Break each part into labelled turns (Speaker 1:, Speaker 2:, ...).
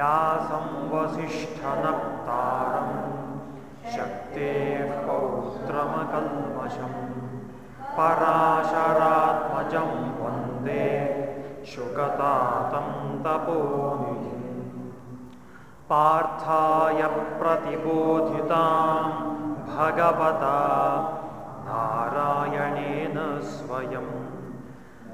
Speaker 1: व्यासं वसिष्ठनप्तारं शक्तेः पौत्रमकल्मषं पराशरात्मजं वंदे शुकतातं तपोनिधिम् पार्थाय प्रतिबोधितां भगवता नारायणेन स्वयं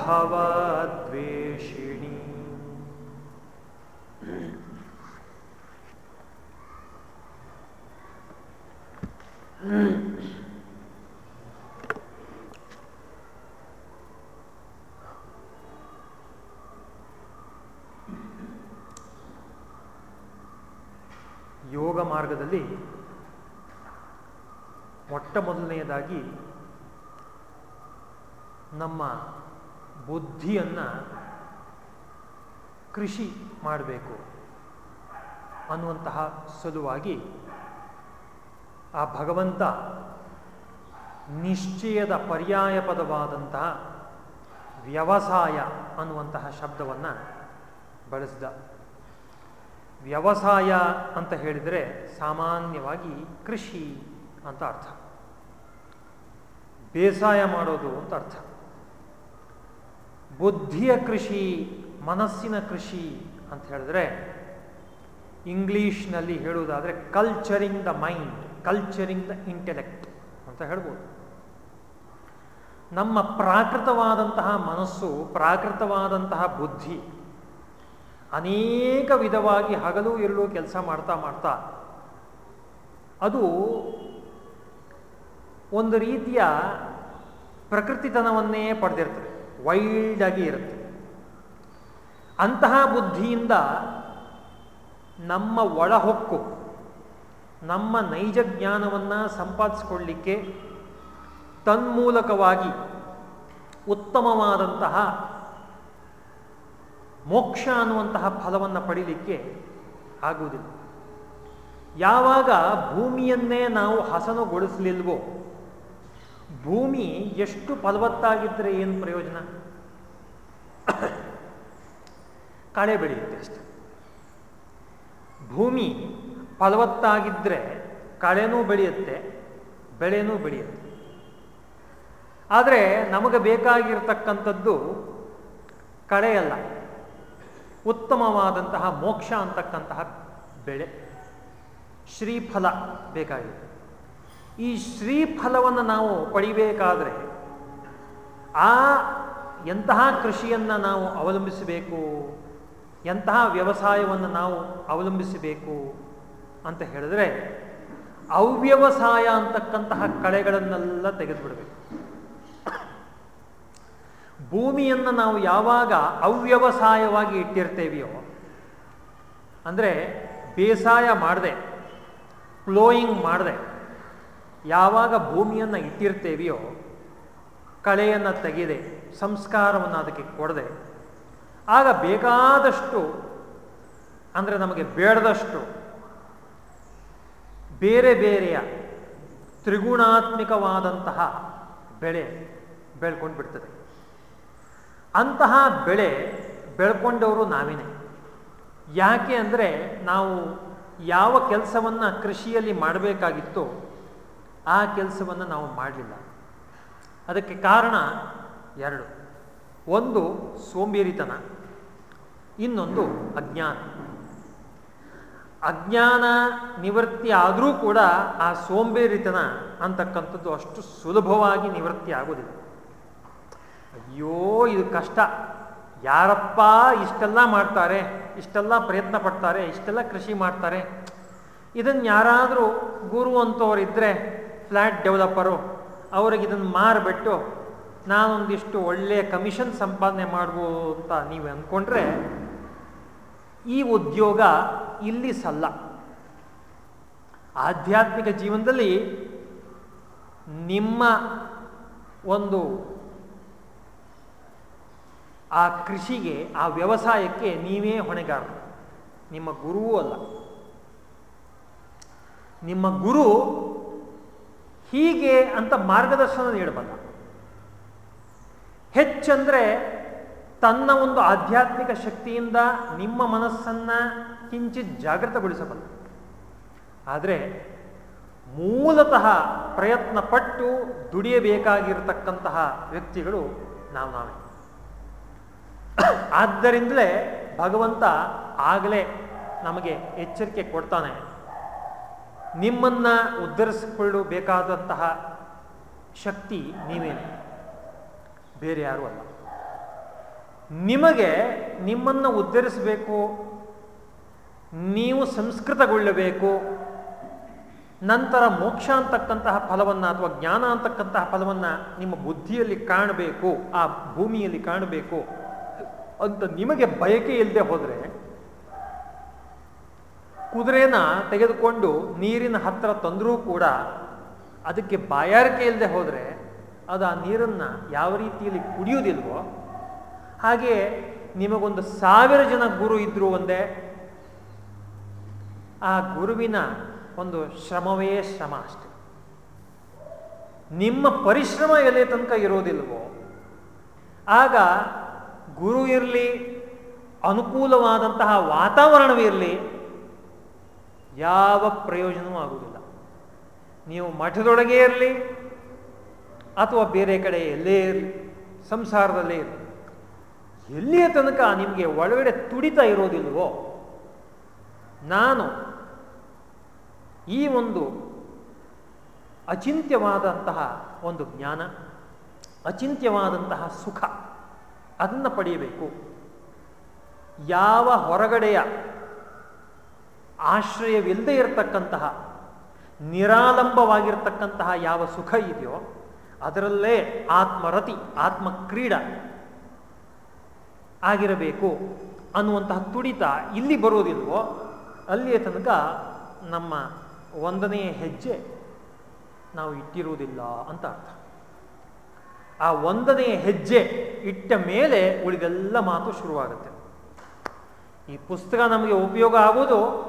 Speaker 1: ಭವದ್ವೇಷಿಣಿ ಯೋಗ ಮಾರ್ಗದಲ್ಲಿ ಮೊಟ್ಟ ಮೊದಲನೆಯದಾಗಿ ನಮ್ಮ ಬುದ್ಧಿಯನ್ನು ಕೃಷಿ ಮಾಡಬೇಕು ಅನ್ನುವಂತಹ ಸಲುವಾಗಿ ಆ ಭಗವಂತ ನಿಶ್ಚಯದ ಪರ್ಯಾಯ ಪದವಾದಂತಹ ವ್ಯವಸಾಯ ಅನ್ನುವಂತಹ ಶಬ್ದವನ್ನು ಬಳಸಿದ. ವ್ಯವಸಾಯ ಅಂತ ಹೇಳಿದರೆ ಸಾಮಾನ್ಯವಾಗಿ ಕೃಷಿ ಅಂತ ಅರ್ಥ. ಬೇಸಾಯ ಮಾಡೋದು ಅಂತ ಅರ್ಥ. ಬುದ್ಧಿಯ ಕೃಷಿ, ಮನಸ್ಸಿನ ಕೃಷಿ ಅಂತ ಹೇಳಿದ್ರೆ ಇಂಗ್ಲೀಷ್ನಲ್ಲಿ ಹೇಳುವುದಾದರೆ culturing the mind culturing the intellect ಅಂತ ಹೇಳ್ಬೋದು. ನಮ್ಮ ಪ್ರಾಕೃತವಾದಂತಹ ಮನಸ್ಸು, ಪ್ರಾಕೃತವಾದಂತಹ ಬುದ್ಧಿ ಅನೇಕ ವಿಧವಾಗಿ ಹಗಲು ಇರಲು ಕೆಲಸ ಮಾಡ್ತಾ ಮಾಡ್ತಾ ಅದು ಒಂದು ರೀತಿಯ ಪ್ರಕೃತಿತನವನ್ನೇ ಪಡೆದಿರ್ತದೆ. ವೈಲ್ಡ್ ಆಗಿ ಇರುತ್ತೆ. ಅಂತಹ ಬುದ್ಧಿಯಿಂದ ನಮ್ಮ ಒಳಹೊಕ್ಕು ನಮ್ಮ ನೈಜ ಜ್ಞಾನವನ್ನು ಸಂಪಾದಿಸ್ಕೊಳ್ಳಿಕ್ಕೆ ತನ್ಮೂಲಕವಾಗಿ ಉತ್ತಮವಾದಂತಹ ಮೋಕ್ಷ ಅನ್ನುವಂತಹ ಫಲವನ್ನು ಪಡೀಲಿಕ್ಕೆ ಆಗುವುದಿಲ್ಲ. ಯಾವಾಗ ಭೂಮಿಯನ್ನೇ ನಾವು ಹಸನುಗೊಳಿಸಲಿಲ್ವೋ ಭೂಮಿ ಎಷ್ಟು ಫಲವತ್ತಾಗಿದ್ದರೆ ಏನು ಪ್ರಯೋಜನ? ಕಳೆ ಬೆಳೆಯುತ್ತೆ ಅಷ್ಟೆ. ಭೂಮಿ ಫಲವತ್ತಾಗಿದ್ದರೆ ಕಳೆನೂ ಬೆಳೆಯುತ್ತೆ, ಬೆಳೆನೂ ಬೆಳೆಯುತ್ತೆ. ಆದರೆ ನಮಗೆ ಬೇಕಾಗಿರ್ತಕ್ಕಂಥದ್ದು ಕಳೆಯಲ್ಲ ಉತ್ತಮವಾದಂತಹ ಮೋಕ್ಷ ಅಂತಕ್ಕಂತಹ ಬೆಳೆ ಶ್ರೀಫಲ ಬೇಕಾಗಿದೆ ಈ ಶ್ರೀಫಲವನ್ನು ನಾವು ಪಡಿಬೇಕಾದರೆ ಆ ಎಂತಹ ಕೃಷಿಯನ್ನು ನಾವು ಅವಲಂಬಿಸಬೇಕು, ಎಂತಹ ವ್ಯವಸಾಯವನ್ನು ನಾವು ಅವಲಂಬಿಸಬೇಕು ಅಂತ ಹೇಳಿದ್ರೆ ಅವ್ಯವಸಾಯ ಅಂತಕ್ಕಂತಹ ಕಳೆಗಳನ್ನೆಲ್ಲ ತೆಗೆದುಬಿಡಬೇಕು. ಭೂಮಿಯನ್ನು ನಾವು ಯಾವಾಗ ಅವ್ಯವಸಾಯವಾಗಿ ಇಟ್ಟಿರ್ತೇವೆಯೋ, ಅಂದರೆ ಬೇಸಾಯ ಮಾಡದೆ, ಪ್ಲೋಯಿಂಗ್ ಮಾಡದೆ ಯಾವಾಗ ಭೂಮಿಯನ್ನು ಇಟ್ಟಿರ್ತೇವಿಯೋ, ಕಳೆಯನ್ನು ತೆಗೆದೆ, ಸಂಸ್ಕಾರವನ್ನು ಅದಕ್ಕೆ ಕೊಡದೆ, ಆಗ ಬೇಕಾದಷ್ಟು, ಅಂದರೆ ನಮಗೆ ಬೇಡದಷ್ಟು, ಬೇರೆ ಬೇರೆಯ ತ್ರಿಗುಣಾತ್ಮಕವಾದಂತಹ ಬೆಳೆ ಬೆಳ್ಕೊಂಡು ಬಿಡ್ತದೆ. ಅಂತಹ ಬೆಳೆ ಬೆಳ್ಕೊಂಡವರು ನಾವೇನೆ. ಯಾಕೆ ಅಂದರೆ ನಾವು ಯಾವ ಕೆಲಸವನ್ನು ಕೃಷಿಯಲ್ಲಿ ಮಾಡಬೇಕಾಗಿತ್ತೋ ಆ ಕೆಲಸವನ್ನು ನಾವು ಮಾಡಲಿಲ್ಲ. ಅದಕ್ಕೆ ಕಾರಣ ಎರಡು. ಒಂದು ಸೋಂಬೇರಿತನ, ಇನ್ನೊಂದು ಅಜ್ಞಾನ. ಅಜ್ಞಾನ ನಿವೃತ್ತಿ ಆದರೂ ಕೂಡ ಆ ಸೋಂಬೇರಿತನ ಅಂತಕ್ಕಂಥದ್ದು ಅಷ್ಟು ಸುಲಭವಾಗಿ ನಿವೃತ್ತಿ ಆಗೋದಿಲ್ಲ. ಅಯ್ಯೋ, ಇದು ಕಷ್ಟ. ಯಾರಪ್ಪ ಇಷ್ಟೆಲ್ಲ ಮಾಡ್ತಾರೆ, ಇಷ್ಟೆಲ್ಲ ಪ್ರಯತ್ನ ಪಡ್ತಾರೆ, ಇಷ್ಟೆಲ್ಲ ಕೃಷಿ ಮಾಡ್ತಾರೆ. ಇದನ್ನು ಯಾರಾದರೂ ಗುರು ಅಂತವರಿದ್ದರೆ ಫ್ಲ್ಯಾಟ್ ಡೆವಲಪರು ಅವ್ರಿಗೆ ಇದನ್ನು ಮಾರಿಬಿಟ್ಟು ನಾನೊಂದಿಷ್ಟು ಒಳ್ಳೆಯ ಕಮಿಷನ್ ಸಂಪಾದನೆ ಮಾಡ್ಬೋದು ಅಂತ ನೀವು ಅಂದ್ಕೊಂಡ್ರೆ ಈ ಉದ್ಯೋಗ ಇಲ್ಲಿ ಸಲ್ಲ. ಆಧ್ಯಾತ್ಮಿಕ ಜೀವನದಲ್ಲಿ ನಿಮ್ಮ ಒಂದು ಆ ಕೃಷಿಗೆ, ಆ ವ್ಯವಸಾಯಕ್ಕೆ ನೀವೇ ಹೊಣೆಗಾರರು. ನಿಮ್ಮ ಗುರುವೂ ಅಲ್ಲ. ನಿಮ್ಮ ಗುರು ಹೀಗೆ ಅಂತ ಮಾರ್ಗದರ್ಶನ ನೀಡಬಲ್ಲ. ಹೆಚ್ಚಂದ್ರೆ ತನ್ನ ಒಂದು ಆಧ್ಯಾತ್ಮಿಕ ಶಕ್ತಿಯಿಂದ ನಿಮ್ಮ ಮನಸ್ಸನ್ನ ಕಿಂಚಿತ್ ಜಾಗೃತಗೊಳಿಸಬಲ್ಲ. ಆದರೆ ಮೂಲತಃ ಪ್ರಯತ್ನ ಪಟ್ಟು ದುಡಿಯಬೇಕಾಗಿರತಕ್ಕಂತಹ ವ್ಯಕ್ತಿಗಳು ನಾವು ನಾವೇ. ಆದ್ದರಿಂದಲೇ ಭಗವಂತ ಆಗಲೇ ನಮಗೆ ಎಚ್ಚರಿಕೆ ಕೊಡ್ತಾನೆ. ನಿಮ್ಮನ್ನ ಉದ್ಧರಿಸಿಕೊಳ್ಳಬೇಕಾದಂತಹ ಶಕ್ತಿ ನೀವೇನು? ಬೇರೆ ಯಾರು ಅಲ್ಲ. ನಿಮಗೆ ನಿಮ್ಮನ್ನು ಉದ್ಧರಿಸಬೇಕು, ನೀವು ಸಂಸ್ಕೃತಗೊಳ್ಳಬೇಕು, ನಂತರ ಮೋಕ್ಷ ಅಂತಕ್ಕಂತಹ ಫಲವನ್ನು ಅಥವಾ ಜ್ಞಾನ ಅಂತಕ್ಕಂತಹ ಫಲವನ್ನು ನಿಮ್ಮ ಬುದ್ಧಿಯಲ್ಲಿ ಕಾಣಬೇಕು, ಆ ಭೂಮಿಯಲ್ಲಿ ಕಾಣಬೇಕು ಅಂತ ನಿಮಗೆ ಬಯಕೆ ಇಲ್ಲದೆ ಹೋದರೆ ಕುದುರೆನ ತೆಗೆದುಕೊಂಡು ನೀರಿನ ಹತ್ತಿರ ತಂದರೂ ಕೂಡ ಅದಕ್ಕೆ ಬಾಯಾರಿಕೆ ಇಲ್ಲದೆ ಹೋದರೆ ಅದು ಆ ನೀರನ್ನು ಯಾವ ರೀತಿಯಲ್ಲಿ ಕುಡಿಯುವುದಿಲ್ವೋ ಹಾಗೆ ನಿಮಗೊಂದು ಸಾವಿರ ಜನ ಗುರು ಇದ್ರು ಒಂದೇ, ಆ ಗುರುವಿನ ಒಂದು ಶ್ರಮವೇ ಶ್ರಮ ಅಷ್ಟೆ. ನಿಮ್ಮ ಪರಿಶ್ರಮ ಎಲೆ ತನಕ ಇರೋದಿಲ್ವೋ, ಆಗ ಗುರು ಇರಲಿ, ಅನುಕೂಲವಾದಂತಹ ವಾತಾವರಣವಿರಲಿ ಯಾವ ಪ್ರಯೋಜನವೂ ಆಗುವುದಿಲ್ಲ. ನೀವು ಮಠದೊಳಗೆ ಇರಲಿ, ಅಥವಾ ಬೇರೆ ಕಡೆ ಎಲ್ಲೇ ಇರಲಿ, ಸಂಸಾರದಲ್ಲೇ ಇರಲಿ, ಎಲ್ಲಿಯ ತನಕ ನಿಮಗೆ ಒಳಗಡೆ ತುಡಿತ ಇರೋದಿಲ್ವೋ, ನಾನು ಈ ಒಂದು ಅಚಿಂತ್ಯವಾದಂತಹ ಒಂದು ಜ್ಞಾನ, ಅಚಿಂತ್ಯವಾದಂತಹ ಸುಖ, ಅದನ್ನು ಪಡೆಯಬೇಕು. ಯಾವ ಹೊರಗಡೆಯ ಆಶ್ರಯವಿಲ್ಲದೆ ಇರತಕ್ಕಂತಹ, ನಿರಾಲಂಬವಾಗಿರ್ತಕ್ಕಂತಹ ಯಾವ ಸುಖ ಇದೆಯೋ, ಅದರಲ್ಲೇ ಆತ್ಮರತಿ, ಆತ್ಮಕ್ರೀಡ ಆಗಿರಬೇಕು ಅನ್ನುವಂತಹ ತುಡಿತ ಇಲ್ಲಿ ಬರೋದಿಲ್ವೋ, ಅಲ್ಲಿಯ ತನಕ ನಮ್ಮ ಒಂದನೆಯ ಹೆಜ್ಜೆ ನಾವು ಇಟ್ಟಿರುವುದಿಲ್ಲ ಅಂತ ಅರ್ಥ. ಆ ಒಂದನೆಯ ಹೆಜ್ಜೆ ಇಟ್ಟ ಮೇಲೆ ಉಳಿದೆಲ್ಲ ಮಾತು ಶುರುವಾಗುತ್ತೆ. ಈ ಪುಸ್ತಕ ನಮಗೆ ಉಪಯೋಗ ಆಗೋದು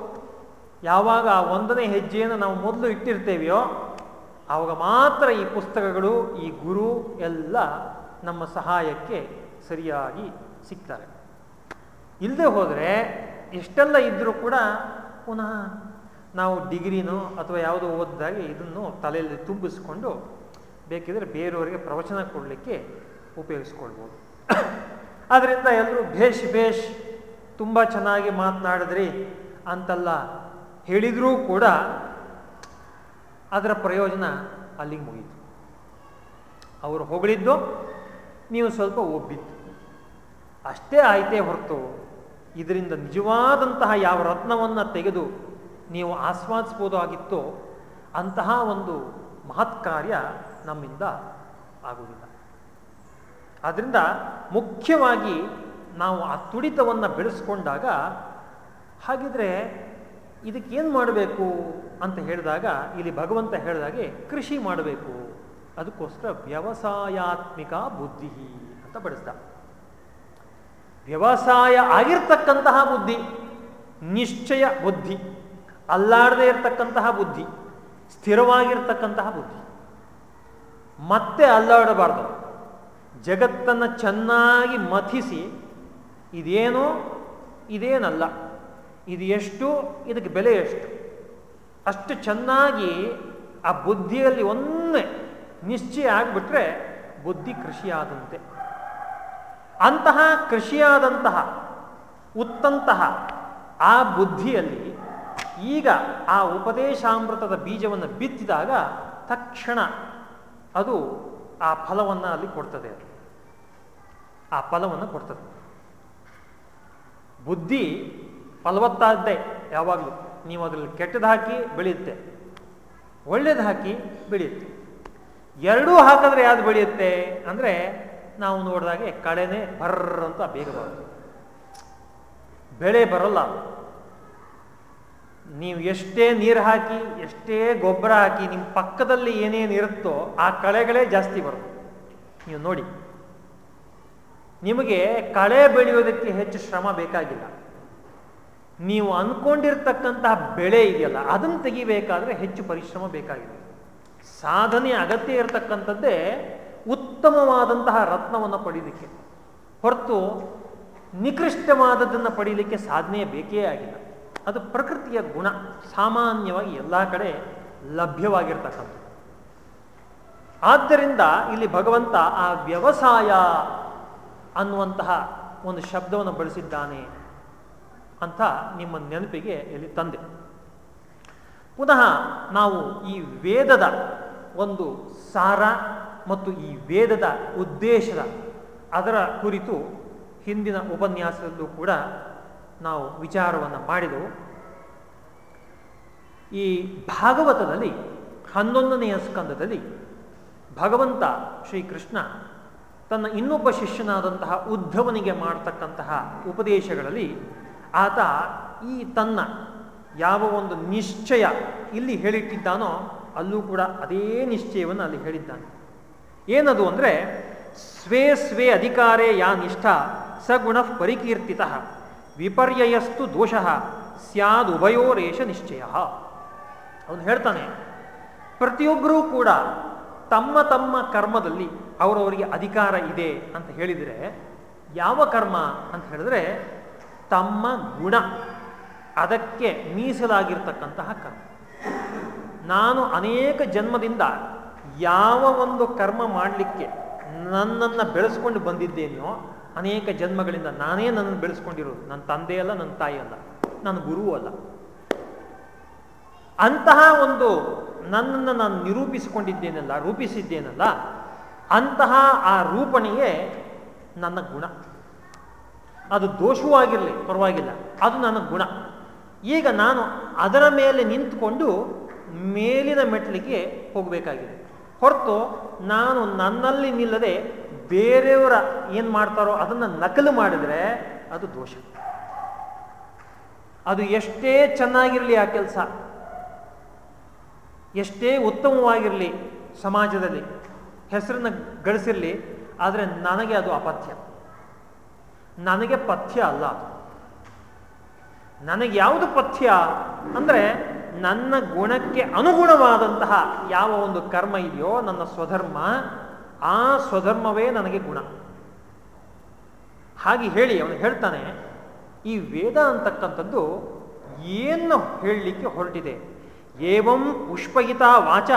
Speaker 1: ಯಾವಾಗ ಆ ಒಂದನೇ ಹೆಜ್ಜೆಯನ್ನು ನಾವು ಮೊದಲು ಇಟ್ಟಿರ್ತೇವೆಯೋ ಆವಾಗ ಮಾತ್ರ ಈ ಪುಸ್ತಕಗಳು, ಈ ಗುರು ಎಲ್ಲ ನಮ್ಮ ಸಹಾಯಕ್ಕೆ ಸರಿಯಾಗಿ ಸಿಗ್ತಾರೆ. ಇಲ್ಲದೆ ಹೋದರೆ ಎಷ್ಟೆಲ್ಲ ಇದ್ದರೂ ಕೂಡ ಪುನಃ ನಾವು ಡಿಗ್ರಿನೋ ಅಥವಾ ಯಾವುದೋ ಓದಿದಾಗ ಇದನ್ನು ತಲೆಯಲ್ಲಿ ತುಂಬಿಸ್ಕೊಂಡು ಬೇಕಿದ್ರೆ ಬೇರೆಯವರಿಗೆ ಪ್ರವಚನ ಕೊಡಲಿಕ್ಕೆ ಉಪಯೋಗಿಸ್ಕೊಳ್ಬೋದು. ಆದ್ದರಿಂದ ಎಲ್ಲರೂ ಭೇಷ್ ಭೇಷ್, ತುಂಬ ಚೆನ್ನಾಗಿ ಮಾತನಾಡಿದ್ರಿ ಅಂತೆಲ್ಲ ಹೇಳಿದರೂ ಕೂಡ ಅದರ ಪ್ರಯೋಜನ ಅಲ್ಲಿಗೆ ಮುಗೀತು. ಅವರು ಹೊಗಳಿದ್ದು, ನೀವು ಸ್ವಲ್ಪ ಒಬ್ಬಿತ್ತು ಅಷ್ಟೇ ಆಯಿತೇ ಹೊರತು ಇದರಿಂದ ನಿಜವಾದಂತಹ ಯಾವ ರತ್ನವನ್ನು ತೆಗೆದು ನೀವು ಆಸ್ವಾದಿಸ್ಬೋದಾಗಿತ್ತೋ ಅಂತಹ ಒಂದು ಮಹತ್ ಕಾರ್ಯ ನಮ್ಮಿಂದ ಆಗುವುದಿಲ್ಲ. ಆದ್ದರಿಂದ ಮುಖ್ಯವಾಗಿ ನಾವು ಆ ತುಡಿತವನ್ನು ಬೆಳೆಸ್ಕೊಂಡಾಗ ಹಾಗಿದ್ರೆ ಇದಕ್ಕೇನು ಮಾಡಬೇಕು ಅಂತ ಹೇಳಿದಾಗ, ಇಲ್ಲಿ ಭಗವಂತ ಹೇಳಿದಾಗೆ ಕೃಷಿ ಮಾಡಬೇಕು. ಅದಕ್ಕೋಸ್ಕರ ವ್ಯವಸಾಯಾತ್ಮಿಕ ಬುದ್ಧಿ ಅಂತ ಬಳಸ್ದ. ವ್ಯವಸಾಯ ಆಗಿರ್ತಕ್ಕಂತಹ ಬುದ್ಧಿ, ನಿಶ್ಚಯ ಬುದ್ಧಿ, ಅಲ್ಲಾಡದೆ ಇರತಕ್ಕಂತಹ ಬುದ್ಧಿ, ಸ್ಥಿರವಾಗಿರ್ತಕ್ಕಂತಹ ಬುದ್ಧಿ. ಮತ್ತೆ ಅಲ್ಲಾಡಬಾರ್ದು. ಜಗತ್ತನ್ನು ಚೆನ್ನಾಗಿ ಮಥಿಸಿ, ಇದೇನೋ, ಇದೇನಲ್ಲ. ಇದು ಎಷ್ಟು? ಇದಕ್ಕೆ ಬೆಲೆ ಎಷ್ಟು? ಅಷ್ಟು ಚೆನ್ನಾಗಿ ಆ ಬುದ್ಧಿಯಲ್ಲಿ ಒಂದೇ ನಿಶ್ಚಯ ಆಗಿಬಿಟ್ರೆ ಬುದ್ಧಿ ಕೃಷಿಯಾದಂತೆ. ಅಂತಹ ಕೃಷಿಯಾದಂತಹ, ಉತ್ತಂತಹ ಆ ಬುದ್ಧಿಯಲ್ಲಿ ಈಗ ಆ ಉಪದೇಶಾಮೃತದ ಬೀಜವನ್ನು ಬಿತ್ತಿದಾಗ ತಕ್ಷಣ ಅದು ಆ ಫಲವನ್ನು ಅಲ್ಲಿ ಕೊಡ್ತದೆ ಆ ಫಲವನ್ನು ಕೊಡ್ತದೆ. ಬುದ್ಧಿ ಫಲವತ್ತಾದ್ದೇ ಯಾವಾಗಲೂ. ನೀವು ಅದರಲ್ಲಿ ಕೆಟ್ಟದ್ದು ಹಾಕಿ ಬೆಳೆಯುತ್ತೆ. ಒಳ್ಳೇದು ಹಾಕಿ ಬೆಳೆಯುತ್ತೆ. ಎರಡೂ ಹಾಕಿದ್ರೆ ಯಾವ್ದು ಬೆಳೆಯುತ್ತೆ ಅಂದರೆ ನಾವು ನೋಡಿದಾಗೆ ಕಳೆನೇ ಬರ್ರ ಅಂತ ಬೇಗ ಬರುತ್ತೆ. ಬೆಳೆ ಬರೋಲ್ಲ. ನೀವು ಎಷ್ಟೇ ನೀರು ಹಾಕಿ, ಎಷ್ಟೇ ಗೊಬ್ಬರ ಹಾಕಿ ನಿಮ್ಮ ಪಕ್ಕದಲ್ಲಿ ಏನೇನು ಇರುತ್ತೋ ಆ ಕಳೆಗಳೇ ಜಾಸ್ತಿ ಬರುತ್ತೆ. ನೀವು ನೋಡಿ. ನಿಮಗೆ ಕಳೆ ಬೆಳೆಯೋದಕ್ಕೆ ಹೆಚ್ಚು ಶ್ರಮ ಬೇಕಾಗಿಲ್ಲ. ನೀವು ಅಂದ್ಕೊಂಡಿರ್ತಕ್ಕಂತಹ ಬೆಳೆ ಇದೆಯಲ್ಲ, ಅದನ್ನು ತೆಗಿಬೇಕಾದ್ರೆ ಹೆಚ್ಚು ಪರಿಶ್ರಮ ಬೇಕಾಗಿದೆ. ಸಾಧನೆ ಅಗತ್ಯ ಇರತಕ್ಕಂಥದ್ದೇ ಉತ್ತಮವಾದಂತಹ ರತ್ನವನ್ನು ಪಡೀಲಿಕ್ಕೆ. ಹೊರತು ನಿಕೃಷ್ಟವಾದದ್ದನ್ನು ಪಡೀಲಿಕ್ಕೆ ಸಾಧನೆ ಬೇಕೇ ಆಗಿಲ್ಲ. ಅದು ಪ್ರಕೃತಿಯ ಗುಣ, ಸಾಮಾನ್ಯವಾಗಿ ಎಲ್ಲ ಕಡೆ ಲಭ್ಯವಾಗಿರ್ತಕ್ಕಂಥದ್ದು. ಆದ್ದರಿಂದ ಇಲ್ಲಿ ಭಗವಂತ ಆ ವ್ಯವಸಾಯ ಅನ್ನುವಂತಹ ಒಂದು ಶಬ್ದವನ್ನು ಬಳಸಿದ್ದಾನೆ. ಅಂತ ನಿಮ್ಮ ನೆನಪಿಗೆ ಇಲ್ಲಿ ತಂದೆ. ಪುನಃ ನಾವು ಈ ವೇದದ ಒಂದು ಸಾರ ಮತ್ತು ಈ ವೇದದ ಉದ್ದೇಶದ ಅದರ ಕುರಿತು ಹಿಂದಿನ ಉಪನ್ಯಾಸದಲ್ಲೂ ಕೂಡ ನಾವು ವಿಚಾರವನ್ನು ಮಾಡಿದೆವು. ಈ ಭಾಗವತದಲ್ಲಿ ಹನ್ನೊಂದನೆಯ ಸ್ಕಂದದಲ್ಲಿ ಭಗವಂತ ಶ್ರೀಕೃಷ್ಣ ತನ್ನ ಇನ್ನೊಬ್ಬ ಶಿಷ್ಯನಾದಂತಹ ಉದ್ಧವನಿಗೆ ಮಾಡತಕ್ಕಂತಹ ಉಪದೇಶಗಳಲ್ಲಿ ಆತ ಈ ತನ್ನ ಯಾವ ಒಂದು ನಿಶ್ಚಯ ಇಲ್ಲಿ ಹೇಳಿಟ್ಟಿದ್ದಾನೋ ಅಲ್ಲೂ ಕೂಡ ಅದೇ ನಿಶ್ಚಯವನ್ನು ಅಲ್ಲಿ ಹೇಳಿದ್ದಾನೆ. ಏನದು ಅಂದರೆ, ಸ್ವೇ ಸ್ವೇ ಅಧಿಕಾರೇ ಯಾ ನಿಷ್ಠ ಸಗುಣ ಪರಿಕೀರ್ತಿತ ವಿಪರ್ಯಯಸ್ತು ದೋಷ ಸ್ಯಾದ್ ಉಭಯೋರೇಶ ನಿಶ್ಚಯ. ಅವನು ಹೇಳ್ತಾನೆ, ಪ್ರತಿಯೊಬ್ಬರೂ ಕೂಡ ತಮ್ಮ ತಮ್ಮ ಕರ್ಮದಲ್ಲಿ ಅವರವರಿಗೆ ಅಧಿಕಾರ ಇದೆ ಅಂತ ಹೇಳಿದರೆ, ಯಾವ ಕರ್ಮ ಅಂತ ಹೇಳಿದ್ರೆ ತಮ್ಮ ಗುಣ. ಅದಕ್ಕೆ ಮೀಸಲಾಗಿರ್ತಕ್ಕಂತಹ ಕರ್ಮ. ನಾನು ಅನೇಕ ಜನ್ಮದಿಂದ ಯಾವ ಒಂದು ಕರ್ಮ ಮಾಡಲಿಕ್ಕೆ ನನ್ನನ್ನು ಬೆಳೆಸ್ಕೊಂಡು ಬಂದಿದ್ದೇನೋ ಅನೇಕ ಜನ್ಮಗಳಿಂದ ನಾನೇ ನನ್ನನ್ನು ಬೆಳೆಸ್ಕೊಂಡಿರೋದು. ನನ್ನ ತಂದೆ ಅಲ್ಲ, ನನ್ನ ತಾಯಿ ಅಲ್ಲ, ನನ್ನ ಗುರು ಅಲ್ಲ. ಅಂತಹ ಒಂದು ನನ್ನನ್ನು ನಾನು ನಿರೂಪಿಸಿಕೊಂಡಿದ್ದೇನಲ್ಲ, ರೂಪಿಸಿದ್ದೇನಲ್ಲ, ಅಂತಹ ಆ ರೂಪಣೆಯೇ ನನ್ನ ಗುಣ. ಅದು ದೋಷವೂ ಆಗಿರಲಿ, ಪರವಾಗಿಲ್ಲ. ಅದು ನನ್ನ ಗುಣ. ಈಗ ನಾನು ಅದರ ಮೇಲೆ ನಿಂತುಕೊಂಡು ಮೇಲಿನ ಮೆಟ್ಲಿಗೆ ಹೋಗಬೇಕಾಗಿದೆ. ಹೊರತು ನಾನು ನನ್ನಲ್ಲಿ ನಿಲ್ಲದೆ ಬೇರೆಯವರ ಏನು ಮಾಡ್ತಾರೋ ಅದನ್ನು ನಕಲು ಮಾಡಿದರೆ ಅದು ದೋಷ. ಅದು ಎಷ್ಟೇ ಚೆನ್ನಾಗಿರಲಿ ಆ ಕೆಲಸ. ಎಷ್ಟೇ ಉತ್ತಮವಾಗಿರಲಿ ಸಮಾಜದಲ್ಲಿ. ಹೆಸರನ್ನು ಗಳಿಸಿರಲಿ, ಆದರೆ ನನಗೆ ಅದು ಅಪಥ್ಯ. ನನಗೆ ಪಥ್ಯ ಅಲ್ಲ. ನನಗೆ ಯಾವುದು ಪಥ್ಯ? ಅಂದರೆ ನನ್ನ ಗುಣಕ್ಕೆ ಅನುಗುಣವಾದಂತಹ ಯಾವ ಒಂದು ಕರ್ಮ ಇದೆಯೋ, ನನ್ನ ಸ್ವಧರ್ಮ, ಆ ಸ್ವಧರ್ಮವೇ ನನಗೆ ಗುಣ. ಹಾಗೆ ಹೇಳಿ, ಅವನು ಹೇಳ್ತಾನೆ, ಈ ವೇದ ಅಂತಕ್ಕಂಥದ್ದು ಏನು ಹೇಳಲಿಕ್ಕೆ ಹೊರಟಿದೆ? ಏವಂ ಪುಷ್ಪಯಿತ ವಾಚ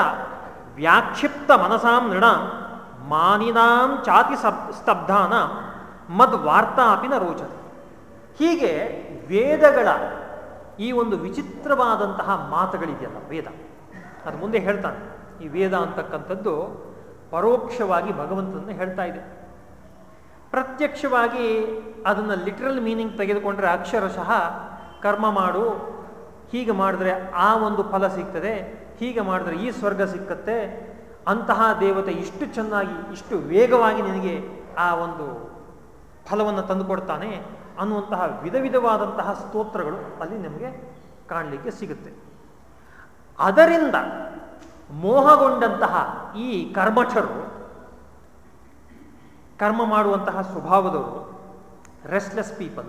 Speaker 1: ವ್ಯಾಕ್ಷಿಪ್ತ ಮನಸಾಂ ನೃಣ ಮಾನಿನಾಂ ಚಾತಿ ಸ್ತಬ್ಧಾನ. ಮದ್ ವಾರ್ತಾಪಿನ ರೋಚತೆ. ಹೀಗೆ ವೇದಗಳ ಈ ಒಂದು ವಿಚಿತ್ರವಾದಂತಹ ಮಾತುಗಳಿದೆಯಲ್ಲ ವೇದ. ಅದು ಮುಂದೆ ಹೇಳ್ತಾನೆ. ಈ ವೇದ ಅಂತಕ್ಕಂಥದ್ದು ಪರೋಕ್ಷವಾಗಿ ಭಗವಂತನ ಹೇಳ್ತಾ ಇದೆ. ಪ್ರತ್ಯಕ್ಷವಾಗಿ ಅದನ್ನು ಲಿಟ್ರಲ್ ಮೀನಿಂಗ್ ತೆಗೆದುಕೊಂಡ್ರೆ ಅಕ್ಷರಶಃ ಕರ್ಮ ಮಾಡು, ಹೀಗೆ ಮಾಡಿದ್ರೆ ಆ ಒಂದು ಫಲ ಸಿಗ್ತದೆ, ಹೀಗೆ ಮಾಡಿದ್ರೆ ಈ ಸ್ವರ್ಗ ಸಿಕ್ಕತ್ತೆ, ಅಂತಹ ದೇವತೆ ಇಷ್ಟು ಚೆನ್ನಾಗಿ, ಇಷ್ಟು ವೇಗವಾಗಿ ನಿನಗೆ ಆ ಒಂದು ಫಲವನ್ನು ತಂದುಕೊಡ್ತಾನೆ ಅನ್ನುವಂತಹ ವಿಧ ವಿಧವಾದಂತಹ ಸ್ತೋತ್ರಗಳು ಅಲ್ಲಿ ನಮಗೆ ಕಾಣಲಿಕ್ಕೆ ಸಿಗುತ್ತೆ. ಅದರಿಂದ ಮೋಹಗೊಂಡಂತಹ ಈ ಕರ್ಮಠರು, ಕರ್ಮ ಮಾಡುವಂತಹ ಸ್ವಭಾವದವರು ರೆಸ್ಟ್ಲೆಸ್ ಪೀಪಲ್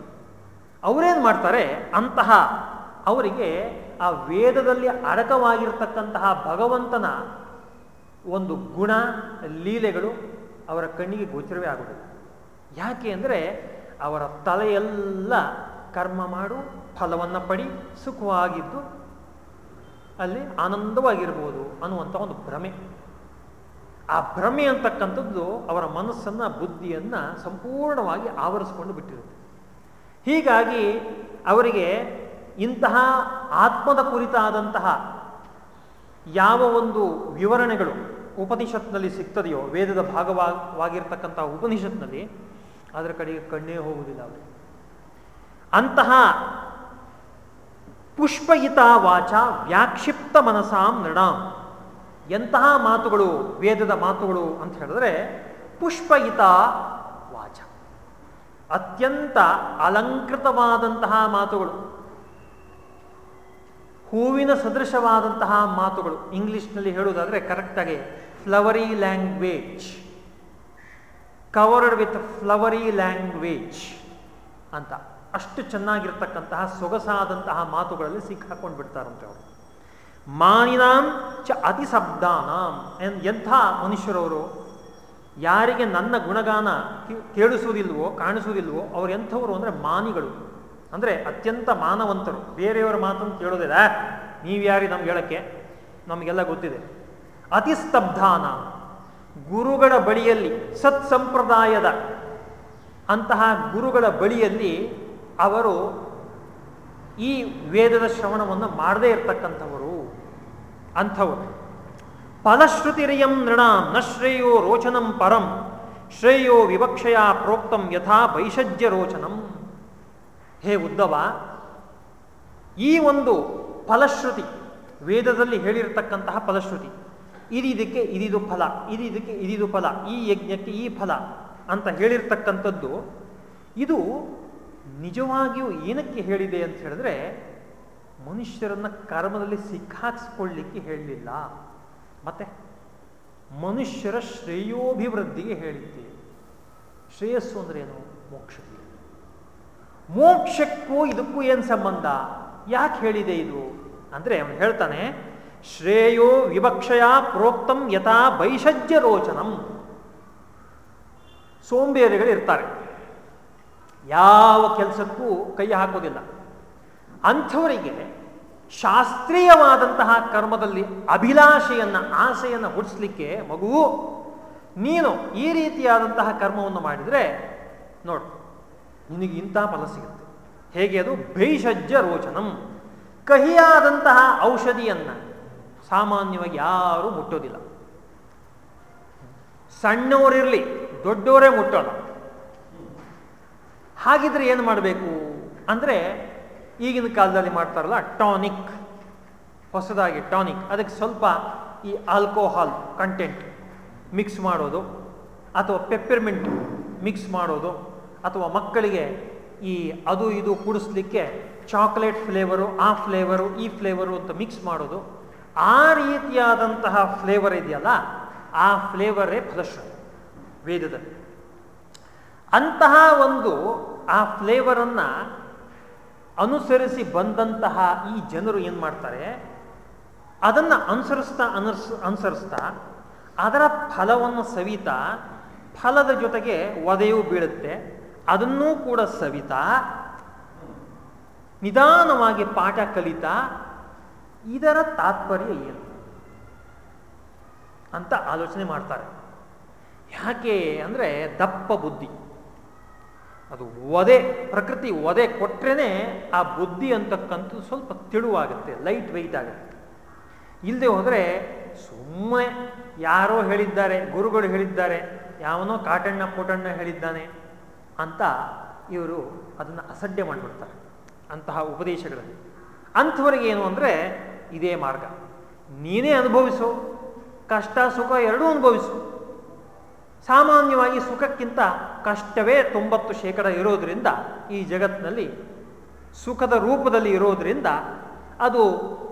Speaker 1: ಅವರೇನು ಮಾಡ್ತಾರೆ? ಅಂತಹ ಅವರಿಗೆ ಆ ವೇದದಲ್ಲಿ ಅಡಕವಾಗಿರ್ತಕ್ಕಂತಹ ಭಗವಂತನ ಒಂದು ಗುಣ, ಲೀಲೆಗಳು ಅವರ ಕಣ್ಣಿಗೆ ಗೋಚರವೇ ಆಗುವುದು ಯಾಕೆ ಅಂದರೆ ಅವರ ತಲೆಯೆಲ್ಲ ಕರ್ಮ ಮಾಡು, ಫಲವನ್ನು ಪಡಿ, ಸುಖವಾಗಿದ್ದು ಅಲ್ಲಿ ಆನಂದವಾಗಿರ್ಬೋದು ಅನ್ನುವಂಥ ಒಂದು ಭ್ರಮೆ. ಆ ಭ್ರಮೆ ಅಂತಕ್ಕಂಥದ್ದು ಅವರ ಮನಸ್ಸನ್ನು, ಬುದ್ಧಿಯನ್ನು ಸಂಪೂರ್ಣವಾಗಿ ಆವರಿಸ್ಕೊಂಡು ಬಿಟ್ಟಿರುತ್ತೆ. ಹೀಗಾಗಿ ಅವರಿಗೆ ಇಂತಹ ಆತ್ಮದ ಕುರಿತಾದಂತಹ ಯಾವ ಒಂದು ವಿವರಣೆಗಳು ಉಪನಿಷತ್ನಲ್ಲಿ ಸಿಗ್ತದೆಯೋ, ವೇದದ ಭಾಗವಾಗಿರ್ತಕ್ಕಂಥ ಉಪನಿಷತ್ನಲ್ಲಿ ಅದರ ಕಡೆಗೆ ಕಣ್ಣೇ ಹೋಗುವುದಿಲ್ಲ ಅವರು. ಅಂತಹ ಪುಷ್ಪಯಿತ ವಾಚ ವ್ಯಾಕ್ಷಿಪ್ತ ಮನಸಾಂ ನೃಣಾಂ. ಎಂತಹ ಮಾತುಗಳು, ವೇದದ ಮಾತುಗಳು ಅಂತ ಹೇಳಿದ್ರೆ ಪುಷ್ಪಯಿತ ವಾಚ. ಅತ್ಯಂತ ಅಲಂಕೃತವಾದಂತಹ ಮಾತುಗಳು. ಹೂವಿನ ಸದೃಶವಾದಂತಹ ಮಾತುಗಳು. ಇಂಗ್ಲಿಷ್ನಲ್ಲಿ ಹೇಳುವುದಾದರೆ ಕರೆಕ್ಟಾಗಿ flowery language covered with flowery language ಅಂತ. ಅಷ್ಟು ಚೆನ್ನಾಗಿರ್ತಕ್ಕಂತಹ ಸೊಗಸಾದಂತಹ ಮಾತುಗಳಲ್ಲಿ ಸಿಕ್ಕಾಕೊಂಡು ಬಿಡ್ತಾರಂತೆ ಅವರು. ಮಾನಿನಾಂ ಚ ಅತಿ ಶಬ್ದಾನಾಂ ಎಂಥ ಮನುಷ್ಯರವರು ಯಾರಿಗೆ ನನ್ನ ಗುಣಗಾನ ಕೇಳಿಸುವುದಿಲ್ವೋ ಕಾಣಿಸುವುದಿಲ್ವೋ ಅವ್ರು ಎಂಥವರು ಅಂದರೆ ಮಾನಿಗಳು. ಅಂದರೆ ಅತ್ಯಂತ ಮಾನವಂತರು. ಬೇರೆಯವರ ಮಾತನ್ನು ಕೇಳೋದಿಲ್ಲ ನೀವ್ಯಾರಿ ನಮ್ಗೆ ಹೇಳಕ್ಕೆ? ನಮಗೆಲ್ಲ ಗೊತ್ತಿದೆ. ಅತಿ ಸ್ತಬ್ಧಾನ ಗುರುಗಳ ಬಳಿಯಲ್ಲಿ ಸತ್ ಸಂಪ್ರದಾಯದ ಅಂತಹ ಗುರುಗಳ ಬಳಿಯಲ್ಲಿ ಅವರು ಈ ವೇದದ ಶ್ರವಣವನ್ನು ಮಾಡದೇ ಇರತಕ್ಕಂಥವರು, ಅಂಥವರು. ಫಲಶ್ರುತಿರಿಯಂ ನೃಣಾಂ, ನ ಶ್ರೇಯೋ ರೋಚನಂ ಪರಂ, ಶ್ರೇಯೋ ವಿವಕ್ಷಯ ಪ್ರೋಕ್ತಂ ಯಥಾ ವೈಷಜ್ಯ ರೋಚನಂ. ಹೇ ಉದ್ದವ, ಈ ಒಂದು ಫಲಶ್ರುತಿ, ವೇದದಲ್ಲಿ ಹೇಳಿರತಕ್ಕಂತಹ ಫಲಶ್ರುತಿ ಇದಕ್ಕೆ ಇದಿದು ಫಲ ಇದಕ್ಕೆ ಇದಿದು ಫಲ, ಈ ಯಜ್ಞಕ್ಕೆ ಈ ಫಲ ಅಂತ ಹೇಳಿರ್ತಕ್ಕಂಥದ್ದು, ಇದು ನಿಜವಾಗಿಯೂ ಏನಕ್ಕೆ ಹೇಳಿದೆ ಅಂತ ಹೇಳಿದ್ರೆ, ಮನುಷ್ಯರನ್ನ ಕರ್ಮದಲ್ಲಿ ಸಿಕ್ಕಾಕ್ಸ್ಕೊಳ್ಳಿಕ್ಕೆ ಹೇಳಲಿಲ್ಲ. ಮತ್ತೆ ಮನುಷ್ಯರ ಶ್ರೇಯೋಭಿವೃದ್ಧಿಗೆ ಹೇಳಿದ್ದೆ. ಶ್ರೇಯಸ್ಸು ಅಂದ್ರೆ ಏನು? ಮೋಕ್ಷಕ್ಕೆ. ಮೋಕ್ಷಕ್ಕೂ ಇದಕ್ಕೂ ಏನು ಸಂಬಂಧ? ಯಾಕೆ ಹೇಳಿದೆ ಇದು? ಅಂದ್ರೆ ಅವನು ಹೇಳ್ತಾನೆ ಶ್ರೇಯೋ ವಿವಕ್ಷಯ ಪ್ರೋಕ್ತಂ ಯಥಾ ಬೈಷಜ್ಯ ರೋಚನಂ. ಸೋಂಬೇರಿಗಳು ಇರ್ತಾರೆ. ಯಾವ ಕೆಲಸಕ್ಕೂ ಕೈ ಹಾಕೋದಿಲ್ಲ. ಅಂಥವರಿಗೆ ಶಾಸ್ತ್ರೀಯವಾದಂತಹ ಕರ್ಮದಲ್ಲಿ ಅಭಿಲಾಷೆಯನ್ನ, ಆಸೆಯನ್ನು ಹುಟ್ಟಿಸ್ಲಿಕ್ಕೆ ಮಗುವು ನೀನು ಈ ರೀತಿಯಾದಂತಹ ಕರ್ಮವನ್ನು ಮಾಡಿದರೆ ನೋಡು, ನಿನಗೆ ಇಂಥ ಫಲ ಸಿಗುತ್ತೆ. ಹೇಗೆ ಅದು? ಭೈಷಜ್ಯ ರೋಚನಂ. ಕಹಿಯಾದಂತಹ ಔಷಧಿಯನ್ನ ಸಾಮಾನ್ಯವಾಗಿ ಯಾರೂ ಮುಟ್ಟೋದಿಲ್ಲ. ಸಣ್ಣವರಿರಲಿ, ದೊಡ್ಡವರೇ ಮುಟ್ಟೋಣ. ಹಾಗಿದ್ರೆ ಏನು ಮಾಡಬೇಕು ಅಂದರೆ ಈಗಿನ ಕಾಲದಲ್ಲಿ ಮಾಡ್ತಾರಲ್ಲ, ಟಾನಿಕ್, ಹೊಸದಾಗಿ ಟಾನಿಕ್. ಅದಕ್ಕೆ ಸ್ವಲ್ಪ ಈ ಆಲ್ಕೋಹಾಲ್ ಕಂಟೆಂಟ್ ಮಿಕ್ಸ್ ಮಾಡೋದು, ಅಥವಾ ಪೆಪ್ಪರ್ಮೆಂಟ್ ಮಿಕ್ಸ್ ಮಾಡೋದು, ಅಥವಾ ಮಕ್ಕಳಿಗೆ ಈ ಅದು ಇದು ಕುಡಿಸ್ಲಿಕ್ಕೆ ಚಾಕ್ಲೇಟ್ ಫ್ಲೇವರು, ಆ ಫ್ಲೇವರು, ಈ ಫ್ಲೇವರು ಅಂತ ಮಿಕ್ಸ್ ಮಾಡೋದು. ಆ ರೀತಿಯಾದಂತಹ ಫ್ಲೇವರ್ ಇದೆಯಲ್ಲ, ಆ ಫ್ಲೇವರೇ ಫಲಶ್ರುತಿ ವೇದದಲ್ಲಿ. ಅಂತಹ ಒಂದು ಆ ಫ್ಲೇವರನ್ನು ಅನುಸರಿಸಿ ಬಂದಂತಹ ಈ ಜನರು ಏನು ಮಾಡ್ತಾರೆ, ಅದನ್ನು ಅನುಸರಿಸ್ತಾ ಅನುಸ್, ಅನುಸರಿಸ್ತಾ ಅದರ ಫಲವನ್ನು ಸವಿತಾ, ಫಲದ ಜೊತೆಗೆ ಒದೆಯು ಬೀಳುತ್ತೆ, ಅದನ್ನೂ ಕೂಡ ಸವಿತಾ, ನಿಧಾನವಾಗಿ ಪಾಠ ಕಲಿತಾ ಇದರ ತಾತ್ಪರ್ಯ ಏನು? ಅಂತ ಆಲೋಚನೆ ಮಾಡ್ತಾರೆ. ಯಾಕೆ ಅಂದರೆ ದಪ್ಪ ಬುದ್ಧಿ. ಅದು ಒದೆ, ಪ್ರಕೃತಿ ಒದೆ ಕೊಟ್ರೇ ಆ ಬುದ್ಧಿ ಅಂತಕ್ಕಂಥದ್ದು ಸ್ವಲ್ಪ ತಿಳುವಾಗುತ್ತೆ ಲೈಟ್ ವೆಯ್ಟ್ ಆಗುತ್ತೆ. ಇಲ್ಲದೆ ಹೋದರೆ ಸುಮ್ಮನೆ ಯಾರೋ ಹೇಳಿದ್ದಾರೆ, ಗುರುಗಳು ಹೇಳಿದ್ದಾರೆ, ಯಾವನೋ ಕಾಟಣ್ಣ ಪೋಟಣ್ಣ ಹೇಳಿದ್ದಾನೆ ಅಂತ ಇವರು ಅದನ್ನು ಅಸಡ್ಡೆ ಮಾಡಿಬಿಡ್ತಾರೆ ಅಂತಹ ಉಪದೇಶಗಳಲ್ಲಿ. ಅಂಥವರಿಗೆ ಏನು ಅಂದರೆ ಇದೇ ಮಾರ್ಗ. ನೀನೇ ಅನುಭವಿಸು, ಕಷ್ಟ, ಸುಖ ಎರಡೂ ಅನುಭವಿಸು. ಸಾಮಾನ್ಯವಾಗಿ ಸುಖಕ್ಕಿಂತ ಕಷ್ಟವೇ ತೊಂಬತ್ತು ಶೇಕಡ ಇರೋದರಿಂದ ಈ ಜಗತ್ತಿನಲ್ಲಿ ಸುಖದ ರೂಪದಲ್ಲಿ ಇರೋದರಿಂದ ಅದು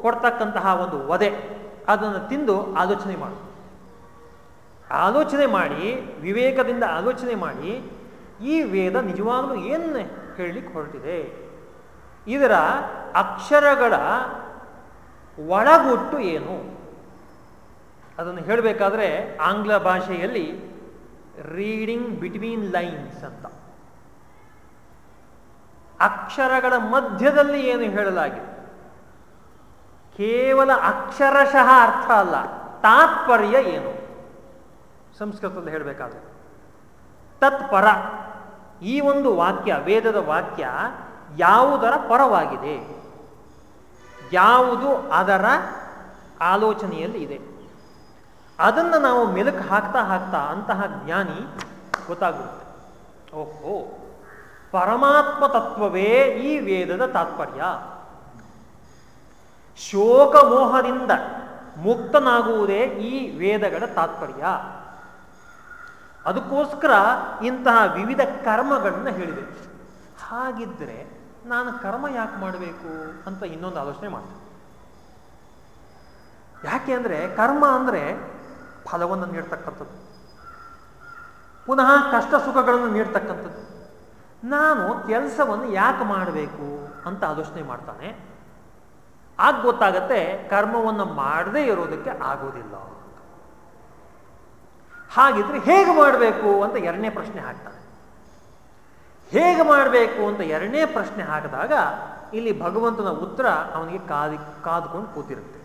Speaker 1: ಕೊಡ್ತಕ್ಕಂತಹ ಒಂದು ವಧೆ. ಅದನ್ನು ತಿಂದು ಆಲೋಚನೆ ಮಾಡು. ಆಲೋಚನೆ ಮಾಡಿ, ವಿವೇಕದಿಂದ ಆಲೋಚನೆ ಮಾಡಿ, ಈ ವೇದ ನಿಜವಾಗಲೂ ಏನು ಹೇಳಲಿಕ್ಕೆ ಹೊರಟಿದೆ? ಇದರ ಅಕ್ಷರಗಳ ಒಳಗುಟ್ಟು ಏನು? ಅದನ್ನು ಹೇಳಬೇಕಾದ್ರೆ ಆಂಗ್ಲ ಭಾಷೆಯಲ್ಲಿ ರೀಡಿಂಗ್ ಬಿಟ್ವೀನ್ ಲೈನ್ಸ್ ಅಂತ. ಅಕ್ಷರಗಳ ಮಧ್ಯದಲ್ಲಿ ಏನು ಹೇಳಲಾಗಿದೆ? ಕೇವಲ ಅಕ್ಷರಶಃ ಅರ್ಥ ಅಲ್ಲ, ತಾತ್ಪರ್ಯ ಏನು? ಸಂಸ್ಕೃತದಲ್ಲಿ ಹೇಳಬೇಕಾದ್ರೆ, ತತ್ಪರ. ಈ ಒಂದು ವಾಕ್ಯ, ವೇದದ ವಾಕ್ಯ ಯಾವುದರ ಪರವಾಗಿದೆ? ಯಾವುದು ಅದರ ಆಲೋಚನೆಯಲ್ಲಿ ಇದೆ. ಅದನ್ನು ನಾವು ಮೆಲುಕು ಹಾಕ್ತಾ ಹಾಕ್ತಾ ಅಂತಹ ಜ್ಞಾನಿ ಗೊತ್ತಾಗುತ್ತೆ ಓಹೋ, ಪರಮಾತ್ಮ ತತ್ವವೇ ಈ ವೇದದ ತಾತ್ಪರ್ಯ. ಶೋಕ ಮೋಹದಿಂದ ಮುಕ್ತನಾಗುವುದೇ ಈ ವೇದಗಳ ತಾತ್ಪರ್ಯ. ಅದಕ್ಕೋಸ್ಕರ ಇಂತಹ ವಿವಿಧ ಕರ್ಮಗಳನ್ನು ಹೇಳಿದೆ. ಹಾಗಿದ್ರೆ ನಾನು ಕರ್ಮ ಯಾಕೆ ಮಾಡಬೇಕು ಅಂತ ಇನ್ನೊಂದು ಆಲೋಚನೆ ಮಾಡ್ತೀನಿ. ಯಾಕೆ ಅಂದರೆ ಕರ್ಮ ಅಂದರೆ ಫಲವನ್ನು ನೀಡ್ತಕ್ಕಂಥದ್ದು. ಪುನಃ ಕಷ್ಟ ಸುಖಗಳನ್ನು ನೀಡ್ತಕ್ಕಂಥದ್ದು. ನಾನು ಕೆಲಸವನ್ನು ಯಾಕೆ ಮಾಡಬೇಕು ಅಂತ ಆಲೋಚನೆ ಮಾಡ್ತಾನೆ. ಆಗ ಗೊತ್ತಾಗತ್ತೆ ಕರ್ಮವನ್ನು ಮಾಡದೇ ಇರೋದಕ್ಕೆ ಆಗೋದಿಲ್ಲ. ಹಾಗಿದ್ರೆ ಹೇಗೆ ಮಾಡಬೇಕು ಅಂತ ಎರಡನೇ ಪ್ರಶ್ನೆ ಹಾಕ್ತಾನೆ. ಹೇಗೆ ಮಾಡಬೇಕು ಅಂತ ಎರಡನೇ ಪ್ರಶ್ನೆ ಹಾಕಿದಾಗ ಇಲ್ಲಿ ಭಗವಂತನ ಉತ್ತರ ಅವನಿಗೆ ಕಾದಿ, ಕಾದುಕೊಂಡು ಕೂತಿರುತ್ತೆ.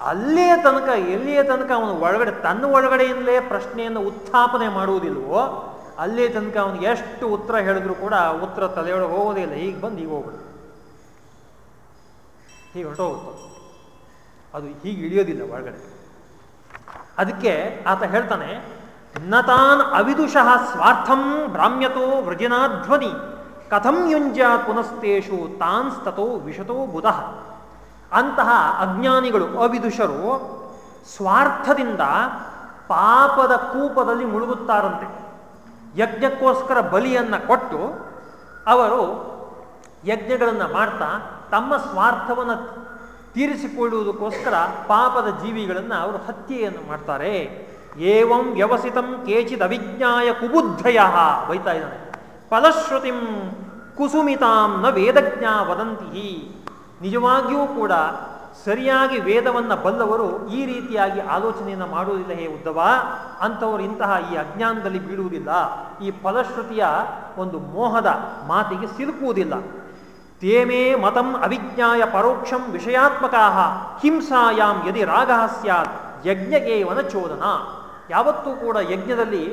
Speaker 1: ಅಲ್ಲಿಯ ತನಕ, ಎಲ್ಲಿಯ ತನಕ ಅವನು ಒಳಗಡೆ, ತನ್ನ ಒಳಗಡೆಯಿಂದಲೇ ಪ್ರಶ್ನೆಯನ್ನು ಉತ್ಥಾಪನೆ ಮಾಡುವುದಿಲ್ವೋ, ಅಲ್ಲಿಯ ತನಕ ಅವನು ಎಷ್ಟು ಉತ್ತರ ಹೇಳಿದ್ರು ಕೂಡ ಉತ್ತರ ತಲೆಯೊಳಗೆ ಹೋಗೋದೇ ಇಲ್ಲ. ಈಗ ಬಂದು ಈಗ ಹೋಗ್ಬಿಡು ಹೀಗೆ ಹೊರಟೋಗುತ್ತೆ. ಅದು ಹೀಗೆ ಇಳಿಯೋದಿಲ್ಲ ಒಳಗಡೆ. ಅದಕ್ಕೆ ಆತ ಹೇಳ್ತಾನೆ ನತಾನ್ ಅವಿದುಷಃ ಸ್ವಾರ್ಥಂ ಭ್ರಾಮ್ಯತೋ ವೃಜನಾಧ್ವನಿ. ಕಥಂ ಯುಂಜಾತ್ ಪುನಸ್ತೇಷು ತಾನ್ಸ್ತತೋ ವಿಷತೋ ಬುಧ. ಅಂತಹ ಅಜ್ಞಾನಿಗಳು ಅವಿದುಷರು ಸ್ವಾರ್ಥದಿಂದ ಪಾಪದ ಕೂಪದಲ್ಲಿ ಮುಳುಗುತ್ತಾರಂತೆ. ಯಜ್ಞಕ್ಕೋಸ್ಕರ ಬಲಿಯನ್ನು ಕೊಟ್ಟು ಅವರು ಯಜ್ಞಗಳನ್ನು ಮಾಡ್ತಾ ತಮ್ಮ ಸ್ವಾರ್ಥವನ್ನು ತೀರಿಸಿಕೊಳ್ಳುವುದಕ್ಕೋಸ್ಕರ ಪಾಪದ ಜೀವಿಗಳನ್ನು ಅವರು ಹತ್ಯೆಯನ್ನು ಮಾಡ್ತಾರೆ. ಏವಂ ವ್ಯವಸಿತಂ ಕೇಚಿದ ಅವಿಜ್ಞಾಯ ಕುಬುದ್ಧಯ ಬೈತಾ ಇದ್ದಾನೆ. ಫಲಶ್ರುತಿಂ ಕುಸುಮಿತಾಂ ನ ವೇದಜ್ಞ ವದಂತಿ ನಿಜವಾಗಿಯೂ ಕೂಡ ಸರಿಯಾಗಿ ವೇದವನ್ನು ಬಲ್ಲವರು ಈ ರೀತಿಯಾಗಿ ಆಲೋಚನೆಯನ್ನು ಮಾಡುವುದಿಲ್ಲ, ಹೇ ಉದ್ದವ, ಅಂಥವರು ಇಂತಹ ಈ ಅಜ್ಞಾನದಲ್ಲಿ ಬೀಳುವುದಿಲ್ಲ. ಈ ಫಲಶ್ರುತಿಯ ಒಂದು ಮೋಹದ ಮಾತಿಗೆ ಸಿಲುಕುವುದಿಲ್ಲ. ತೇಮೇ ಮತಂ ಅವಿಜ್ಞಾಯ ಪರೋಕ್ಷಂ ವಿಷಯಾತ್ಮಕಾ, ಹಿಂಸಾಯಾಂ ಯದಿ ರಾಗ ಸ್ಯಾತ್, ಯಜ್ಞಗೇವನ ಚೋದನ. ಯಾವತ್ತೂ ಕೂಡ ಯಜ್ಞದಲ್ಲಿ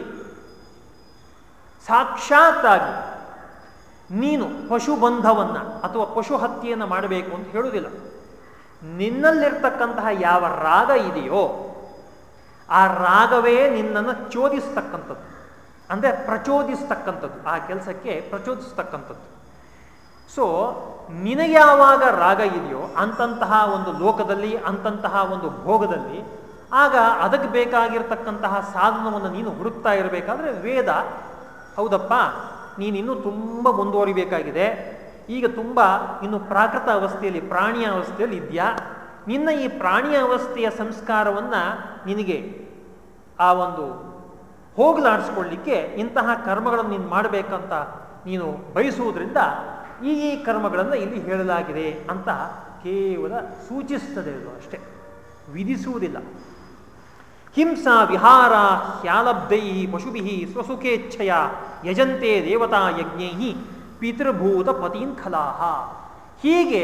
Speaker 1: ಸಾಕ್ಷಾತ್ತಾಗಿ ನೀನು ಪಶು ಬಂಧವನ್ನು ಅಥವಾ ಪಶು ಹತ್ಯೆಯನ್ನು ಮಾಡಬೇಕು ಅಂತ ಹೇಳುವುದಿಲ್ಲ. ನಿನ್ನಲ್ಲಿರ್ತಕ್ಕಂತಹ ಯಾವ ರಾಗ ಇದೆಯೋ ಆ ರಾಗವೇ ನಿನ್ನನ್ನು ಚೋದಿಸ್ತಕ್ಕಂಥದ್ದು. ಅಂದರೆ ಪ್ರಚೋದಿಸ್ತಕ್ಕಂಥದ್ದು. ಆ ಕೆಲಸಕ್ಕೆ ಪ್ರಚೋದಿಸ್ತಕ್ಕಂಥದ್ದು. ಸೊ ನಿನಗೆ ಯಾವಾಗ ರಾಗ ಇದೆಯೋ, ಅಂತಂತಹ ಒಂದು ಲೋಕದಲ್ಲಿ, ಅಂತಂತಹ ಒಂದು ಭೋಗದಲ್ಲಿ ಆಗ ಅದಕ್ಕೆ ಬೇಕಾಗಿರ್ತಕ್ಕಂತಹ ಸಾಧನವನ್ನು ನೀನು ಹುಡುಕ್ತಾ ಇರಬೇಕಾದ್ರೆ ವೇದ, ಹೌದಪ್ಪ, ನೀನಿನ್ನೂ ತುಂಬ ಮುಂದುವರಿಬೇಕಾಗಿದೆ. ಈಗ ತುಂಬ ಇನ್ನು ಪ್ರಾಕೃತ ಅವಸ್ಥೆಯಲ್ಲಿ ಪ್ರಾಣಿಯ ಅವಸ್ಥೆಯಲ್ಲಿ ಇದೆಯಾ? ನಿನ್ನ ಈ ಪ್ರಾಣಿಯ ಅವಸ್ಥೆಯ ಸಂಸ್ಕಾರವನ್ನು ನಿನಗೆ ಆ ಒಂದು ಹೋಗಲಾಡಿಸ್ಕೊಳ್ಳಿಕ್ಕೆ ಇಂತಹ ಕರ್ಮಗಳನ್ನು ನೀನು ಮಾಡಬೇಕಂತ ನೀನು ಬಯಸುವುದರಿಂದ ಈ ಈ ಕರ್ಮಗಳನ್ನು ಇಲ್ಲಿ ಹೇಳಲಾಗಿದೆ ಅಂತ ಕೇವಲ ಸೂಚಿಸ್ತದೆ ಅದು ಅಷ್ಟೇ. ವಿಧಿಸುವುದಿಲ್ಲ. ಹಿಂಸಾ ವಿಹಾರ ಹ್ಯಾಲಬ್ಧೈ ಪಶುಭಿ ಸ್ವಸುಖೇಚ್ಛಯ ಯಜಂತೆ ದೇವತಾ ಯಜ್ಞೈ ಪಿತೃಭೂತ ಪತೀನ್ ಖಲಾಹ ಹೀಗೆ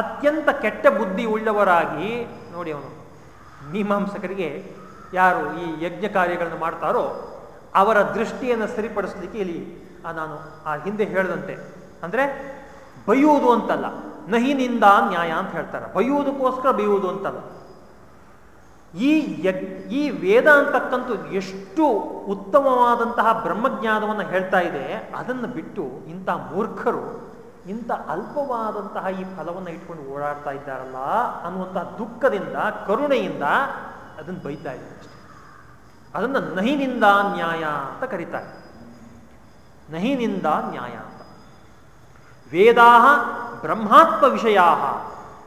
Speaker 1: ಅತ್ಯಂತ ಕೆಟ್ಟ ಬುದ್ಧಿ ಉಳ್ಳವರಾಗಿ ನೋಡಿ ಅವನು, ಮೀಮಾಂಸಕರಿಗೆ ಯಾರು ಈ ಯಜ್ಞ ಕಾರ್ಯಗಳನ್ನು ಮಾಡ್ತಾರೋ ಅವರ ದೃಷ್ಟಿಯನ್ನು ಸರಿಪಡಿಸಲಿಕ್ಕೆ ಇಲ್ಲಿ ನಾನು ಆ ಹಿಂದೆ ಹೇಳಿದಂತೆ, ಅಂದರೆ ಬೈಯುವುದು ಅಂತಲ್ಲ, ನಹಿನಿಂದ ನ್ಯಾಯ ಅಂತ ಹೇಳ್ತಾರೆ. ಬೈಯುವುದಕ್ಕೋಸ್ಕರ ಬೈಯುವುದು ಅಂತಲ್ಲ. ಈ ಯಗ್, ಈ ವೇದ ಅಂತಕ್ಕಂಥ ಎಷ್ಟು ಉತ್ತಮವಾದಂತಹ ಬ್ರಹ್ಮಜ್ಞಾನವನ್ನು ಹೇಳ್ತಾ ಇದೆ, ಅದನ್ನು ಬಿಟ್ಟು ಇಂಥ ಮೂರ್ಖರು ಇಂಥ ಅಲ್ಪವಾದಂತಹ ಈ ಫಲವನ್ನು ಇಟ್ಕೊಂಡು ಓಡಾಡ್ತಾ ಇದ್ದಾರಲ್ಲ ಅನ್ನುವಂತಹ ದುಃಖದಿಂದ, ಕರುಣೆಯಿಂದ ಅದನ್ನು ಬೈತಾ ಇದೆ ಅದನ್ನು ನಹಿನಿಂದ ನ್ಯಾಯ ಅಂತ ಕರೀತಾರೆ. ನಹಿನಿಂದ ನ್ಯಾಯ ಅಂತ. ವೇದಾ ಬ್ರಹ್ಮಾತ್ಮ ವಿಷಯ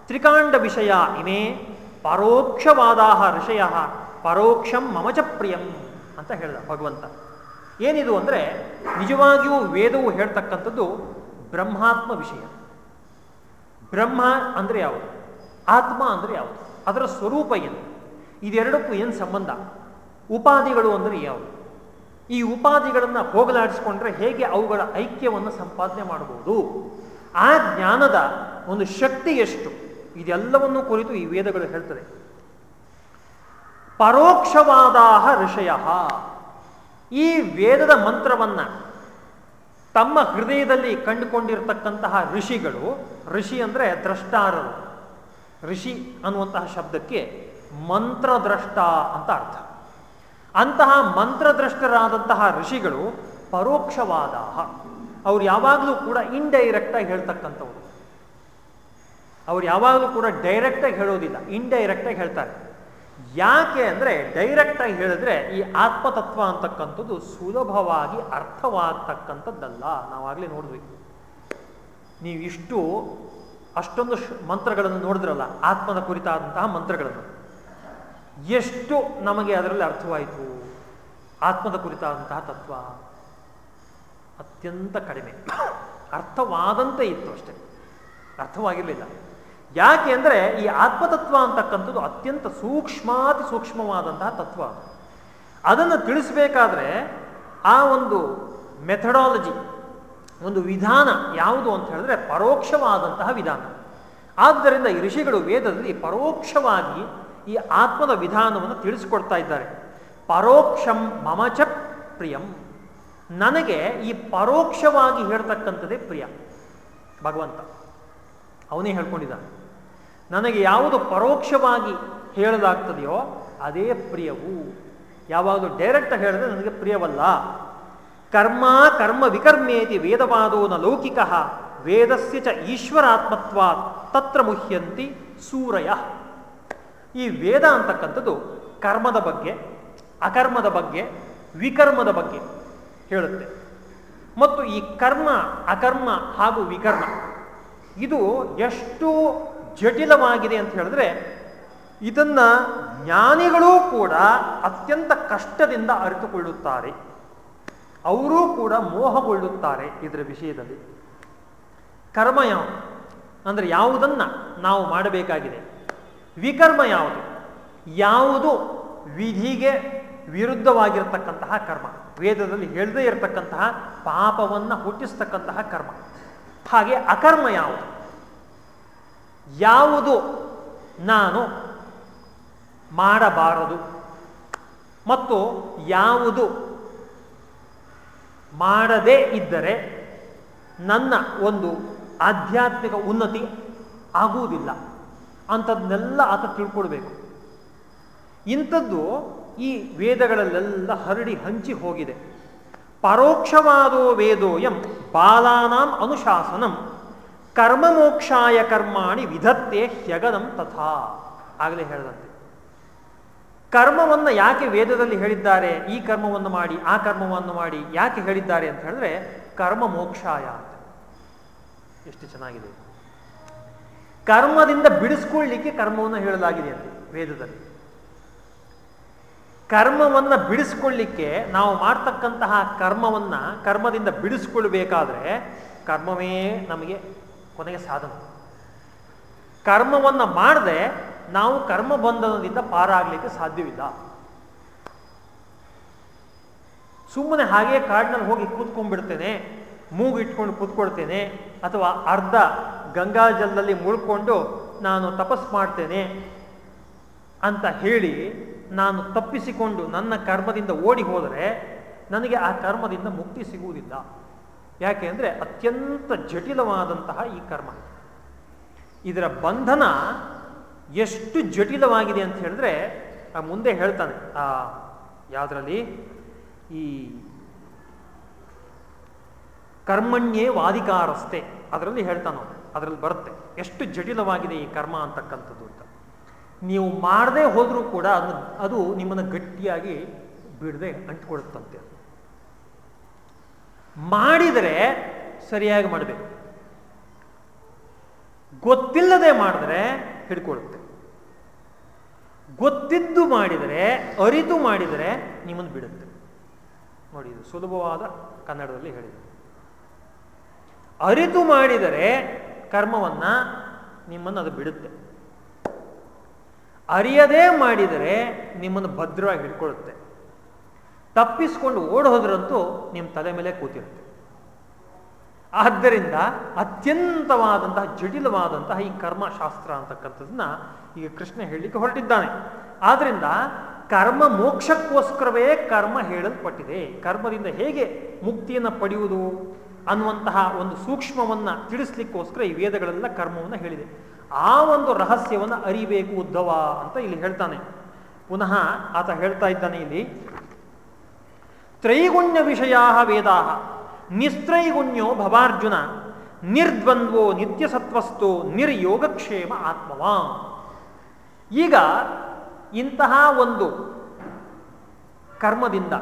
Speaker 1: ತ್ರಿಕಾಂಡ ವಿಷಯ ಇಮೇ ಪರೋಕ್ಷವಾದ ಋಷಯ, ಪರೋಕ್ಷಂ ಮಮಚ ಪ್ರಿಯಂ ಅಂತ ಹೇಳಿದ ಭಗವಂತ. ಏನಿದು ಅಂದರೆ ನಿಜವಾಗಿಯೂ ವೇದವು ಹೇಳ್ತಕ್ಕಂಥದ್ದು ಬ್ರಹ್ಮಾತ್ಮ ವಿಷಯ. ಬ್ರಹ್ಮ ಅಂದರೆ ಯಾವುದು? ಆತ್ಮ ಅಂದರೆ ಯಾವುದು? ಅದರ ಸ್ವರೂಪ ಏನು? ಇದೆರಡಕ್ಕೂ ಏನು ಸಂಬಂಧ? ಉಪಾಧಿಗಳು ಅಂದರೆ ಯಾವುದು? ಈ ಉಪಾಧಿಗಳನ್ನು ಹೋಗಲಾಡಿಸ್ಕೊಂಡ್ರೆ ಹೇಗೆ ಅವುಗಳ ಐಕ್ಯವನ್ನು ಸಂಪಾದನೆ ಮಾಡಬಹುದು? ಆ ಜ್ಞಾನದ ಒಂದು ಶಕ್ತಿ ಎಷ್ಟು? ಇದೆಲ್ಲವನ್ನು ಕುರಿತು ಈ ವೇದಗಳು ಹೇಳ್ತದೆ ಪರೋಕ್ಷವಾದ ಋಷಯ. ಈ ವೇದದ ಮಂತ್ರವನ್ನ ತಮ್ಮ ಹೃದಯದಲ್ಲಿ ಕಂಡುಕೊಂಡಿರತಕ್ಕಂತಹ ಋಷಿಗಳು, ಋಷಿ ಅಂದರೆ ದ್ರಷ್ಟಾರರು. ಋಷಿ ಅನ್ನುವಂತಹ ಶಬ್ದಕ್ಕೆ ಮಂತ್ರದ್ರಷ್ಟ ಅಂತ ಅರ್ಥ. ಅಂತಹ ಮಂತ್ರದ್ರಷ್ಟರಾದಂತಹ ಋಷಿಗಳು ಪರೋಕ್ಷವಾದ ಅವ್ರು ಯಾವಾಗಲೂ ಕೂಡ ಇಂಡೈರೆಕ್ಟಾಗಿ ಹೇಳ್ತಕ್ಕಂಥವ್ರು. ಅವ್ರು ಯಾವಾಗಲೂ ಕೂಡ ಡೈರೆಕ್ಟಾಗಿ ಹೇಳೋದಿಲ್ಲ ಇಂಡೈರೆಕ್ಟಾಗಿ ಹೇಳ್ತಾರೆ. ಯಾಕೆ ಅಂದರೆ ಡೈರೆಕ್ಟಾಗಿ ಹೇಳಿದ್ರೆ ಈ ಆತ್ಮತತ್ವ ಅಂತಕ್ಕಂಥದ್ದು ಸುಲಭವಾಗಿ ಅರ್ಥವಾಗತಕ್ಕಂಥದ್ದಲ್ಲ. ನಾವಾಗಲೇ ನೋಡಿದ್ವಿ. ನೀವು ಇಷ್ಟು ಅಷ್ಟೊಂದು ಮಂತ್ರಗಳನ್ನು ನೋಡಿದ್ರಲ್ಲ ಆತ್ಮದ ಕುರಿತಾದಂತಹ ಮಂತ್ರಗಳನ್ನು. ಎಷ್ಟು ನಮಗೆ ಅದರಲ್ಲಿ ಅರ್ಥವಾಯಿತು? ಆತ್ಮದ ಕುರಿತಾದಂತಹ ತತ್ವ ಅತ್ಯಂತ ಕಡಿಮೆ. ಅರ್ಥವಾದಂತೆ ಇತ್ತು ಅಷ್ಟೇ. ಅರ್ಥವಾಗಿರಲಿಲ್ಲ. ಯಾಕೆ ಅಂದರೆ ಈ ಆತ್ಮತತ್ವ ಅಂತಕ್ಕಂಥದ್ದು ಅತ್ಯಂತ ಸೂಕ್ಷ್ಮಾತಿ ಸೂಕ್ಷ್ಮವಾದಂತಹ ತತ್ವ. ಅದನ್ನು ತಿಳಿಸಬೇಕಾದ್ರೆ ಆ ಒಂದು ಮೆಥಡಾಲಜಿ ಒಂದು ವಿಧಾನ ಯಾವುದು ಅಂತ ಹೇಳಿದ್ರೆ ಪರೋಕ್ಷವಾದಂತಹ ವಿಧಾನ. ಆದ್ದರಿಂದ ಈ ಋಷಿಗಳು ವೇದದಲ್ಲಿ ಪರೋಕ್ಷವಾಗಿ ಈ ಆತ್ಮದ ವಿಧಾನವನ್ನು ತಿಳಿಸಿಕೊಡ್ತಾ ಇದ್ದಾರೆ. ಪರೋಕ್ಷಂ ಮಮಚ ಪ್ರಿಯಂ. ನನಗೆ ಈ ಪರೋಕ್ಷವಾಗಿ ಹೇಳ್ತಕ್ಕಂಥದ್ದೇ ಪ್ರಿಯ ಭಗವಂತ. ಅವನೇ ಹೇಳ್ಕೊಂಡಿದ್ದಾನೆ. ನನಗೆ ಯಾವುದು ಪರೋಕ್ಷವಾಗಿ ಹೇಳಲಾಗ್ತದೆಯೋ ಅದೇ ಪ್ರಿಯವು. ಯಾವಾಗಲೂ ಡೈರೆಕ್ಟ್ ಹೇಳಿದ್ರೆ ನನಗೆ ಪ್ರಿಯವಲ್ಲ. ಕರ್ಮ ಕರ್ಮ ವಿಕರ್ಮೇತಿ ವೇದವಾದೋ ನ ಲೌಕಿಕ ವೇದಸ್ಯ ಚ ಈಶ್ವರಾತ್ಮತ್ವಾ ತತ್ರ ಮುಹ್ಯಂತಿ ಸೂರಯ. ಈ ವೇದ ಅಂತಕ್ಕಂಥದ್ದು ಕರ್ಮದ ಬಗ್ಗೆ, ಅಕರ್ಮದ ಬಗ್ಗೆ, ವಿಕರ್ಮದ ಬಗ್ಗೆ ಹೇಳುತ್ತೆ. ಮತ್ತು ಈ ಕರ್ಮ, ಅಕರ್ಮ ಹಾಗೂ ವಿಕರ್ಮ, ಇದು ಎಷ್ಟು ಜಟಿಲವಾಗಿದೆ ಅಂತ ಹೇಳಿದ್ರೆ ಇದನ್ನ ಜ್ಞಾನಿಗಳೂ ಕೂಡ ಅತ್ಯಂತ ಕಷ್ಟದಿಂದ ಅರಿತುಕೊಳ್ಳುತ್ತಾರೆ. ಅವರೂ ಕೂಡ ಮೋಹಗೊಳ್ಳುತ್ತಾರೆ ಇದರ ವಿಷಯದಲ್ಲಿ. ಕರ್ಮ ಯಾವುದು? ಅಂದರೆ ಯಾವುದನ್ನ ನಾವು ಮಾಡಬೇಕಾಗಿದೆ. ವಿಕರ್ಮ ಯಾವುದು? ಯಾವುದು ವಿಧಿಗೆ ವಿರುದ್ಧವಾಗಿರತಕ್ಕಂತಹ ಕರ್ಮ. ವೇದದಲ್ಲಿ ಹೇಳದೇ ಇರತಕ್ಕಂತಹ ಪಾಪವನ್ನು ಹುಟ್ಟಿಸ್ತಕ್ಕಂತಹ ಕರ್ಮ. ಹಾಗೆ ಅಕರ್ಮ ಯಾವುದು? ಯಾವುದು ನಾನು ಮಾಡಬಾರದು ಮತ್ತು ಯಾವುದು ಮಾಡದೇ ಇದ್ದರೆ ನನ್ನ ಒಂದು ಆಧ್ಯಾತ್ಮಿಕ ಉನ್ನತಿ ಆಗುವುದಿಲ್ಲ. ಅಂಥದ್ದನ್ನೆಲ್ಲ ಆತ ತಿಳ್ಕೊಳ್ಬೇಕು. ಇಂಥದ್ದು ಈ ವೇದಗಳಲ್ಲೆಲ್ಲ ಹರಡಿ ಹಂಚಿ ಹೋಗಿದೆ. ಪರೋಕ್ಷವಾದೋ ವೇದೋಯಂ ಬಾಲಾನಾಂ ಅನುಶಾಸನಂ. ಕರ್ಮಮೋಕ್ಷಾಯ ಕರ್ಮಾಣಿ ವಿಧತ್ತೆ ಹ್ಯಗನಂ ತಥಾ. ಆಗಲೇ ಹೇಳಿದಂತೆ. ಕರ್ಮವನ್ನು ಯಾಕೆ ವೇದದಲ್ಲಿ ಹೇಳಿದ್ದಾರೆ? ಈ ಕರ್ಮವನ್ನು ಮಾಡಿ, ಆ ಕರ್ಮವನ್ನು ಮಾಡಿ ಯಾಕೆ ಹೇಳಿದ್ದಾರೆ ಅಂತ ಹೇಳಿದ್ರೆ ಕರ್ಮ ಮೋಕ್ಷಾಯ ಅಂತ. ಎಷ್ಟು ಚೆನ್ನಾಗಿದೆ. ಕರ್ಮದಿಂದ ಬಿಡಿಸ್ಕೊಳ್ಳಿಕ್ಕೆ ಕರ್ಮವನ್ನು ಹೇಳಲಾಗಿದೆ ಅಂತ ವೇದದಲ್ಲಿ. ಕರ್ಮವನ್ನು ಬಿಡಿಸ್ಕೊಳ್ಳಿಕ್ಕೆ ನಾವು ಮಾಡ್ತಕ್ಕಂತಹ ಕರ್ಮವನ್ನ ಕರ್ಮದಿಂದ ಬಿಡಿಸ್ಕೊಳ್ಬೇಕಾದ್ರೆ ಕರ್ಮವೇ ನಮಗೆ ಕೊನೆಗೆ ಸಾಧನ ಕರ್ಮವನ್ನು ಮಾಡದೆ ನಾವು ಕರ್ಮ ಬಂಧನದಿಂದ ಪಾರಾಗಲಿಕ್ಕೆ ಸಾಧ್ಯವಿಲ್ಲ. ಸುಮ್ಮನೆ ಹಾಗೆ ಕಾಡಿನಲ್ಲಿ ಹೋಗಿ ಕೂತ್ಕೊಂಡ್ಬಿಡ್ತೇನೆ ಮೂಗು ಇಟ್ಕೊಂಡು ಕೂತ್ಕೊಳ್ತೇನೆ, ಅಥವಾ ಅರ್ಧ ಗಂಗಾ ಜಲದಲ್ಲಿ ಮುಳ್ಕೊಂಡು ನಾನು ತಪಸ್ ಮಾಡ್ತೇನೆ ಅಂತ ಹೇಳಿ ನಾನು ತಪ್ಪಿಸಿಕೊಂಡು ನನ್ನ ಕರ್ಮದಿಂದ ಓಡಿ ಹೋದರೆ ನನಗೆ ಆ ಕರ್ಮದಿಂದ ಮುಕ್ತಿ ಸಿಗುವುದಿಲ್ಲ. ಯಾಕೆ ಅಂದರೆ ಅತ್ಯಂತ ಜಟಿಲವಾದಂತಹ ಈ ಕರ್ಮ. ಇದರ ಬಂಧನ ಎಷ್ಟು ಜಟಿಲವಾಗಿದೆ ಅಂತ ಹೇಳಿದ್ರೆ ಆ ಮುಂದೆ ಹೇಳ್ತಾನೆ, ಆ ಯಾವುದರಲ್ಲಿ? ಈ ಕರ್ಮಣ್ಯೇ ವಾದಿಕಾರಸ್ತೆ ಅದರಲ್ಲಿ ಹೇಳ್ತಾನೋ ಅದರಲ್ಲಿ ಬರುತ್ತೆ ಎಷ್ಟು ಜಟಿಲವಾಗಿದೆ ಈ ಕರ್ಮ ಅಂತಕ್ಕಂಥದ್ದು ಅಂತ. ನೀವು ಮಾಡದೇ ಹೋದರೂ ಕೂಡ ಅದು ಅದು ನಿಮ್ಮನ್ನು ಗಟ್ಟಿಯಾಗಿ ಬಿಡದೆ ಅಂಟ್ಕೊಳುತ್ತಂತೆ ಮಾಡಿದರೆ ಸರಿಯಾಗಿ ಮಾಡಬೇಕು. ಗೊತ್ತಿಲ್ಲದೆ ಮಾಡಿದ್ರೆ ಹಿಡ್ಕೊಳ್ಳುತ್ತೆ ಗೊತ್ತಿದ್ದು ಮಾಡಿದರೆ, ಅರಿತು ಮಾಡಿದರೆ ನಿಮ್ಮನ್ನು ಬಿಡುತ್ತೆ. ನೋಡಿ, ಇದು ಸುಲಭವಾದ ಕನ್ನಡದಲ್ಲಿ ಹೇಳಿದೆ. ಅರಿತು ಮಾಡಿದರೆ ಕರ್ಮವನ್ನ ನಿಮ್ಮನ್ನು ಅದು ಬಿಡುತ್ತೆ. ಅರಿಯದೇ ಮಾಡಿದರೆ ನಿಮ್ಮನ್ನು ಭದ್ರವಾಗಿ ಹಿಡ್ಕೊಳ್ಳುತ್ತೆ ತಪ್ಪಿಸ್ಕೊಂಡು ಓಡೋದ್ರಂತೂ ನಿಮ್ಮ ತಲೆ ಮೇಲೆ ಕೂತಿರುತ್ತೆ. ಆದ್ದರಿಂದ ಅತ್ಯಂತವಾದಂತಹ ಜಟಿಲವಾದಂತಹ ಈ ಕರ್ಮಶಾಸ್ತ್ರ ಅಂತಕ್ಕಂಥದನ್ನ ಈಗ ಕೃಷ್ಣ ಹೇಳಲಿಕ್ಕೆ ಹೊರಟಿದ್ದಾನೆ. ಆದ್ರಿಂದ ಕರ್ಮ ಮೋಕ್ಷಕ್ಕೋಸ್ಕರವೇ ಕರ್ಮ ಹೇಳಲ್ಪಟ್ಟಿದೆ. ಕರ್ಮದಿಂದ ಹೇಗೆ ಮುಕ್ತಿಯನ್ನು ಪಡೆಯುವುದು ಅನ್ನುವಂತಹ ಒಂದು ಸೂಕ್ಷ್ಮವನ್ನು ತಿಳಿಸ್ಲಿಕ್ಕೋಸ್ಕರ ಈ ವೇದಗಳೆಲ್ಲ ಕರ್ಮವನ್ನು ಹೇಳಿದೆ. ಆ ಒಂದು ರಹಸ್ಯವನ್ನು ಅರಿಬೇಕು ಉದ್ದವ ಅಂತ ಇಲ್ಲಿ ಹೇಳ್ತಾನೆ. ಪುನಃ ಆತ ಹೇಳ್ತಾ ಇದ್ದಾನೆ ಇಲ್ಲಿ ತ್ರೈಗುಣ್ಯ ವಿಷಯ ವೇದಾ ನಿಸ್ತ್ರೈಗುಣ್ಯೋ ಭವಾರ್ಜುನ. ನಿರ್ದ್ವಂದ್ವೋ ನಿತ್ಯಸತ್ವಸ್ತು ನಿರ್ಯೋಗಕ್ಷೇಮ ಆತ್ಮವಾ ಈಗ ಇಂತಹ ಒಂದು ಕರ್ಮದಿಂದ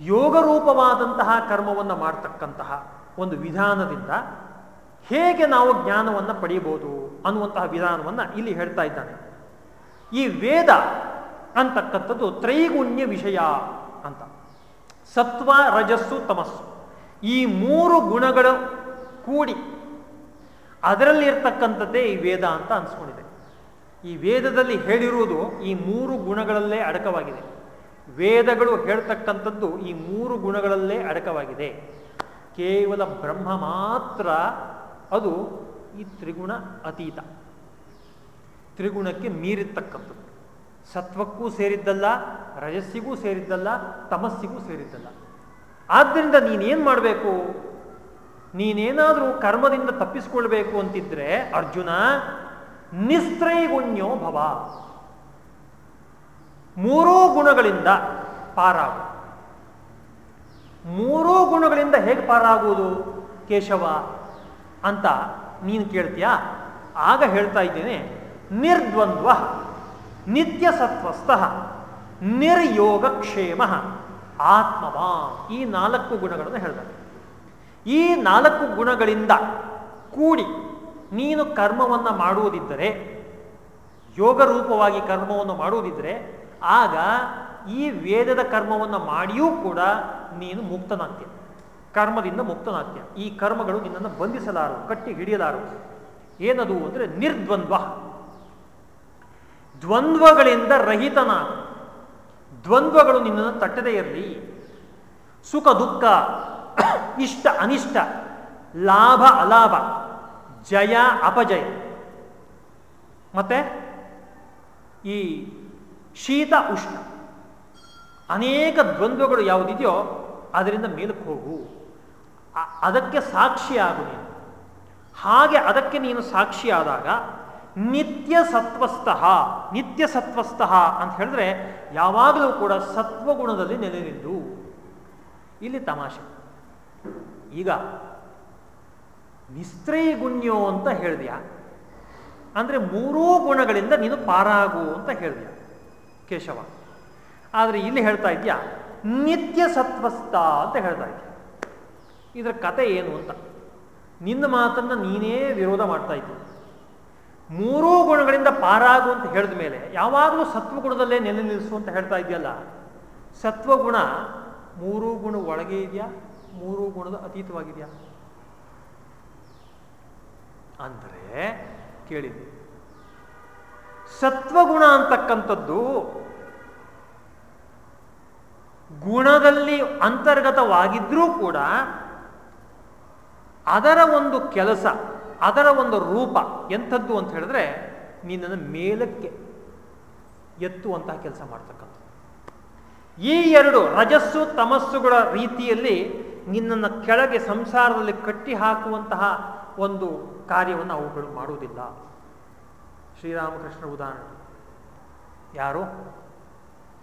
Speaker 1: ಯೋಗರೂಪವಾದಂತಹ ಕರ್ಮವನ್ನು ಮಾಡ್ತಕ್ಕಂತಹ ಒಂದು ವಿಧಾನದಿಂದ ಹೇಗೆ ನಾವು ಜ್ಞಾನವನ್ನು ಪಡೆಯಬಹುದು ಅನ್ನುವಂತಹ ವಿಧಾನವನ್ನು ಇಲ್ಲಿ ಹೇಳ್ತಾ ಇದ್ದಾನೆ. ಈ ವೇದ ಅಂತಕ್ಕಂಥದ್ದು ತ್ರೈಗುಣ್ಯ ವಿಷಯ ಅಂತ. ಸತ್ವ, ರಜಸ್ಸು, ತಮಸ್ಸು. ಈ ಮೂರು ಗುಣಗಳು ಕೂಡಿ ಅದರಲ್ಲಿ ಇರ್ತಕ್ಕಂಥದ್ದೇ ಈ ವೇದ ಅಂತ ಅನ್ಸ್ಕೊಂಡಿದೆ. ಈ ವೇದದಲ್ಲಿ ಹೇಳಿರುವುದು ಈ ಮೂರು ಗುಣಗಳಲ್ಲೇ ಅಡಕವಾಗಿದೆ. ವೇದಗಳು ಹೇಳ್ತಕ್ಕಂಥದ್ದು ಈ ಮೂರು ಗುಣಗಳಲ್ಲೇ ಅಡಕವಾಗಿದೆ. ಕೇವಲ ಬ್ರಹ್ಮ ಮಾತ್ರ, ಅದು ಈ ತ್ರಿಗುಣ ಅತೀತ. ತ್ರಿಗುಣಕ್ಕೆ ಮೀರಿರ್ತಕ್ಕಂಥದ್ದು. ಸತ್ವಕ್ಕೂ ಸೇರಿದ್ದಲ್ಲ, ರಜಸ್ಸಿಗೂ ಸೇರಿದ್ದಲ್ಲ, ತಮಸ್ಸಿಗೂ ಸೇರಿದ್ದಲ್ಲ. ಆದ್ದರಿಂದ ನೀನೇನು ಮಾಡಬೇಕು? ನೀನೇನಾದರೂ ಕರ್ಮದಿಂದ ತಪ್ಪಿಸ್ಕೊಳ್ಬೇಕು ಅಂತಿದ್ರೆ ಅರ್ಜುನ, ನಿಸ್ತ್ರೈಗುಣ್ಯೋ ಭವ. ಮೂರೂ ಗುಣಗಳಿಂದ ಪಾರಾಗು. ಮೂರೂ ಗುಣಗಳಿಂದ ಹೇಗೆ ಪಾರಾಗುವುದು ಕೇಶವ ಅಂತ ನೀನು ಕೇಳ್ತೀಯಾ? ಆಗ ಹೇಳ್ತಾ ಇದ್ದೇನೆ, ನಿರ್ದ್ವಂದ್ವ. ನಿತ್ಯ ಸತ್ವಸ್ಥ ನಿರ್ಯೋಗಕ್ಷೇಮ ಆತ್ಮವಾ ಈ ನಾಲ್ಕು ಗುಣಗಳನ್ನು ಹೇಳಿದ ಈ ನಾಲ್ಕು ಗುಣಗಳಿಂದ ಕೂಡಿ ನೀನು ಕರ್ಮವನ್ನು ಮಾಡುವುದಿದ್ದರೆ, ಯೋಗ ರೂಪವಾಗಿ ಕರ್ಮವನ್ನು ಮಾಡುವುದಿದ್ದರೆ, ಆಗ ಈ ವೇದದ ಕರ್ಮವನ್ನು ಮಾಡಿಯೂ ಕೂಡ ನೀನು ಮುಕ್ತನಾಗ್ತೀಯ. ಕರ್ಮದಿಂದ ಮುಕ್ತನಾಗ್ತೀಯ. ಈ ಕರ್ಮಗಳು ನಿನ್ನನ್ನು ಬಂಧಿಸಲಾರು ಕಟ್ಟಿ ಹಿಡಿಯಲಾರು ಏನದು ಅಂದರೆ ನಿರ್ದ್ವಂದ್ವ. ದ್ವಂದ್ವಗಳಿಂದ ರಹಿತನ ದ್ವಂದ್ವಗಳು ನಿನ್ನನ್ನು ತಟ್ಟದೇ ಇರಲಿ. ಸುಖ, ದುಃಖ, ಇಷ್ಟ, ಅನಿಷ್ಟ, ಲಾಭ, ಅಲಾಭ, ಜಯ, ಅಪಜಯ. ಮತ್ತೆ ಈ ಶೀತ, ಉಷ್ಣ ಅನೇಕ ದ್ವಂದ್ವಗಳು ಯಾವುದಿದೆಯೋ ಅದರಿಂದ ಮೇಲಕ್ಕೆ ಹೋಗು. ಅದಕ್ಕೆ ಸಾಕ್ಷಿಯಾಗು ನೀನು. ಹಾಗೆ ಅದಕ್ಕೆ ನೀನು ಸಾಕ್ಷಿಯಾದಾಗ ನಿತ್ಯ ಸತ್ವಸ್ಥಃ, ನಿತ್ಯ ಸತ್ವಸ್ಥ ಅಂತ ಹೇಳಿದ್ರೆ ಯಾವಾಗಲೂ ಕೂಡ ಸತ್ವಗುಣದಲ್ಲಿ ನೆಲೆ ನಿಲ್ಲು ಇಲ್ಲಿ ತಮಾಷೆ. ಈಗ ನಿಸ್ತ್ರೈಗುಣ್ಯೋ ಅಂತ ಹೇಳಿದ್ಯಾ? ಅಂದರೆ ಮೂರೂ ಗುಣಗಳಿಂದ ನೀನು ಪಾರಾಗು ಅಂತ ಹೇಳಿದ್ಯಾ ಕೇಶವ? ಆದರೆ ಇಲ್ಲಿ ಹೇಳ್ತಾ ಇದೆಯಾ? ನಿತ್ಯ ಸತ್ವಸ್ಥ ಅಂತ ಹೇಳ್ತಾ ಇದೆಯಾ? ಇದರ ಕತೆ ಏನು ಅಂತ? ನಿನ್ನ ಮಾತನ್ನು ನೀನೇ ವಿರೋಧ ಮಾಡ್ತಾ ಇದ್ದೀನಿ ಮೂರೂ ಗುಣಗಳಿಂದ ಪಾರಾಗು ಅಂತ ಹೇಳಿದ ಮೇಲೆ ಯಾವಾಗಲೂ ಸತ್ವಗುಣದಲ್ಲೇ ನೆಲೆ ನಿಲ್ಲಿಸು ಅಂತ ಹೇಳ್ತಾ ಇದೆಯಲ್ಲ ಸತ್ವಗುಣ ಮೂರೂ ಗುಣ ಒಳಗೆ ಇದೆಯಾ? ಮೂರೂ ಗುಣದ ಅತೀತವಾಗಿದೆಯಾ? ಅಂದರೆ ಕೇಳಿದ್ವಿ ಸತ್ವಗುಣ ಅಂತಕ್ಕಂಥದ್ದು ಗುಣದಲ್ಲಿ ಅಂತರ್ಗತವಾಗಿದ್ರೂ ಕೂಡ ಅದರ ಒಂದು ಕೆಲಸ ಅದರ ಒಂದು ರೂಪ ಎಂಥದ್ದು ಅಂತ ಹೇಳಿದ್ರೆ ನಿನ್ನನ್ನು ಮೇಲಕ್ಕೆ ಎತ್ತುವಂತಹ ಕೆಲಸ ಮಾಡ್ತಕ್ಕಂಥ ಈ ಎರಡು ರಜಸ್ಸು ತಮಸ್ಸುಗಳ ರೀತಿಯಲ್ಲಿ ನಿನ್ನನ್ನು ಕೆಳಗೆ ಸಂಸಾರದಲ್ಲಿ ಕಟ್ಟಿ ಹಾಕುವಂತಹ ಒಂದು ಕಾರ್ಯವನ್ನು ಅವುಗಳು ಮಾಡುವುದಿಲ್ಲ. ಶ್ರೀರಾಮಕೃಷ್ಣ ಉದಾಹರಣೆ. ಯಾರು?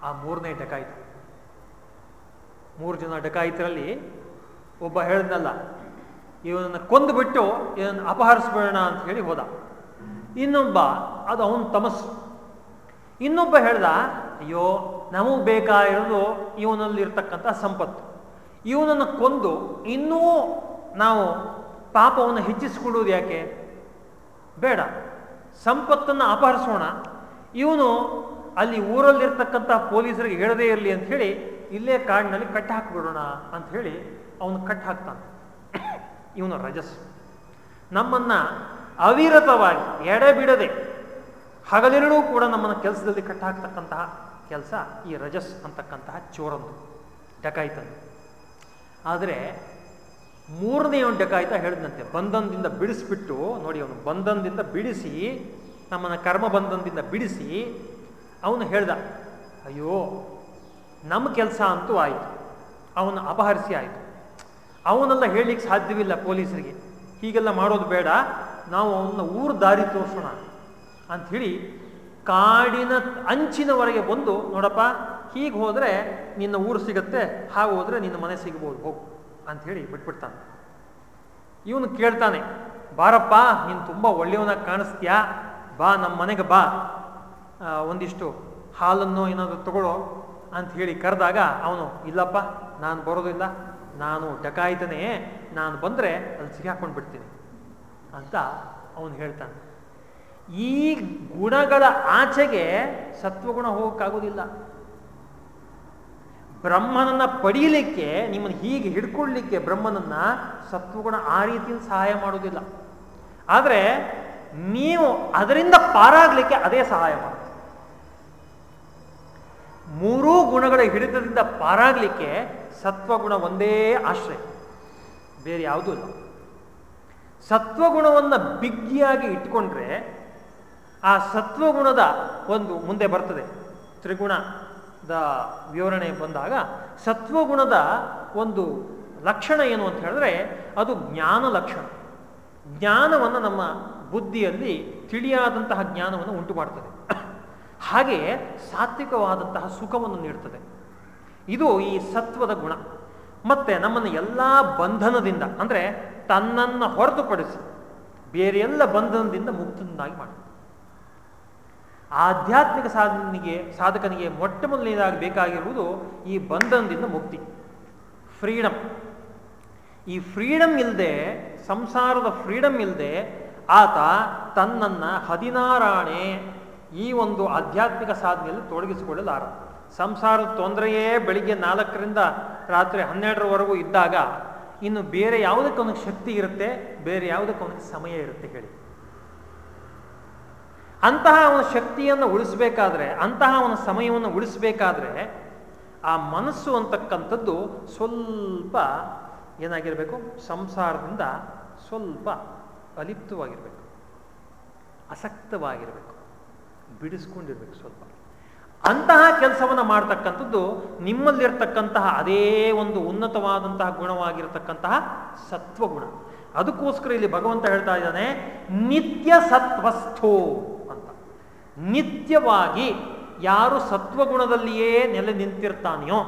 Speaker 1: ಆ ಮೂರನೇ ಡಕಾಯಿತ. ಮೂರು ಜನ ಡಕಾಯಿತರಲ್ಲಿ ಒಬ್ಬ ಹೇಳಿದ್ನಲ್ಲ ಇವನನ್ನು ಕೊಂದುಬಿಟ್ಟು ಇವನನ್ನು ಅಪಹರಿಸ್ಬಿಡೋಣ ಅಂತ ಹೇಳಿ ಹೋದ. ಇನ್ನೊಬ್ಬ, ಅದು ಅವನ ತಮಸ್ಸು. ಇನ್ನೊಬ್ಬ ಹೇಳ್ದ, ಅಯ್ಯೋ, ನಮಗೆ ಬೇಕಾಗಿರೋದು ಇವನಲ್ಲಿರ್ತಕ್ಕಂಥ ಸಂಪತ್ತು. ಇವನನ್ನು ಕೊಂದು ಇನ್ನೂ ನಾವು ಪಾಪವನ್ನು ಹೆಚ್ಚಿಸಿಕೊಳ್ಳುವುದು ಯಾಕೆ? ಬೇಡ. ಸಂಪತ್ತನ್ನು ಅಪಹರಿಸೋಣ. ಇವನು ಅಲ್ಲಿ ಊರಲ್ಲಿರ್ತಕ್ಕಂಥ ಪೊಲೀಸರಿಗೆ ಹೇಳದೇ ಇರಲಿ ಅಂತ ಹೇಳಿ ಇಲ್ಲೇ ಕಾಡಿನಲ್ಲಿ ಕಟ್ಟಿ ಹಾಕಿಬಿಡೋಣ ಅಂತ ಹೇಳಿ ಅವನು ಕಟ್ ಹಾಕ್ತಾನೆ ಇವನು ರಜಸ್ ನಮ್ಮನ್ನ ಅವಿರತವಾಗಿ ಎಡೆ ಬಿಡದೆ ಹಗಲಿರಡೂ ಕೂಡ ನಮ್ಮನ್ನು ಕೆಲಸದಲ್ಲಿ ಕಟ್ಟಾಕ್ತಕ್ಕಂತಹ ಕೆಲಸ ಈ ರಜಸ್ ಅಂತಕ್ಕಂತಹ ಚೋರಂದು. ಡಕಾಯಿತಂದು ಆದರೆ ಮೂರನೇ ಅವನು ಡಕಾಯಿತ ಹೇಳಿದಂತೆ ಬಂಧನದಿಂದ ಬಿಡಿಸ್ಬಿಟ್ಟು, ನೋಡಿ ಅವನು ಬಂಧನದಿಂದ ಬಿಡಿಸಿ, ನಮ್ಮನ್ನು ಕರ್ಮ ಬಂಧನದಿಂದ ಬಿಡಿಸಿ, ಅವನು ಹೇಳ್ದ, ಅಯ್ಯೋ ನಮ್ಮ ಕೆಲಸ ಅಂತೂ ಆಯಿತು ಅವನು ಅಪಹರಿಸಿ ಆಯಿತು ಅವನೆಲ್ಲ ಹೇಳಲಿಕ್ಕೆ ಸಾಧ್ಯವಿಲ್ಲ ಪೊಲೀಸರಿಗೆ. ಹೀಗೆಲ್ಲ ಮಾಡೋದು ಬೇಡ. ನಾವು ಅವನ್ನ ಊರು ದಾರಿ ತೋರಿಸೋಣ ಅಂಥೇಳಿ ಕಾಡಿನ ಅಂಚಿನವರೆಗೆ ಬಂದು, ನೋಡಪ್ಪ, ಹೀಗೆ ಹೋದರೆ ನಿನ್ನ ಊರು ಸಿಗತ್ತೆ, ಹಾಗೆ ಹೋದರೆ ನಿನ್ನ ಮನೆ ಸಿಗ್ಬೋದು, ಹೋಗು ಅಂಥೇಳಿ ಬಿಟ್ಬಿಡ್ತಾನೆ. ಇವನು ಕೇಳ್ತಾನೆ, ಬಾರಪ್ಪ, ನೀನು ತುಂಬ ಒಳ್ಳೆಯವನ ಕಾಣಿಸ್ತೀಯಾ? ಬಾ ನಮ್ಮ ಮನೆಗೆ ಬಾ. ಒಂದಿಷ್ಟು ಹಾಲನ್ನು ಏನಾದರೂ ತಗೊಳ್ಳೋ ಅಂತ ಹೇಳಿ ಕರೆದಾಗ ಅವನು, ಇಲ್ಲಪ್ಪ, ನಾನು ಬರೋದಿಲ್ಲ. ನಾನು ಡಕಾಯಿತನೇ, ನಾನು ಬಂದರೆ ಅದು ಸಿಗಾಕೊಂಡು ಬಿಡ್ತೀನಿ ಅಂತ ಅವನು ಹೇಳ್ತಾನೆ. ಈ ಗುಣಗಳ ಆಚೆಗೆ ಸತ್ವಗುಣ ಹೋಗೋಕ್ಕಾಗೋದಿಲ್ಲ. ಬ್ರಹ್ಮನನ್ನ ಪಡೀಲಿಕ್ಕೆ, ನಿಮ್ಮನ್ನು ಹೀಗೆ ಹಿಡ್ಕೊಳ್ಳಿಕ್ಕೆ ಬ್ರಹ್ಮನನ್ನ ಸತ್ವಗುಣ ಆ ರೀತಿಯಲ್ಲಿ ಸಹಾಯ ಮಾಡೋದಿಲ್ಲ. ಆದರೆ ನೀವು ಅದರಿಂದ ಪಾರಾಗಲಿಕ್ಕೆ ಅದೇ ಸಹಾಯ ಮಾಡುತ್ತೆ. ಮೂರೂ ಗುಣಗಳ ಹಿಡಿತದಿಂದ ಪಾರಾಗಲಿಕ್ಕೆ ಸತ್ವಗುಣ ಒಂದೇ ಆಶ್ರಯ. ಬೇರೆ ಯಾವುದೂ ಇಲ್ಲ. ಸತ್ವಗುಣವನ್ನು ಬಿಗ್ಗಿಯಾಗಿ ಇಟ್ಕೊಂಡ್ರೆ ಆ ಸತ್ವಗುಣದ ಒಂದು ಮುಂದೆ ಬರ್ತದೆ. ತ್ರಿಗುಣದ ವಿವರಣೆ ಬಂದಾಗ ಸತ್ವಗುಣದ ಒಂದು ಲಕ್ಷಣ ಏನು ಅಂತ ಹೇಳಿದ್ರೆ ಅದು ಜ್ಞಾನ ಲಕ್ಷಣ. ಜ್ಞಾನವನ್ನು ನಮ್ಮ ಬುದ್ಧಿಯಲ್ಲಿ ತಿಳಿಯಾದಂತಹ ಜ್ಞಾನವನ್ನು ಉಂಟು ಮಾಡ್ತದೆ ಹಾಗೆಯೇ ಸಾತ್ವಿಕವಾದಂತಹ ಸುಖವನ್ನು ನೀಡ್ತದೆ. ಇದು ಈ ಸತ್ವದ ಗುಣ. ಮತ್ತೆ ನಮ್ಮನ್ನು ಎಲ್ಲ ಬಂಧನದಿಂದ, ಅಂದರೆ ತನ್ನನ್ನು ಹೊರತುಪಡಿಸಿ ಬೇರೆ ಎಲ್ಲ ಬಂಧನದಿಂದ ಮುಕ್ತನಾಗಿ ಮಾಡುತ್ತೆ ಆಧ್ಯಾತ್ಮಿಕ ಸಾಧನಿಗೆ, ಸಾಧಕನಿಗೆ ಮೊಟ್ಟ ಮೊದಲನೇದಾಗಿ ಬೇಕಾಗಿರುವುದು ಈ ಬಂಧನದಿಂದ ಮುಕ್ತಿ. ಫ್ರೀಡಮ್ ಈ ಫ್ರೀಡಮ್ ಇಲ್ಲದೆ ಸಂಸಾರದ ಫ್ರೀಡಮ್ ಇಲ್ಲದೆ ಆತ ತನ್ನನ್ನು ಹದಿನಾರಾಣೆ ಈ ಒಂದು ಆಧ್ಯಾತ್ಮಿಕ ಸಾಧನೆಯಲ್ಲಿ ತೊಡಗಿಸಿಕೊಳ್ಳಲಾರ ಸಂಸಾರದ ತೊಂದರೆಯೇ ಬೆಳಿಗ್ಗೆ ನಾಲ್ಕರಿಂದ ರಾತ್ರಿ ಹನ್ನೆರಡರವರೆಗೂ ಇದ್ದಾಗ ಇನ್ನು ಬೇರೆ ಯಾವುದಕ್ಕೆ ಅವನಿಗೆ ಶಕ್ತಿ ಇರುತ್ತೆ, ಬೇರೆ ಯಾವುದಕ್ಕೆ ಅವನಿಗೆ ಸಮಯ ಇರುತ್ತೆ ಹೇಳಿ. ಅಂತಹ ಅವನ ಶಕ್ತಿಯನ್ನು ಉಳಿಸಬೇಕಾದ್ರೆ, ಅಂತಹ ಅವನ ಸಮಯವನ್ನು ಉಳಿಸಬೇಕಾದ್ರೆ ಆ ಮನಸ್ಸು ಅಂತಕ್ಕಂಥದ್ದು ಸ್ವಲ್ಪ ಏನಾಗಿರಬೇಕು? ಸಂಸಾರದಿಂದ ಸ್ವಲ್ಪ ಅಲಿಪ್ತವಾಗಿರಬೇಕು. ಅಸಕ್ತವಾಗಿರಬೇಕು ಬಿಡಿಸ್ಕೊಂಡಿರ್ಬೇಕು ಸ್ವಲ್ಪ. ಅಂತಹ ಕೆಲಸವನ್ನು ಮಾಡ್ತಕ್ಕಂಥದ್ದು ನಿಮ್ಮಲ್ಲಿರ್ತಕ್ಕಂತಹ ಅದೇ ಒಂದು ಉನ್ನತವಾದಂತಹ ಗುಣವಾಗಿರತಕ್ಕಂತಹ ಸತ್ವಗುಣ. ಅದಕ್ಕೋಸ್ಕರ ಇಲ್ಲಿ ಭಗವಂತ ಹೇಳ್ತಾ ಇದ್ದಾನೆ, ನಿತ್ಯ ಸತ್ವಸ್ಥೋ ಅಂತ. ನಿತ್ಯವಾಗಿ ಯಾರು ಸತ್ವಗುಣದಲ್ಲಿಯೇ ನೆಲೆ ನಿಂತಿರ್ತಾನೆಯೋ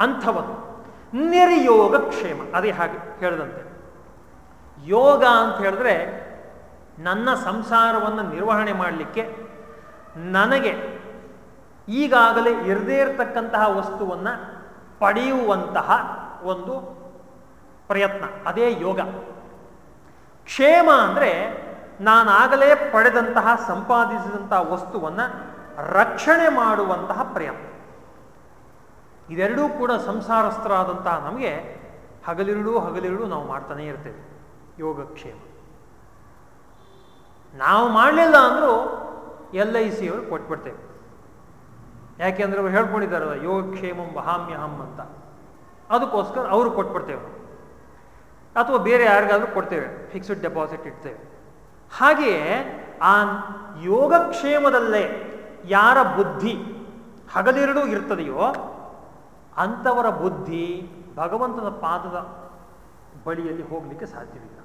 Speaker 1: ಅಂಥವನು. ನಿರ್ಯೋಗ ಕ್ಷೇಮ. ಅದೇ ಹಾಗೆ ಹೇಳಿದಂತೆ. ಯೋಗ ಅಂತ ಹೇಳಿದ್ರೆ ನನ್ನ ಸಂಸಾರವನ್ನು ನಿರ್ವಹಣೆ ಮಾಡಲಿಕ್ಕೆ ನನಗೆ ಈಗಾಗಲೇ ಇರದೇ ಇರತಕ್ಕಂತಹ ವಸ್ತುವನ್ನು ಪಡೆಯುವಂತಹ ಒಂದು ಪ್ರಯತ್ನ, ಅದೇ ಯೋಗ. ಕ್ಷೇಮ ಅಂದರೆ ನಾನಾಗಲೇ ಪಡೆದಂತಹ ಸಂಪಾದಿಸಿದಂತಹ ವಸ್ತುವನ್ನು ರಕ್ಷಣೆ ಮಾಡುವಂತಹ ಪ್ರಯತ್ನ. ಇದೆರಡೂ ಕೂಡ ಸಂಸಾರಸ್ಥರಾದಂತಹ ನಮಗೆ ಹಗಲಿರುಳು ಹಗಲಿರುಳು ನಾವು ಮಾಡ್ತಾನೇ ಇರ್ತೇವೆ ಯೋಗಕ್ಷೇಮ ನಾವು ಮಾಡಲಿಲ್ಲ ಅಂದರೂ ಎಲ್ ಐ ಸಿ ಅವರು ಕೊಟ್ಬಿಡ್ತೇವೆ. ಯಾಕೆಂದ್ರೆ ಅವ್ರು ಹೇಳ್ಕೊಂಡಿದ್ದಾರಲ್ಲ ಯೋಗಕ್ಷೇಮಂ ವಹಾಮ್ಯಹಂ ಅಂತ. ಅದಕ್ಕೋಸ್ಕರ ಅವರು ಕೊಟ್ಬಿಡ್ತೇವೆ. ಅಥವಾ ಬೇರೆ ಯಾರಿಗಾದ್ರೂ ಕೊಡ್ತೇವೆ ಫಿಕ್ಸ್ಡ್ ಡೆಪಾಸಿಟ್ ಇಡ್ತೇವೆ. ಹಾಗೆಯೇ ಆ ಯೋಗಕ್ಷೇಮದಲ್ಲೇ ಯಾರ ಬುದ್ಧಿ ಹಗಲಿರಡೂ ಇರ್ತದೆಯೋ ಅಂಥವರ ಬುದ್ಧಿ ಭಗವಂತನ ಪಾದದ ಬಳಿಯಲ್ಲಿ ಹೋಗಲಿಕ್ಕೆ ಸಾಧ್ಯವಿಲ್ಲ.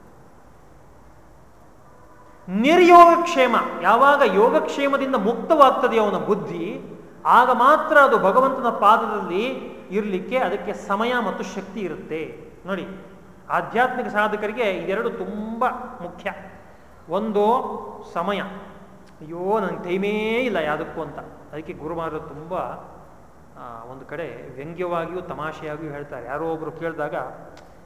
Speaker 1: ನಿರ್ಯೋಗಕ್ಷೇಮ ಯಾವಾಗ ಯೋಗಕ್ಷೇಮದಿಂದ ಮುಕ್ತವಾಗ್ತದೆಯೋ ಅವನ ಬುದ್ಧಿ ಆಗ ಮಾತ್ರ ಅದು ಭಗವಂತನ ಪಾದದಲ್ಲಿ ಇರಲಿಕ್ಕೆ ಅದಕ್ಕೆ ಸಮಯ ಮತ್ತು ಶಕ್ತಿ ಇರುತ್ತೆ. ನೋಡಿ, ಆಧ್ಯಾತ್ಮಿಕ ಸಾಧಕರಿಗೆ ಇದೆರಡು ತುಂಬ ಮುಖ್ಯ. ಒಂದು, ಸಮಯ. ಅಯ್ಯೋ ನನಗೆ ಟೈಮೇ ಇಲ್ಲ ಯಾವುದಕ್ಕೂ ಅಂತ. ಅದಕ್ಕೆ ಗುರುಮಾರರು ತುಂಬ ಒಂದು ಕಡೆ ವ್ಯಂಗ್ಯವಾಗಿಯೂ ತಮಾಷೆಯಾಗಿಯೂ ಹೇಳ್ತಾರೆ. ಯಾರೋ ಒಬ್ಬರು ಕೇಳಿದಾಗ,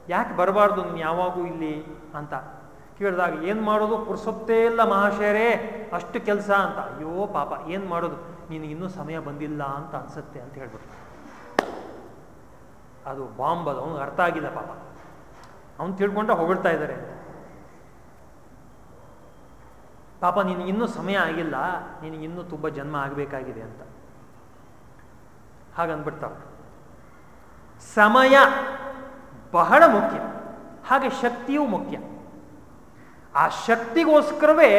Speaker 1: ಯಾಕೆ ಬರಬಾರ್ದು ನೀನು ಯಾವಾಗೂ ಇಲ್ಲಿ? ಅಂತ. ಕೇಳಿದಾಗ, ಏನು ಮಾಡೋದು? ಪುರ್ಸೊತ್ತೇ ಇಲ್ಲ ಮಹಾಶಯರೇ. ಅಷ್ಟು ಕೆಲಸ ಅಂತ. ಅಯ್ಯೋ, ಪಾಪ. ಏನು ಮಾಡೋದು? ನೀನು ಇನ್ನೂ ಸಮಯ ಬಂದಿಲ್ಲ ಅಂತ ಅನ್ಸುತ್ತೆ ಅಂತ ಹೇಳ್ಬಿಟ್ಟು ಅದು ಬಾಂಬ್ ಅದು, ಅವನಿಗೆ ಅರ್ಥ ಆಗಿಲ್ಲ ಪಾಪ. ಅವನು ತಿಳ್ಕೊಂಡ ಹೊಗಳ್ತಾ ಇದ್ದಾರೆ ಪಾಪ ನೀನು ಇನ್ನೂ ಸಮಯ ಆಗಿಲ್ಲ ನೀನು ಇನ್ನೂ ತುಂಬ ಜನ್ಮ ಆಗಬೇಕಾಗಿದೆ ಅಂತ. ಹಾಗನ್ಬಿಡ್ತಾವ ಸಮಯ ಬಹಳ ಮುಖ್ಯ. ಹಾಗೆ ಶಕ್ತಿಯೂ ಮುಖ್ಯ. ಆ ಶಕ್ತಿಗೋಸ್ಕರವೇ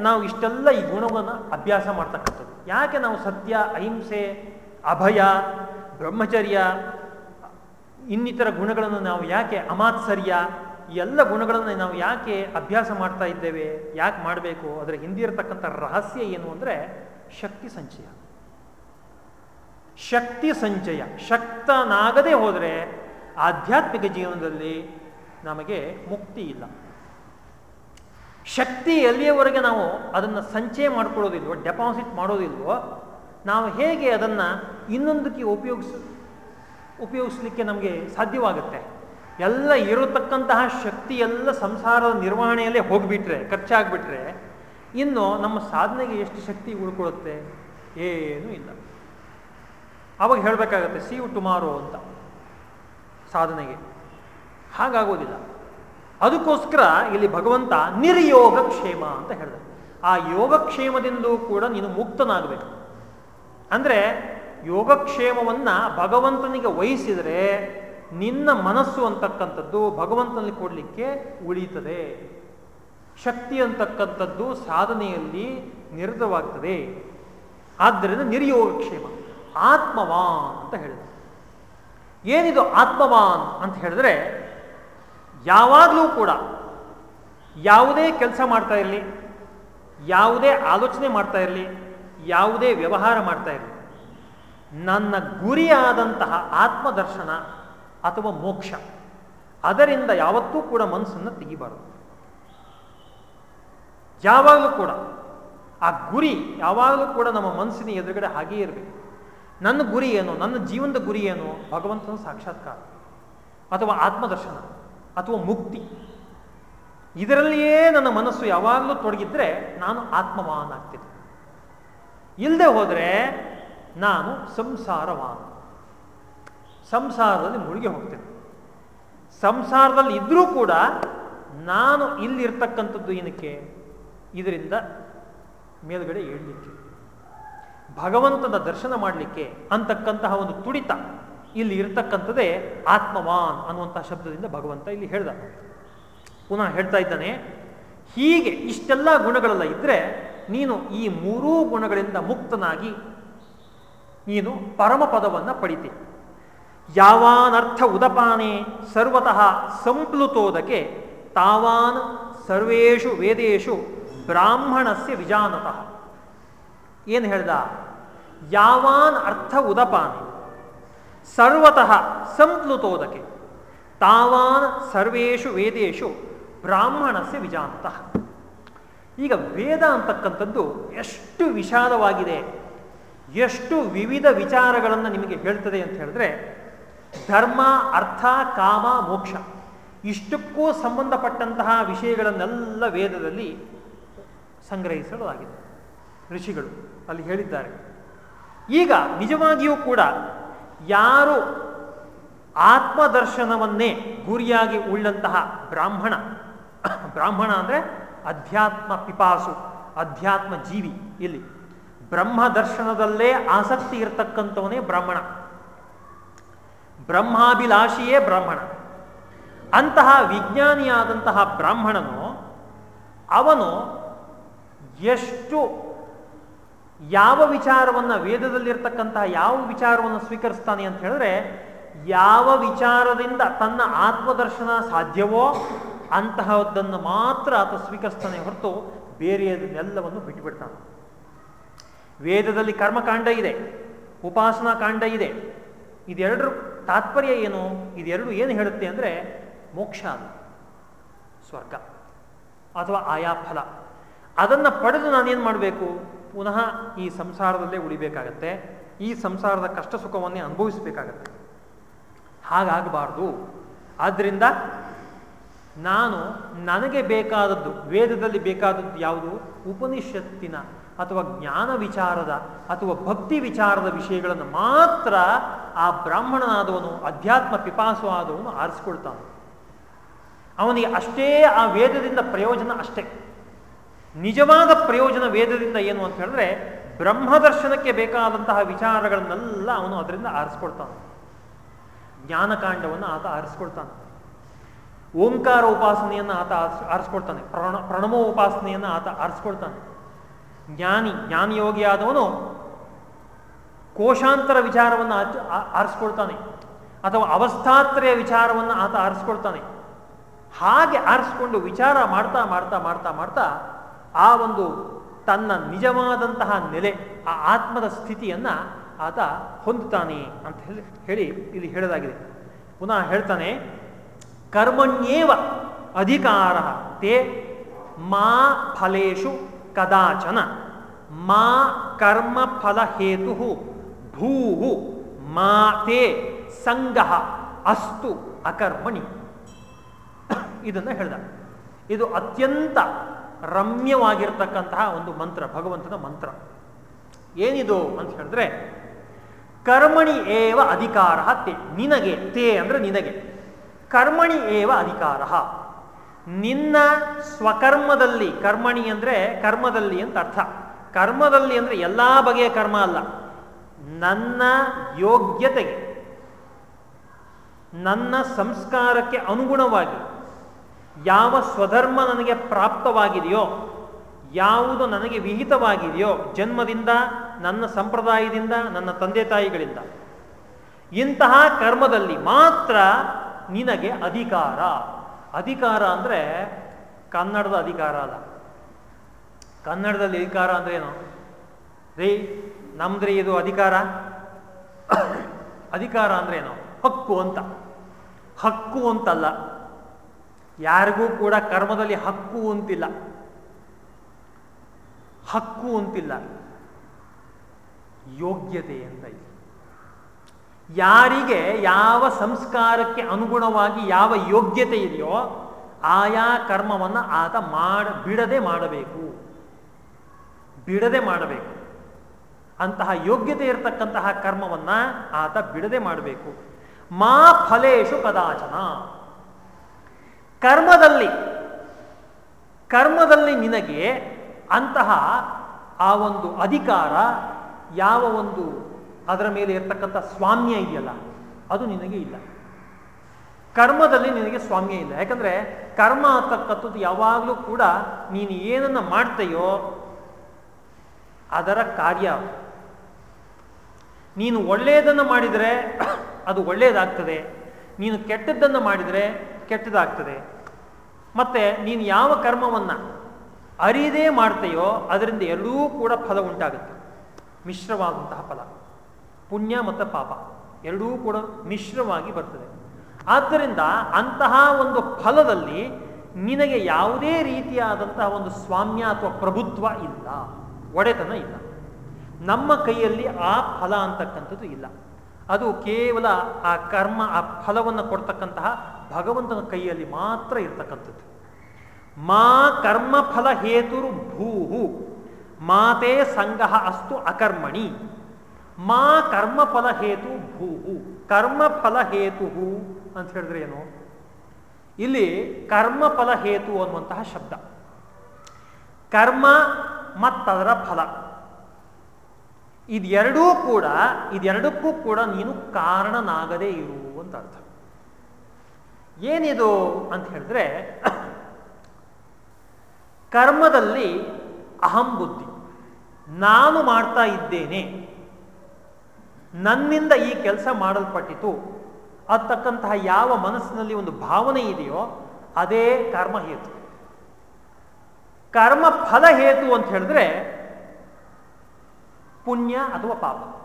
Speaker 1: ನಾವು ಇಷ್ಟೆಲ್ಲ ಈ ಗುಣವನ್ನು ಅಭ್ಯಾಸ ಮಾಡ್ತಕ್ಕಂಥದ್ದು. ಯಾಕೆ ನಾವು ಸತ್ಯ, ಅಹಿಂಸೆ, ಅಭಯ, ಬ್ರಹ್ಮಚರ್ಯ, ಇನ್ನಿತರ ಗುಣಗಳನ್ನು ನಾವು ಯಾಕೆ ಅಮಾತ್ಸರ್ಯ ಎಲ್ಲ ಗುಣಗಳನ್ನು ನಾವು ಯಾಕೆ ಅಭ್ಯಾಸ ಮಾಡ್ತಾ ಇದ್ದೇವೆ, ಯಾಕೆ ಮಾಡಬೇಕು, ಅದರ ಹಿಂದಿರತಕ್ಕಂಥ ರಹಸ್ಯ ಏನು ಅಂದರೆ ಶಕ್ತಿ ಸಂಚಯ. ಶಕ್ತಿ ಸಂಚಯ. ಶಕ್ತನಾಗದೇ ಹೋದರೆ ಆಧ್ಯಾತ್ಮಿಕ ಜೀವನದಲ್ಲಿ ನಮಗೆ ಮುಕ್ತಿ ಇಲ್ಲ. ಶಕ್ತಿ ಎಲ್ಲಿಯವರೆಗೆ ನಾವು ಅದನ್ನು ಸಂಚಯ ಮಾಡ್ಕೊಳ್ಳೋದಿಲ್ವೋ, ಡೆಪಾಸಿಟ್ ಮಾಡೋದಿಲ್ವೋ, ನಾವು ಹೇಗೆ ಅದನ್ನು ಇನ್ನೊಂದಕ್ಕೆ ಉಪಯೋಗಿಸ, ಉಪಯೋಗಿಸ್ಲಿಕ್ಕೆ ನಮಗೆ ಸಾಧ್ಯವಾಗುತ್ತೆ? ಎಲ್ಲ ಇರತಕ್ಕಂತಹ ಶಕ್ತಿ ಎಲ್ಲ ಸಂಸಾರದ ನಿರ್ವಹಣೆಯಲ್ಲೇ ಹೋಗಿಬಿಟ್ರೆ, ಖರ್ಚಾಗ್ಬಿಟ್ರೆ, ಇನ್ನು ನಮ್ಮ ಸಾಧನೆಗೆ ಎಷ್ಟು ಶಕ್ತಿ ಉಳ್ಕೊಳ್ಳುತ್ತೆ? ಏನೂ ಇಲ್ಲ. ಅವಾಗ ಹೇಳಬೇಕಾಗತ್ತೆ ಸಿ ಯು ಟುಮಾರೋ ಅಂತ ಸಾಧನೆಗೆ. ಹಾಗಾಗೋದಿಲ್ಲ. ಅದಕ್ಕೋಸ್ಕರ ಇಲ್ಲಿ ಭಗವಂತ ನಿರ್ಯೋಗ ಕ್ಷೇಮ ಅಂತ ಹೇಳಿದ ಆ ಯೋಗಕ್ಷೇಮದಿಂದಲೂ ಕೂಡ ನೀನು ಮುಕ್ತನಾಗಬೇಕು. ಅಂದರೆ ಯೋಗಕ್ಷೇಮವನ್ನು ಭಗವಂತನಿಗೆ ವಹಿಸಿದರೆ ನಿನ್ನ ಮನಸ್ಸು ಅಂತಕ್ಕಂಥದ್ದು ಭಗವಂತನಲ್ಲಿ ಕೊಡಲಿಕ್ಕೆ ಉಳಿಯುತ್ತದೆ ಶಕ್ತಿ ಅಂತಕ್ಕಂಥದ್ದು ಸಾಧನೆಯಲ್ಲಿ ನಿರತವಾಗ್ತದೆ. ಆದ್ದರಿಂದ ನಿರ್ಯೋಗಕ್ಷೇಮ ಆತ್ಮವಾನ್ ಅಂತ ಹೇಳಿದೆ ಏನಿದು ಆತ್ಮವಾನ್ ಅಂತ ಹೇಳಿದ್ರೆ ಯಾವಾಗಲೂ ಕೂಡ ಯಾವುದೇ ಕೆಲಸ ಮಾಡ್ತಾ ಇರಲಿ, ಯಾವುದೇ ಆಲೋಚನೆ ಮಾಡ್ತಾ ಇರಲಿ, ಯಾವುದೇ ವ್ಯವಹಾರ ಮಾಡ್ತಾ ಇರಲಿ, ನನ್ನ ಗುರಿಯಾದಂತಹ ಆತ್ಮದರ್ಶನ ಅಥವಾ ಮೋಕ್ಷ, ಅದರಿಂದ ಯಾವತ್ತೂ ಕೂಡ ಮನಸ್ಸನ್ನು ತೆಗಿಬಾರದು. ಯಾವಾಗಲೂ ಕೂಡ ಆ ಗುರಿ ಯಾವಾಗಲೂ ಕೂಡ ನಮ್ಮ ಮನಸ್ಸಿನ ಎದುರುಗಡೆ ಹಾಗೇ ಇರಬೇಕು. ನನ್ನ ಗುರಿ ಏನು? ನನ್ನ ಜೀವನದ ಗುರಿ ಏನು? ಭಗವಂತನ ಸಾಕ್ಷಾತ್ಕಾರ ಅಥವಾ ಆತ್ಮದರ್ಶನ. ಅಥವಾ ಮುಕ್ತಿ. ಇದರಲ್ಲಿಯೇ ನನ್ನ ಮನಸ್ಸು ಯಾವಾಗಲೂ ತೊಡಗಿದ್ರೆ ನಾನು ಆತ್ಮವಾನ್ ಆಗ್ತೀನಿ ಇಲ್ಲದೆ ಹೋದರೆ ನಾನು ಸಂಸಾರವಾನ್. ಸಂಸಾರದಲ್ಲಿ ಮುಳುಗಿ ಹೋಗ್ತೇನೆ. ಸಂಸಾರದಲ್ಲಿ ಇದ್ರೂ ಕೂಡ ನಾನು ಇಲ್ಲಿರ್ತಕ್ಕಂಥದ್ದು ಏನಕ್ಕೆ? ಇದರಿಂದ ಮೇಲುಗಡೆ ಹೇಳಲಿಕ್ಕೆ ಭಗವಂತನ ದರ್ಶನ ಮಾಡಲಿಕ್ಕೆ ಅಂತಕ್ಕಂತಹ ಒಂದು ತುಡಿತ. ಇಲ್ಲಿ ಇರ್ತಕ್ಕಂಥದ್ದೇ ಆತ್ಮವಾನ್ ಅನ್ನುವಂಥ ಶಬ್ದದಿಂದ ಭಗವಂತ ಇಲ್ಲಿ ಹೇಳ್ದ. ಪುನಃ ಹೇಳ್ತಾ ಇದ್ದಾನೆ, ಹೀಗೆ ಇಷ್ಟೆಲ್ಲ ಗುಣಗಳೆಲ್ಲ ಇದ್ರೆ ನೀನು ಈ ಮೂರೂ ಗುಣಗಳಿಂದ ಮುಕ್ತನಾಗಿ ನೀನು ಪರಮ ಪದವನ್ನು ಪಡಿತಿ. ಯಾವಾನರ್ಥ ಉದಪಾನೆ ಸರ್ವತಃ ಸಂಪ್ಲುತೋದಕ್ಕೆ ತಾವಾನ್ ಸರ್ವೇಷು ವೇದೇಶು ಬ್ರಾಹ್ಮಣಸ್ಯ ವಿಜಾನತಃ. ಏನು ಹೇಳ್ದ? ಯಾವಾನ್ ಅರ್ಥ ಉದಪಾನೆ ಸರ್ವತಃ ಸಂಪ್ಲುತೋದಕ್ಕೆ ತಾವಾನ್ ಸರ್ವೇಷು ವೇದೇಶು ಬ್ರಾಹ್ಮಣಸ್ಯ ವಿಜಾಂತ ಈಗ ವೇದ ಅಂತಕ್ಕಂಥದ್ದು ಎಷ್ಟು ವಿಷಾದವಾಗಿದೆ ಎಷ್ಟು ವಿವಿಧ ವಿಚಾರಗಳನ್ನು ನಿಮಗೆ ಹೇಳ್ತದೆ ಅಂತ ಹೇಳಿದ್ರೆ, ಧರ್ಮ, ಅರ್ಥ, ಕಾಮ, ಮೋಕ್ಷ ಇಷ್ಟಕ್ಕೂ ಸಂಬಂಧಪಟ್ಟಂತಹ ವಿಷಯಗಳನ್ನೆಲ್ಲ ವೇದದಲ್ಲಿ ಸಂಗ್ರಹಿಸಲಾಗಿದೆ ಋಷಿಗಳು ಅಲ್ಲಿ ಹೇಳಿದ್ದಾರೆ. ಈಗ ನಿಜವಾಗಿಯೂ ಕೂಡ ಯಾರು ಆತ್ಮದರ್ಶನವನ್ನೇ ಗುರಿಯಾಗಿ ಉಳ್ಳಂತಹ ಬ್ರಾಹ್ಮಣ? ಬ್ರಾಹ್ಮಣ ಅಂದರೆ ಅಧ್ಯಾತ್ಮ ಪಿಪಾಸು, ಅಧ್ಯಾತ್ಮ ಜೀವಿ. ಇಲ್ಲಿ ಬ್ರಹ್ಮ ದರ್ಶನದಲ್ಲೇ ಆಸಕ್ತಿ ಇರತಕ್ಕಂಥವನೇ ಬ್ರಾಹ್ಮಣ. ಬ್ರಹ್ಮಾಭಿಲಾಷಿಯೇ ಬ್ರಾಹ್ಮಣ. ಅಂತಹ ವಿಜ್ಞಾನಿಯಾದಂತಹ ಬ್ರಾಹ್ಮಣನು ಅವನು ಎಷ್ಟು ಯಾವ ವಿಚಾರವನ್ನು ವೇದದಲ್ಲಿರ್ತಕ್ಕಂತಹ ಯಾವ ವಿಚಾರವನ್ನು ಸ್ವೀಕರಿಸ್ತಾನೆ ಅಂತ ಹೇಳಿದ್ರೆ, ಯಾವ ವಿಚಾರದಿಂದ ತನ್ನ ಆತ್ಮದರ್ಶನ ಸಾಧ್ಯವೋ ಅಂತಹದ್ದನ್ನು ಮಾತ್ರ ಆತ ಸ್ವೀಕರಿಸ್ತಾನೆ ಹೊರತು ಬೇರೆಯದನ್ನೆಲ್ಲವನ್ನು ಬಿಟ್ಟುಬಿಡ್ತಾನೆ. ವೇದದಲ್ಲಿ ಕರ್ಮಕಾಂಡ ಇದೆ, ಉಪಾಸನಾ ಕಾಂಡ ಇದೆ. ಇದೆರಡರ ತಾತ್ಪರ್ಯ ಏನು? ಇದೆರಡು ಏನು ಹೇಳುತ್ತೆ ಅಂದರೆ ಮೋಕ್ಷ ಅದು, ಸ್ವರ್ಗ ಅಥವಾ ಆಯಾ ಫಲ ಅದನ್ನು ಪಡೆದು ನಾನೇನು ಮಾಡಬೇಕು? ಪುನಃ ಈ ಸಂಸಾರದಲ್ಲೇ ಉಳಿಬೇಕಾಗತ್ತೆ. ಈ ಸಂಸಾರದ ಕಷ್ಟ ಸುಖವನ್ನೇ ಅನುಭವಿಸಬೇಕಾಗತ್ತೆ. ಹಾಗಾಗಬಾರ್ದು. ಆದ್ದರಿಂದ ನಾನು ನನಗೆ ಬೇಕಾದದ್ದು, ವೇದದಲ್ಲಿ ಬೇಕಾದದ್ದು ಯಾವುದು? ಉಪನಿಷತ್ತಿನ ಅಥವಾ ಜ್ಞಾನ ವಿಚಾರದ ಅಥವಾ ಭಕ್ತಿ ವಿಚಾರದ ವಿಷಯಗಳನ್ನು ಮಾತ್ರ ಆ ಬ್ರಾಹ್ಮಣನಾದವನು, ಅಧ್ಯಾತ್ಮ ಪಿಪಾಸು ಆದವನು ಆರಿಸ್ಕೊಳ್ತಾನೆ. ಅವನಿಗೆ ಅಷ್ಟೇ ಆ ವೇದದಿಂದ ಪ್ರಯೋಜನ ಅಷ್ಟೇ. ನಿಜವಾದ ಪ್ರಯೋಜನ ವೇದದಿಂದ ಏನು ಅಂತ ಹೇಳಿದ್ರೆ ಬ್ರಹ್ಮದರ್ಶನಕ್ಕೆ ಬೇಕಾದಂತಹ ವಿಚಾರಗಳನ್ನೆಲ್ಲ ಅವನು ಅದರಿಂದ ಆರಿಸ್ಕೊಳ್ತಾನೆ ಜ್ಞಾನಕಾಂಡವನ್ನು ಆತ ಆರಿಸ್ಕೊಳ್ತಾನೆ ಓಂಕಾರ ಉಪಾಸನೆಯನ್ನು ಆತ ಆರಿಸ್ಕೊಳ್ತಾನೆ ಪ್ರಣ, ಪ್ರಣಮ ಉಪಾಸನೆಯನ್ನು ಆತ ಆರಿಸ್ಕೊಳ್ತಾನೆ ಜ್ಞಾನಿ, ಜ್ಞಾನಿಯೋಗಿಯಾದವನು ಕೋಶಾಂತರ ವಿಚಾರವನ್ನು ಆರಿಸ್ಕೊಳ್ತಾನೆ ಅಥವಾ ಅವಸ್ಥಾತ್ರಯ ವಿಚಾರವನ್ನು ಆತ ಆರಿಸ್ಕೊಳ್ತಾನೆ ಹಾಗೆ ಆರಿಸ್ಕೊಂಡು ವಿಚಾರ ಮಾಡ್ತಾ ಮಾಡ್ತಾ ಮಾಡ್ತಾ ಮಾಡ್ತಾ ಆ ಒಂದು ತನ್ನ ನಿಜವಾದಂತಹ ನೆಲೆ, ಆ ಆತ್ಮದ ಸ್ಥಿತಿಯನ್ನ ಆತ ಹೊಂದುತ್ತಾನೆ ಅಂತ ಹೇಳಿ ಹೇಳಿ ಇಲ್ಲಿ ಹೇಳಲಾಗಿದೆ. ಪುನಃ ಹೇಳ್ತಾನೆ, ಕರ್ಮಣ್ಯೇವ ಅಧಿಕಾರ ತೇ ಮಾ ಫಲೇಶು ಕದಾಚನ, ಮಾ ಕರ್ಮ ಫಲ ಹೇತು ಮಾ ತೇ ಸಂಗ ಅಸ್ತು ಅಕರ್ಮಣಿ. ಇದನ್ನು ಹೇಳ್ದ. ಇದು ಅತ್ಯಂತ ರಮ್ಯವಾಗಿರ್ತಕ್ಕಂತಹ ಒಂದು ಮಂತ್ರ, ಭಗವಂತನ ಮಂತ್ರ. ಏನಿದು ಅಂತ ಹೇಳಿದ್ರೆ, ಕರ್ಮಣಿ ಏವ ಅಧಿಕಾರ ತೇ, ನಿನಗೆ, ತೇ ಅಂದ್ರೆ ನಿನಗೆ. ಕರ್ಮಣಿ ಏವ ಅಧಿಕಾರ. ನಿನ್ನ ಸ್ವಕರ್ಮದಲ್ಲಿ, ಕರ್ಮಣಿ ಅಂದ್ರೆ ಕರ್ಮದಲ್ಲಿ ಅಂತ ಅರ್ಥ. ಕರ್ಮದಲ್ಲಿ ಅಂದ್ರೆ ಎಲ್ಲಾ ಬಗೆಯ ಕರ್ಮ ಅಲ್ಲ. ನನ್ನ ಯೋಗ್ಯತೆಗೆ, ನನ್ನ ಸಂಸ್ಕಾರಕ್ಕೆ ಅನುಗುಣವಾಗಿ ಯಾವ ಸ್ವಧರ್ಮ ನನಗೆ ಪ್ರಾಪ್ತವಾಗಿದೆಯೋ, ಯಾವುದು ನನಗೆ ವಿಹಿತವಾಗಿದೆಯೋ, ಜನ್ಮದಿಂದ, ನನ್ನ ಸಂಪ್ರದಾಯದಿಂದ, ನನ್ನ ತಂದೆ ತಾಯಿಗಳಿಂದ, ಇಂತಹ ಕರ್ಮದಲ್ಲಿ ಮಾತ್ರ ನಿನಗೆ ಅಧಿಕಾರ. ಅಧಿಕಾರ ಅಂದರೆ ಕನ್ನಡದ ಅಧಿಕಾರ ಅಲ್ಲ. ಕನ್ನಡದಲ್ಲಿ ಅಧಿಕಾರ ಅಂದ್ರೆ ಏನು? ರೀ, ನಮ್ದ್ರಿ ಇದು ಅಧಿಕಾರ? ಅಧಿಕಾರ ಅಂದ್ರೆ ಏನು? ಹಕ್ಕು ಅಂತ. ಹಕ್ಕು ಅಂತಲ್ಲ. ಯಾರಿಗೂ ಕೂಡ ಕರ್ಮದಲ್ಲಿ ಹಕ್ಕು ಅಂತಿಲ್ಲ. ಹಕ್ಕು ಅಂತಿಲ್ಲ. ಯೋಗ್ಯತೆ ಅಂತ ಇದೆ ಯಾರಿಗೆ ಯಾವ ಸಂಸ್ಕಾರಕ್ಕೆ ಅನುಗುಣವಾಗಿ ಯಾವ ಯೋಗ್ಯತೆ ಇದೆಯೋ ಆಯಾ ಕರ್ಮವನ್ನು ಆತ ಮಾಡ, ಬಿಡದೆ ಮಾಡಬೇಕು. ಬಿಡದೆ ಮಾಡಬೇಕು. ಅಂತಹ ಯೋಗ್ಯತೆ ಇರತಕ್ಕಂತಹ ಕರ್ಮವನ್ನ ಆತ ಬಿಡದೆ ಮಾಡಬೇಕು. ಮಾ ಫಲೇಶು ಕದಾಚನ. ಕರ್ಮದಲ್ಲಿ ಕರ್ಮದಲ್ಲಿ ನಿನಗೆ ಅಂತಹ ಆ ಒಂದು ಅಧಿಕಾರ, ಯಾವ ಒಂದು ಅದರ ಮೇಲೆ ಇರ್ತಕ್ಕಂಥ ಸ್ವಾಮ್ಯ ಇದೆಯಲ್ಲ, ಅದು ನಿನಗೆ ಇಲ್ಲ. ಕರ್ಮದಲ್ಲಿ ನಿನಗೆ ಸ್ವಾಮ್ಯ ಇಲ್ಲ. ಯಾಕಂದ್ರೆ ಕರ್ಮ ಅಂತಕ್ಕಂಥದ್ದು ಯಾವಾಗಲೂ ಕೂಡ ನೀನು ಏನನ್ನ ಮಾಡ್ತೀಯೋ ಅದರ ಕಾರ್ಯ ನೀನು ಒಳ್ಳೆಯದನ್ನು ಮಾಡಿದರೆ ಅದು ಒಳ್ಳೆಯದಾಗ್ತದೆ ನೀನು ಕೆಟ್ಟದ್ದನ್ನು ಮಾಡಿದರೆ ಕೆಟ್ಟದಾಗ್ತದೆ. ಮತ್ತು ನೀನು ಯಾವ ಕರ್ಮವನ್ನು ಅರಿದೇ ಮಾಡ್ತೀಯೋ ಅದರಿಂದ ಎರಡೂ ಕೂಡ ಫಲ ಉಂಟಾಗುತ್ತೆ. ಮಿಶ್ರವಾದಂತಹ ಫಲ. ಪುಣ್ಯ ಮತ್ತು ಪಾಪ. ಎರಡೂ ಕೂಡ ಮಿಶ್ರವಾಗಿ ಬರ್ತದೆ. ಆದ್ದರಿಂದ ಅಂತಹ ಒಂದು ಫಲದಲ್ಲಿ ನಿನಗೆ ಯಾವುದೇ ರೀತಿಯಾದಂತಹ ಒಂದು ಸ್ವಾಮ್ಯ ಅಥವಾ ಪ್ರಭುತ್ವ ಇಲ್ಲ. ಒಡೆತನ ಇಲ್ಲ. ನಮ್ಮ ಕೈಯಲ್ಲಿ ಆ ಫಲ ಅಂತಕ್ಕಂಥದ್ದು ಇಲ್ಲ. ಅದು ಕೇವಲ ಆ ಕರ್ಮ, ಆ ಫಲವನ್ನು ಕೊಡ್ತಕ್ಕಂತಹ ಭಗವಂತನ ಕೈಯಲ್ಲಿ ಮಾತ್ರ ಇರ್ತಕ್ಕಂಥದ್ದು. ಮಾ ಕರ್ಮ ಫಲ ಹೇತುರು ಭೂಹು, ಮಾತೇ ಸಂಗ ಅಸ್ತು ಅಕರ್ಮಣಿ. ಮಾ ಕರ್ಮ ಫಲ ಹೇತು ಭೂಹು, ಕರ್ಮ ಫಲ ಹೇತು ಅಂತ ಹೇಳಿದ್ರೆ ಏನು? ಇಲ್ಲಿ ಕರ್ಮ ಫಲ ಹೇತು ಅನ್ನುವಂತಹ ಶಬ್ದ. ಕರ್ಮ ಮತ್ತದರ ಫಲ. ಇದೆರಡೂ ಕೂಡ ಇದೆರಡಕ್ಕೂ ಕೂಡ ನೀನು ಕಾರಣನಾಗದೇ ಇರು ಅಂತ ಅರ್ಥ. ಏನಿದು ಅಂತ ಹೇಳಿದ್ರೆ, ಕರ್ಮದಲ್ಲಿ ಅಹಂ ಬುದ್ಧಿ. ನಾನು ಮಾಡ್ತಾ ಇದ್ದೇನೆ. ನನ್ನಿಂದ ಈ ಕೆಲಸ ಮಾಡಲ್ಪಟ್ಟಿತು. ಅತ್ತಕ್ಕಂತಹ ಯಾವ ಮನಸ್ಸಿನಲ್ಲಿ ಒಂದು ಭಾವನೆ ಇದೆಯೋ, ಅದೇ ಕರ್ಮ ಹೇತು. ಕರ್ಮ ಫಲ ಹೇತು ಅಂತ ಹೇಳಿದ್ರೆ ಪುಣ್ಯ ಅಥವಾ ಪಾಪ?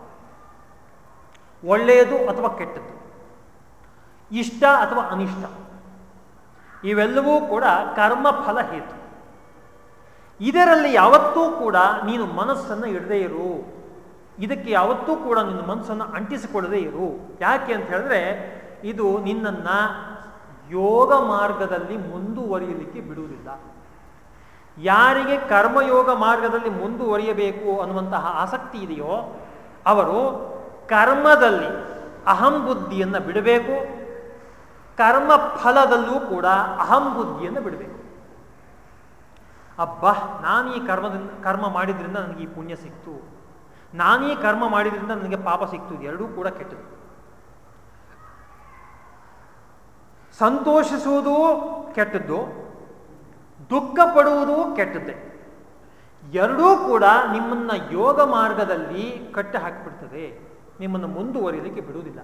Speaker 1: ಒಳ್ಳೆಯದು ಅಥವಾ ಕೆಟ್ಟದ್ದು? ಇಷ್ಟ ಅಥವಾ ಅನಿಷ್ಟ? ಇವೆಲ್ಲವೂ ಕೂಡ ಕರ್ಮ ಫಲ ಹೇತು. ಇದರಲ್ಲಿ ಯಾವತ್ತೂ ಕೂಡ ನೀನು ಮನಸ್ಸನ್ನು ಇಡದೇ ಇರು. ಇದಕ್ಕೆ ಯಾವತ್ತೂ ಕೂಡ ನಿನ್ನ ಮನಸ್ಸನ್ನು ಅಂಟಿಸಿಕೊಳ್ಳದೇ ಇರು. ಯಾಕೆ ಅಂತ ಹೇಳಿದ್ರೆ, ಇದು ನಿನ್ನನ್ನು ಯೋಗ ಮಾರ್ಗದಲ್ಲಿ ಮುಂದುವರಿಯಲಿಕ್ಕೆ ಬಿಡುವುದಿಲ್ಲ. ಯಾರಿಗೆ ಕರ್ಮಯೋಗ ಮಾರ್ಗದಲ್ಲಿ ಮುಂದುವರಿಯಬೇಕು ಅನ್ನುವಂತಹ ಆಸಕ್ತಿ ಇದೆಯೋ, ಅವರು ಕರ್ಮದಲ್ಲಿ ಅಹಂ ಬುದ್ಧಿಯನ್ನು ಬಿಡಬೇಕು, ಕರ್ಮ ಫಲದಲ್ಲೂ ಕೂಡ ಅಹಂ ಬುದ್ಧಿಯನ್ನು ಬಿಡಬೇಕು. ಅಬ್ಬಾ, ನಾನು ಈ ಕರ್ಮದಿಂದ ಕರ್ಮ ಮಾಡಿದ್ರಿಂದ ನನಗೆ ಈ ಪುಣ್ಯ ಸಿಕ್ತು. ನಾನೀ ಕರ್ಮ ಮಾಡಿದ್ರಿಂದ ನನಗೆ ಪಾಪ ಸಿಕ್ತು ಎರಡೂ ಕೂಡ ಕೆಟ್ಟದ್ದು ಸಂತೋಷಿಸುವುದು ಕೆಟ್ಟದ್ದು ದುಃಖ ಪಡುವುದು ಕೆಟ್ಟದ್ದೇ. ಎರಡೂ ಕೂಡ ನಿಮ್ಮನ್ನ ಯೋಗ ಮಾರ್ಗದಲ್ಲಿ ಕಟ್ಟಿ ಹಾಕಿಬಿಡ್ತದೆ. ನಿಮ್ಮನ್ನು ಮುಂದುವರಿಯಲಿಕ್ಕೆ ಬಿಡುವುದಿಲ್ಲ.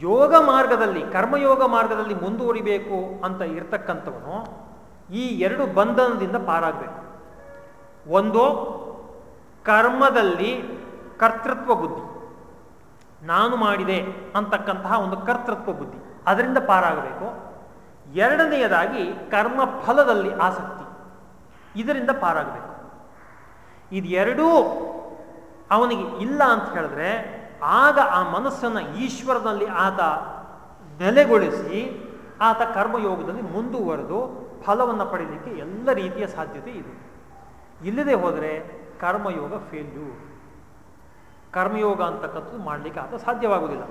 Speaker 1: ಯೋಗ ಮಾರ್ಗದಲ್ಲಿ, ಕರ್ಮಯೋಗ ಮಾರ್ಗದಲ್ಲಿ ಮುಂದುವರಿಬೇಕು ಅಂತ ಇರ್ತಕ್ಕಂಥವನು ಈ ಎರಡು ಬಂಧನದಿಂದ ಪಾರಾಗಬೇಕು. ಒಂದು, ಕರ್ಮದಲ್ಲಿ ಕರ್ತೃತ್ವ ಬುದ್ಧಿ. ನಾನು ಮಾಡಿದೆ ಅಂತಕ್ಕಂತಹ ಒಂದು ಕರ್ತೃತ್ವ ಬುದ್ಧಿ. ಅದರಿಂದ ಪಾರಾಗಬೇಕು. ಎರಡನೆಯದಾಗಿ ಕರ್ಮ ಫಲದಲ್ಲಿ ಆಸಕ್ತಿ. ಇದರಿಂದ ಪಾರಾಗಬೇಕು. ಇದು ಎರಡೂ ಅವನಿಗೆ ಇಲ್ಲ ಅಂತ ಹೇಳಿದ್ರೆ ಆಗ ಆ ಮನಸ್ಸನ್ನು ಈಶ್ವರನಲ್ಲಿ ಆತ ನೆಲೆಗೊಳಿಸಿ ಆತ ಕರ್ಮಯೋಗದಲ್ಲಿ ಮುಂದುವರೆದು ಫಲವನ್ನು ಪಡೆಯಲಿಕ್ಕೆ ಎಲ್ಲ ರೀತಿಯ ಸಾಧ್ಯತೆ ಇದೆ. ಇಲ್ಲದೆ ಹೋದರೆ ಕರ್ಮಯೋಗ ಫೇಲ್ಯೂರ್ ಕರ್ಮಯೋಗ ಅಂತಕ್ಕಂಥದ್ದು ಮಾಡಲಿಕ್ಕೆ ಆತ ಸಾಧ್ಯವಾಗುವುದಿಲ್ಲ.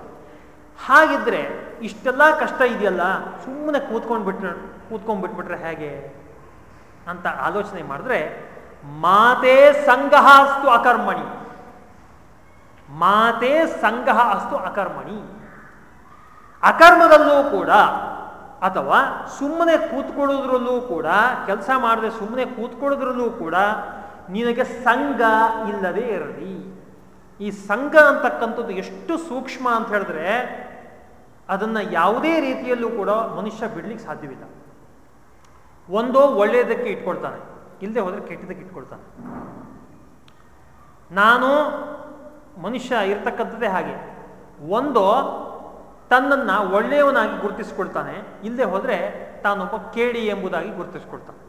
Speaker 1: ಹಾಗಿದ್ರೆ ಇಷ್ಟೆಲ್ಲ ಕಷ್ಟ ಇದೆಯಲ್ಲ ಸುಮ್ಮನೆ ಕೂತ್ಕೊಂಡು ಬಿಟ್ರೆ ಕೂತ್ಕೊಂಡ್ಬಿಟ್ಬಿಟ್ರೆ ಹೇಗೆ? ಅಂತ ಆಲೋಚನೆ ಮಾಡಿದ್ರೆ, ಮಾತೇ ಸಂಘ ಅಸ್ತು ಅಕರ್ಮಣಿ. ಮಾತೇ ಸಂಘ ಅಸ್ತು ಅಕರ್ಮಣಿ. ಅಕರ್ಮದಲ್ಲೂ ಕೂಡ, ಅಥವಾ ಸುಮ್ಮನೆ ಕೂತ್ಕೊಳ್ಳೋದ್ರಲ್ಲೂ ಕೂಡ, ಕೆಲಸ ಮಾಡದೆ ಸುಮ್ಮನೆ ಕೂತ್ಕೊಳ್ಳೋದ್ರಲ್ಲೂ ಕೂಡ, ನಿನಗೆ ಸಂಘ ಇಲ್ಲದೆ ಇರಲಿ. ಈ ಸಂಘ ಅಂತಕ್ಕಂಥದ್ದು ಎಷ್ಟು ಸೂಕ್ಷ್ಮ ಅಂತ ಹೇಳಿದ್ರೆ ಅದನ್ನು ಯಾವುದೇ ರೀತಿಯಲ್ಲೂ ಕೂಡ ಮನುಷ್ಯ ಬಿಡ್ಲಿಕ್ಕೆ ಸಾಧ್ಯವಿಲ್ಲ. ಒಂದೋ ಒಳ್ಳೆಯದಕ್ಕೆ ಇಟ್ಕೊಳ್ತಾನೆ ಇಲ್ಲದೆ ಹೋದರೆ ಕೆಟ್ಟದಕ್ಕೆ ಇಟ್ಕೊಳ್ತಾನೆ. ನಾನು ಮನುಷ್ಯ ಇರ್ತಕ್ಕಂಥದ್ದೇ ಹಾಗೆ. ಒಂದೋ ತನ್ನನ್ನ ಒಳ್ಳೆಯವನಾಗಿ ಗುರುತಿಸ್ಕೊಳ್ತಾನೆ ಇಲ್ಲದೆ ಹೋದರೆ ತಾನೊಬ್ಬ ಕೇಳಿ ಎಂಬುದಾಗಿ ಗುರುತಿಸ್ಕೊಳ್ತಾನೆ.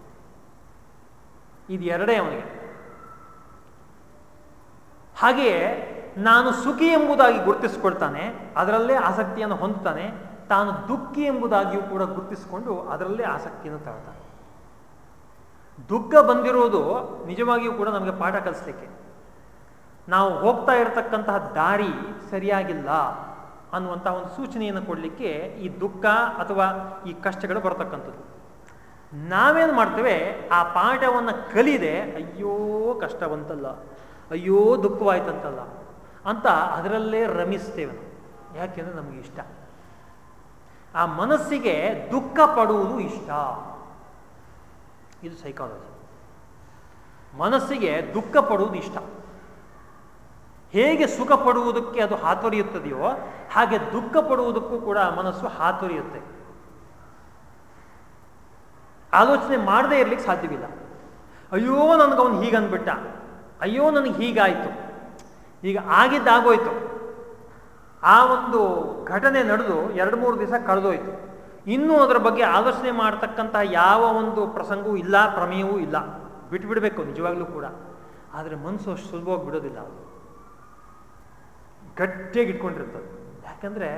Speaker 1: ಇದು ಎರಡೇ ಅವನಿಗೆ. ಹಾಗೆಯೇ ನಾನು ಸುಖಿ ಎಂಬುದಾಗಿ ಗುರುತಿಸ್ಕೊಳ್ತಾನೆ, ಅದರಲ್ಲೇ ಆಸಕ್ತಿಯನ್ನು ಹೊಂದುತ್ತಾನೆ. ತಾನು ದುಃಖಿ ಎಂಬುದಾಗಿಯೂ ಕೂಡ ಗುರುತಿಸಿಕೊಂಡು ಅದರಲ್ಲೇ ಆಸಕ್ತಿಯನ್ನು ತಳ್ತಾನೆ. ದುಃಖ ಬಂದಿರೋದು ನಿಜವಾಗಿಯೂ ಕೂಡ ನಮಗೆ ಪಾಠ ಕಲಿಸ್ಲಿಕ್ಕೆ. ನಾವು ಹೋಗ್ತಾ ಇರತಕ್ಕಂತಹ ದಾರಿ ಸರಿಯಾಗಿಲ್ಲ ಅನ್ನುವಂತಹ ಒಂದು ಸೂಚನೆಯನ್ನು ಕೊಡಲಿಕ್ಕೆ ಈ ದುಃಖ ಅಥವಾ ಈ ಕಷ್ಟಗಳು ಬರತಕ್ಕಂಥದ್ದು. ನಾವೇನು ಮಾಡ್ತೇವೆ? ಆ ಪಾಠವನ್ನು ಕಲಿದೆ, ಅಯ್ಯೋ ಕಷ್ಟ ಬಂತಲ್ಲ ಅಯ್ಯೋ ದುಃಖವಾಯ್ತಂತಲ್ಲ. ಅಂತ ಅದರಲ್ಲೇ ರಮಿಸ್ತೇವೆ ಯಾಕೆಂದ್ರೆ ನಮಗೆ ಇಷ್ಟ. ಆ ಮನಸ್ಸಿಗೆ ದುಃಖ ಪಡುವುದು ಇಷ್ಟ. ಇದು ಸೈಕಾಲಜಿ ಮನಸ್ಸಿಗೆ ದುಃಖ ಪಡುವುದು ಇಷ್ಟ. ಹೇಗೆ ಸುಖ ಪಡುವುದಕ್ಕೆ ಅದು ಹಾತೊರಿಯುತ್ತದೆಯೋ ಹಾಗೆ ದುಃಖ ಪಡುವುದಕ್ಕೂ ಕೂಡ ಮನಸ್ಸು ಹಾತೊರಿಯುತ್ತೆ. ಆಲೋಚನೆ ಮಾಡದೇ ಇರ್ಲಿಕ್ಕೆ ಸಾಧ್ಯವಿಲ್ಲ. ಅಯ್ಯೋ, ನನಗವನು ಹೀಗನ್ಬಿಟ್ಟ. ಅಯ್ಯೋ, ನನಗೆ ಹೀಗಾಯಿತು. ಈಗ ಆಗಿದ್ದಾಗೋಯ್ತು. ಆ ಒಂದು ಘಟನೆ ನಡೆದು ಎರಡು ಮೂರು ದಿವಸ ಕಳೆದೋಯ್ತು. ಇನ್ನೂ ಅದರ ಬಗ್ಗೆ ಆಲೋಚನೆ ಮಾಡತಕ್ಕಂತಹ ಯಾವ ಒಂದು ಪ್ರಸಂಗವೂ ಇಲ್ಲ, ಪ್ರಮೇಯವೂ ಇಲ್ಲ. ಬಿಟ್ಬಿಡ್ಬೇಕು ನಿಜವಾಗ್ಲೂ ಕೂಡ. ಆದರೆ ಮನಸ್ಸು ಅಷ್ಟು ಸುಲಭವಾಗಿ ಬಿಡೋದಿಲ್ಲ ಅದು ಗಟ್ಟಿಯಾಗಿ ಇಟ್ಕೊಂಡಿರ್ತದೆ. ಯಾಕಂದ್ರೆ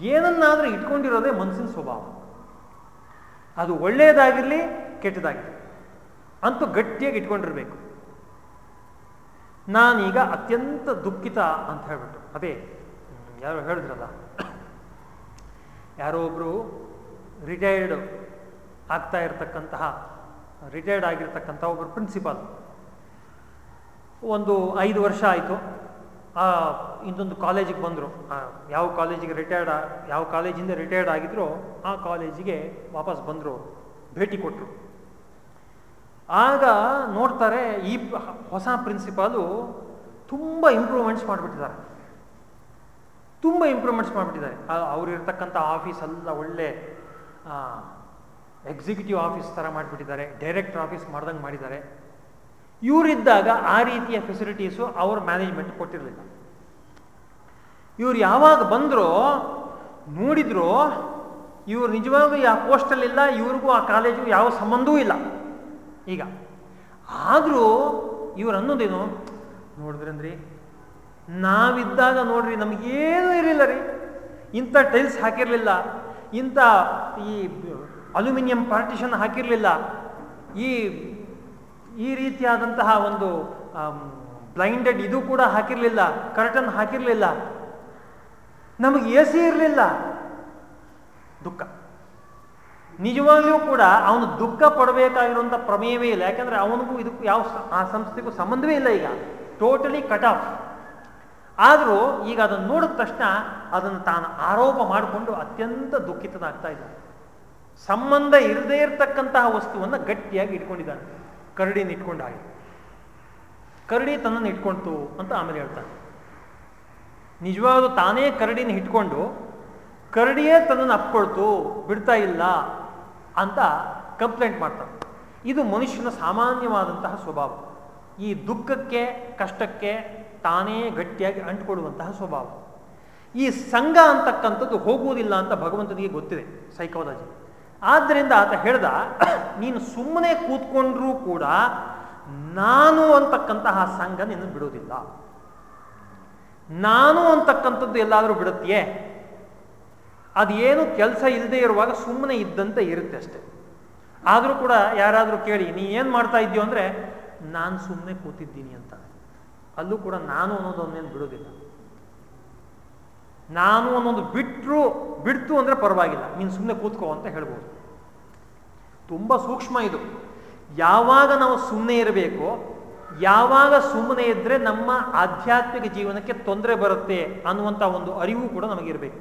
Speaker 1: ಏನನ್ನಾದರೂ ಇಟ್ಕೊಂಡಿರೋದೇ ಮನಸ್ಸಿನ ಸ್ವಭಾವ. ಅದು ಒಳ್ಳೆಯದಾಗಿರಲಿ ಕೆಟ್ಟದಾಗಿರಲಿ. ಅಂತೂ ಗಟ್ಟಿಯಾಗಿ ಇಟ್ಕೊಂಡಿರ್ಬೇಕು. ನಾನೀಗ ಅತ್ಯಂತ ದುಃಖಿತ ಅಂತ ಹೇಳ್ಬಿಟ್ಟು. ಅದೇ ಯಾರು ಹೇಳಿದ್ರಲ್ಲ. ಯಾರೋ ಒಬ್ರು ರಿಟೈರ್ಡ್ ಆಗ್ತಾ ಇರತಕ್ಕಂತಹ ರಿಟೈರ್ಡ್ ಆಗಿರ್ತಕ್ಕಂಥ ಒಬ್ಬರು ಪ್ರಿನ್ಸಿಪಾಲ್ ಒಂದು ಐದು ವರ್ಷ ಆಯಿತು. ಆ ಇನ್ನೊಂದು ಕಾಲೇಜಿಗೆ ಬಂದರು. ಯಾವ ಕಾಲೇಜಿಗೆ ರಿಟೈರ್ಡ್ ಯಾವ ಕಾಲೇಜಿಂದ ರಿಟೈರ್ಡ್ ಆಗಿದ್ರು, ಆ ಕಾಲೇಜಿಗೆ ವಾಪಸ್ ಬಂದರು. ಭೇಟಿ ಕೊಟ್ಟರು ಆಗ ನೋಡ್ತಾರೆ ಈ ಹೊಸ ಪ್ರಿನ್ಸಿಪಾಲು ತುಂಬ ಇಂಪ್ರೂವ್ಮೆಂಟ್ಸ್ ಮಾಡಿಬಿಟ್ಟಿದ್ದಾರೆ. ತುಂಬ ಇಂಪ್ರೂವ್ಮೆಂಟ್ಸ್ ಮಾಡಿಬಿಟ್ಟಿದ್ದಾರೆ. ಅವ್ರು ಇರ್ತಕ್ಕಂಥ ಆಫೀಸ್ ಎಲ್ಲ ಒಳ್ಳೆ ಎಕ್ಸಿಕ್ಯೂಟಿವ್ ಆಫೀಸ್ ಥರ ಮಾಡಿಬಿಟ್ಟಿದ್ದಾರೆ ಡೈರೆಕ್ಟರ್ ಆಫೀಸ್ ಮಾಡ್ದಂಗೆ ಮಾಡಿದ್ದಾರೆ. ಇವರಿದ್ದಾಗ ಆ ರೀತಿಯ ಫೆಸಿಲಿಟೀಸು ಅವ್ರ ಮ್ಯಾನೇಜ್ಮೆಂಟ್ ಕೊಟ್ಟಿರಲಿಲ್ಲ. ಇವ್ರು ಯಾವಾಗ ಬಂದರೋ, ನೋಡಿದ್ರು, ಇವ್ರು ನಿಜವಾಗೂ ಆ ಪೋಸ್ಟಲ್ಲಿಲ್ಲ ಇವ್ರಿಗೂ ಆ ಕಾಲೇಜಿಗೂ ಯಾವ ಸಂಬಂಧವೂ ಇಲ್ಲ. ಈಗ. ಆದರೂ ಇವ್ರು ಅನ್ನೋದೇನು? ನೋಡಿದ್ರಂದ್ರಿ ನಾವಿದ್ದಾಗ ನೋಡ್ರಿ ನಮಗೇನು ಇರಲಿಲ್ಲ ರೀ. ಇಂಥ ಟೈಲ್ಸ್ ಹಾಕಿರಲಿಲ್ಲ. ಇಂಥ ಈ ಅಲ್ಯೂಮಿನಿಯಂ ಪಾರ್ಟಿಷನ್ ಹಾಕಿರಲಿಲ್ಲ. ಈ ಈ ರೀತಿಯಾದಂತಹ ಒಂದು ಬ್ಲೈಂಡೆಡ್ ಇದು ಕೂಡ ಹಾಕಿರಲಿಲ್ಲ. ಕರ್ಟನ್ ಹಾಕಿರಲಿಲ್ಲ. ನಮಗೆ ಎ ಸಿ ಇರಲಿಲ್ಲ. ದುಃಖ. ನಿಜವಾಗ್ಲೂ ಕೂಡ ಅವನು ದುಃಖ ಪಡಬೇಕಾಗಿರುವಂಥ ಪ್ರಮೇಯವೇ ಇಲ್ಲ. ಯಾಕಂದರೆ ಅವನಿಗೂ ಇದಕ್ಕೂ ಯಾವ ಆ ಸಂಸ್ಥೆಗೂ ಸಂಬಂಧವೇ ಇಲ್ಲ ಈಗ. ಟೋಟಲಿ ಕಟ್ ಆಫ್ ಆದರೂ ಈಗ ಅದನ್ನು ನೋಡಿದ ತಕ್ಷಣ ಅದನ್ನು ತಾನು ಆರೋಪ ಮಾಡಿಕೊಂಡು ಅತ್ಯಂತ ದುಃಖಿತನಾಗ್ತಾ ಇದ್ದ ಸಂಬಂಧ ಇರದೇ ಇರತಕ್ಕಂತಹ ವಸ್ತುವನ್ನು ಗಟ್ಟಿಯಾಗಿ ಇಟ್ಕೊಂಡಿದ್ದಾನೆ. ಕರಡಿನ ಇಟ್ಕೊಂಡಾಗಿ ಕರಡಿ ತನ್ನನ್ನು ಇಟ್ಕೊಂತು ಅಂತ ಆಮೇಲೆ ಹೇಳ್ತಾನೆ. ನಿಜವಾದ ತಾನೇ ಕರಡಿನ ಇಟ್ಕೊಂಡು ಕರಡಿಯೇ ತನ್ನನ್ನು ಅಪ್ಕೊಳ್ತು, ಬಿಡ್ತಾ ಇಲ್ಲ. ಅಂತ ಕಂಪ್ಲೇಂಟ್ ಮಾಡ್ತಾನೆ ಇದು ಮನುಷ್ಯನ ಸಾಮಾನ್ಯವಾದಂತಹ ಸ್ವಭಾವ. ಈ ದುಃಖಕ್ಕೆ, ಕಷ್ಟಕ್ಕೆ ತಾನೇ ಗಟ್ಟಿಯಾಗಿ ಅಂಟ್ಕೊಡುವಂತಹ ಸ್ವಭಾವ. ಈ ಸಂಘ ಅಂತಕ್ಕಂಥದ್ದು ಹೋಗುವುದಿಲ್ಲ ಅಂತ ಭಗವಂತನಿಗೆ ಗೊತ್ತಿದೆ ಸೈಕಾಲಜಿ. ಆದ್ದರಿಂದ ಆತ ಹೇಳ್ದ, ನೀನು ಸುಮ್ಮನೆ ಕೂತ್ಕೊಂಡ್ರೂ ಕೂಡ ನಾನು ಅಂತಕ್ಕಂತಹ ಸಂಘ ನಿನ್ನ ಬಿಡುವುದಿಲ್ಲ. ನಾನು ಅಂತಕ್ಕಂಥದ್ದು ಎಲ್ಲಾದರೂ ಬಿಡುತ್ತೆಯೇ? ಅದೇನು ಕೆಲಸ ಇಲ್ಲದೆ ಇರುವಾಗ ಸುಮ್ಮನೆ ಇದ್ದಂತೆ ಇರುತ್ತೆ ಅಷ್ಟೆ. ಆದರೂ ಕೂಡ ಯಾರಾದರೂ ಕೇಳಿ, ನೀ ಏನು ಮಾಡ್ತಾ ಇದ್ದೀಯೋ? ಅಂದರೆ, ನಾನು ಸುಮ್ಮನೆ ಕೂತಿದ್ದೀನಿ ಅಂತ ಅಲ್ಲೂ ಕೂಡ ನಾನು ಅನ್ನೋದನ್ನೇನು ಬಿಡೋದಿಲ್ಲ. ನಾನು ಅನ್ನೋದು ಬಿಟ್ಟರು ಬಿಡ್ತು ಅಂದರೆ ಪರವಾಗಿಲ್ಲ. ನೀನು ಸುಮ್ಮನೆ ಕೂತ್ಕೋ ಅಂತ ಹೇಳ್ಬೋದು. ತುಂಬ ಸೂಕ್ಷ್ಮ ಇದು. ಯಾವಾಗ ನಾವು ಸುಮ್ಮನೆ ಇರಬೇಕು, ಯಾವಾಗ ಸುಮ್ಮನೆ ಇದ್ದರೆ ನಮ್ಮ ಆಧ್ಯಾತ್ಮಿಕ ಜೀವನಕ್ಕೆ ತೊಂದರೆ ಬರುತ್ತೆ ಅನ್ನುವಂಥ ಒಂದು ಅರಿವು ಕೂಡ ನಮಗಿರಬೇಕು.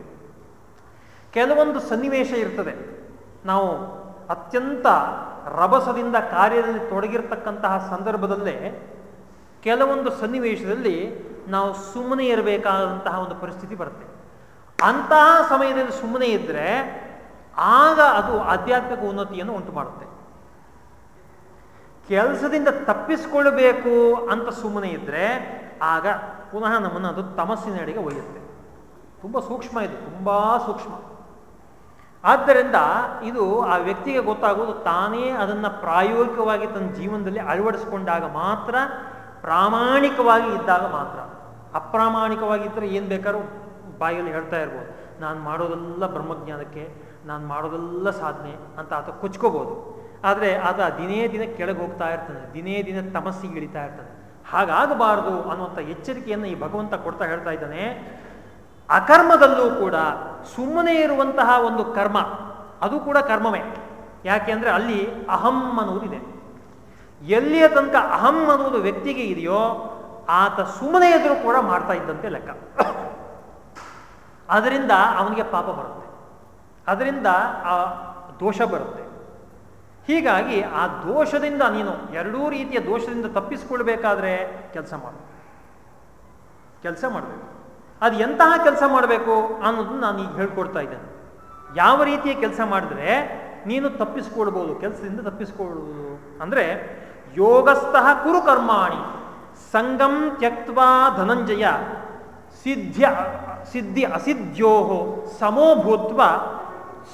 Speaker 1: ಕೆಲವೊಂದು ಸನ್ನಿವೇಶ ಇರ್ತದೆ. ನಾವು ಅತ್ಯಂತ ರಭಸದಿಂದ ಕಾರ್ಯದಲ್ಲಿ ತೊಡಗಿರ್ತಕ್ಕಂತಹ ಸಂದರ್ಭದಲ್ಲೇ ಕೆಲವೊಂದು ಸನ್ನಿವೇಶದಲ್ಲಿ ನಾವು ಸುಮ್ಮನೆ ಇರಬೇಕಾದಂತಹ ಒಂದು ಪರಿಸ್ಥಿತಿ ಬರುತ್ತೆ. ಅಂತಹ ಸಮಯದಲ್ಲಿ ಸುಮ್ಮನೆ ಇದ್ದರೆ ಆಗ ಅದು ಆಧ್ಯಾತ್ಮಿಕ ಉನ್ನತಿಯನ್ನು ಉಂಟು ಮಾಡುತ್ತೆ. ಕೆಲಸದಿಂದ ತಪ್ಪಿಸಿಕೊಳ್ಳಬೇಕು ಅಂತ ಸುಮ್ಮನೆ ಇದ್ದರೆ ಆಗ ಪುನಃ ನಮ್ಮನ್ನು ಅದು ತಮಸ್ಸಿನಡೆಗೆ ಒಯ್ಯುತ್ತೆ. ತುಂಬ ಸೂಕ್ಷ್ಮ ಇದು, ತುಂಬ ಸೂಕ್ಷ್ಮ. ಆದ್ದರಿಂದ ಇದು ಆ ವ್ಯಕ್ತಿಗೆ ಗೊತ್ತಾಗುವುದು ತಾನೇ ಅದನ್ನು ಪ್ರಾಯೋಗಿಕವಾಗಿ ತನ್ನ ಜೀವನದಲ್ಲಿ ಅಳವಡಿಸಿಕೊಂಡಾಗ ಮಾತ್ರ ಪ್ರಾಮಾಣಿಕವಾಗಿ ಇದ್ದಾಗ ಮಾತ್ರ. ಅಪ್ರಾಮಾಣಿಕವಾಗಿದ್ದರೆ ಏನು ಬೇಕಾದ್ರೂ ಬಾಯಲ್ಲಿ ಹೇಳ್ತಾ ಇರ್ಬೋದು. ನಾನು ಮಾಡೋದೆಲ್ಲ ಬ್ರಹ್ಮಜ್ಞಾನಕ್ಕೆ, ನಾನು ಮಾಡೋದೆಲ್ಲ ಸಾಧನೆ ಅಂತ ಆತ ಕೊಚ್ಕೋಬೋದು. ಆದರೆ ಆತ ದಿನೇ ದಿನ ಕೆಳಗೆ ಹೋಗ್ತಾ ಇರ್ತಾನೆ, ದಿನೇ ದಿನ ತಮಸ್ಸಿಗೆ ಇಳಿತಾ ಇರ್ತಾನೆ. ಹಾಗಾಗಬಾರದು ಅನ್ನುವಂಥ ಎಚ್ಚರಿಕೆಯನ್ನು ಈ ಭಗವಂತ ಕೊಡ್ತಾ ಹೇಳ್ತಾ ಇದ್ದಾನೆ. ಅಕರ್ಮದಲ್ಲೂ ಕೂಡ ಸುಮ್ಮನೆ ಇರುವಂತಹ ಒಂದು ಕರ್ಮ, ಅದು ಕೂಡ ಕರ್ಮವೇ. ಯಾಕೆ ಅಂದರೆ ಅಲ್ಲಿ ಅಹಂ ಅನ್ನುವುದಿದೆ ಎಲ್ಲಿಯ ತನಕ ಅಹಂ ಅನ್ನುವುದು ವ್ಯಕ್ತಿಗೆ ಇದೆಯೋ, ಆತ ಸುಮ್ಮನೆ ಎದುರು ಕೂಡ ಮಾಡ್ತಾ ಇದ್ದಂತೆ ಲೆಕ್ಕ. ಅದರಿಂದ ಅವನಿಗೆ ಪಾಪ ಬರುತ್ತೆ. ಅದರಿಂದ ಆ ದೋಷ ಬರುತ್ತೆ. ಹೀಗಾಗಿ ಆ ದೋಷದಿಂದ ನೀನು ಎರಡೂ ರೀತಿಯ ದೋಷದಿಂದ ತಪ್ಪಿಸಿಕೊಳ್ಬೇಕಾದ್ರೆ ಕೆಲಸ ಮಾಡು. ಕೆಲಸ ಮಾಡಬೇಕು. ಅದು ಎಂತಹ ಕೆಲಸ ಮಾಡಬೇಕು ಅನ್ನೋದನ್ನ ನಾನು ಈಗ ಹೇಳ್ಕೊಡ್ತಾ ಇದ್ದೇನೆ. ಯಾವ ರೀತಿಯ ಕೆಲಸ ಮಾಡಿದ್ರೆ ನೀನು ತಪ್ಪಿಸ್ಕೊಳ್ಬೋದು, ಕೆಲಸದಿಂದ ತಪ್ಪಿಸ್ಕೊಳ್ಬೋದು. ಅಂದರೆ ಯೋಗಸ್ಥಃ ಕುರು ಕರ್ಮಾಣಿ ಸಂಗಂ ತ್ಯಕ್ವಾ ಧನಂಜಯ, ಸಿದ್ಧ್ಯ, ಸಿದ್ಧಿ ಅಸಿದ್ಧೋ ಸಮೋಭೂತ್ವ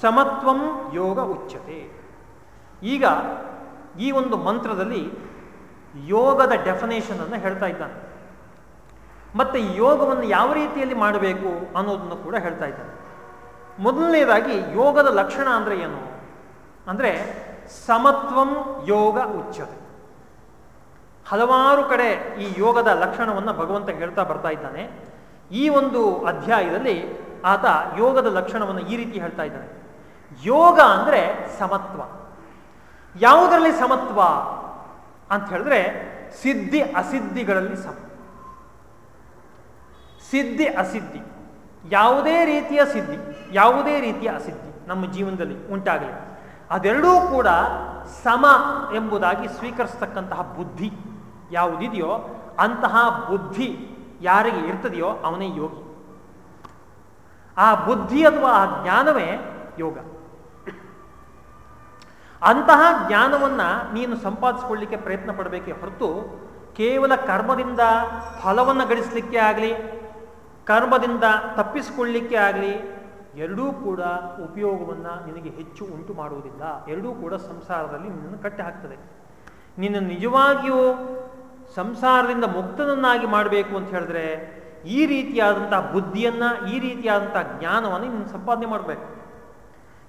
Speaker 1: ಸಮತ್ವಂ ಯೋಗ ಉಚ್ಯತೆ. ಈಗ ಈ ಒಂದು ಮಂತ್ರದಲ್ಲಿ ಯೋಗದ ಡೆಫಿನೇಷನ್ ಅನ್ನು ಹೇಳ್ತಾ ಇದ್ದಾನೆ. ಮತ್ತೆ ಯೋಗವನ್ನು ಯಾವ ರೀತಿಯಲ್ಲಿ ಮಾಡಬೇಕು ಅನ್ನೋದನ್ನು ಕೂಡ ಹೇಳ್ತಾ ಇದ್ದಾರೆ. ಮೊದಲನೇದಾಗಿ ಯೋಗದ ಲಕ್ಷಣ ಅಂದರೆ ಏನು? ಅಂದರೆ ಸಮತ್ವಂ ಯೋಗ ಉಚ್ಚತೆ ಹಲವಾರು ಕಡೆ ಈ ಯೋಗದ ಲಕ್ಷಣವನ್ನು ಭಗವಂತ ಹೇಳ್ತಾ ಬರ್ತಾ ಇದ್ದಾನೆ. ಈ ಒಂದು ಅಧ್ಯಾಯದಲ್ಲಿ ಆತ ಯೋಗದ ಲಕ್ಷಣವನ್ನು ಈ ರೀತಿ ಹೇಳ್ತಾ ಇದ್ದಾನೆ. ಯೋಗ ಅಂದರೆ ಸಮತ್ವ. ಯಾವುದರಲ್ಲಿ ಸಮತ್ವ? ಅಂತ ಹೇಳಿದ್ರೆ ಸಿದ್ಧಿ ಅಸಿದ್ಧಿಗಳಲ್ಲಿ ಸಮ ಸಿದ್ಧಿ ಅಸಿದ್ಧಿ. ಯಾವುದೇ ರೀತಿಯ ಸಿದ್ಧಿ, ಯಾವುದೇ ರೀತಿಯ ಅಸಿದ್ಧಿ ನಮ್ಮ ಜೀವನದಲ್ಲಿ ಉಂಟಾಗಲಿ. ಅದೆರಡೂ ಕೂಡ ಸಮ ಎಂಬುದಾಗಿ ಸ್ವೀಕರಿಸ್ತಕ್ಕಂತಹ ಬುದ್ಧಿ ಯಾವುದಿದೆಯೋ ಅಂತಹ ಬುದ್ಧಿ ಯಾರಿಗೆ ಇರ್ತದೆಯೋ ಅವನೇ ಯೋಗಿ. ಆ ಬುದ್ಧಿ ಅಥವಾ ಆ ಜ್ಞಾನವೇ ಯೋಗ. ಅಂತಹ ಜ್ಞಾನವನ್ನ ನೀನು ಸಂಪಾದಿಸ್ಕೊಳ್ಳಿಕ್ಕೆ ಪ್ರಯತ್ನ ಪಡಬೇಕೆ ಹೊರತು ಕೇವಲ ಕರ್ಮದಿಂದ ಫಲವನ್ನು ಗಳಿಸಲಿಕ್ಕೆ ಆಗಲಿ ಕರ್ಮದಿಂದ ತಪ್ಪಿಸಿಕೊಳ್ಳಿಕ್ಕೆ ಆಗಲಿ, ಎರಡೂ ಕೂಡ ಉಪಯೋಗವನ್ನು ನಿನಗೆ ಹೆಚ್ಚು ಉಂಟು ಮಾಡುವುದಿಲ್ಲ. ಎರಡೂ ಕೂಡ ಸಂಸಾರದಲ್ಲಿ ನಿನ್ನನ್ನು ಕಟ್ಟೆ ಹಾಕ್ತದೆ. ನಿನ್ನ ನಿಜವಾಗಿಯೂ ಸಂಸಾರದಿಂದ ಮುಕ್ತನನ್ನಾಗಿ ಮಾಡಬೇಕು ಅಂತ ಹೇಳಿದ್ರೆ, ಈ ರೀತಿಯಾದಂತಹ ಬುದ್ಧಿಯನ್ನ, ಈ ರೀತಿಯಾದಂತಹ ಜ್ಞಾನವನ್ನು ನಿನ್ನ ಸಂಪಾದನೆ ಮಾಡಬೇಕು.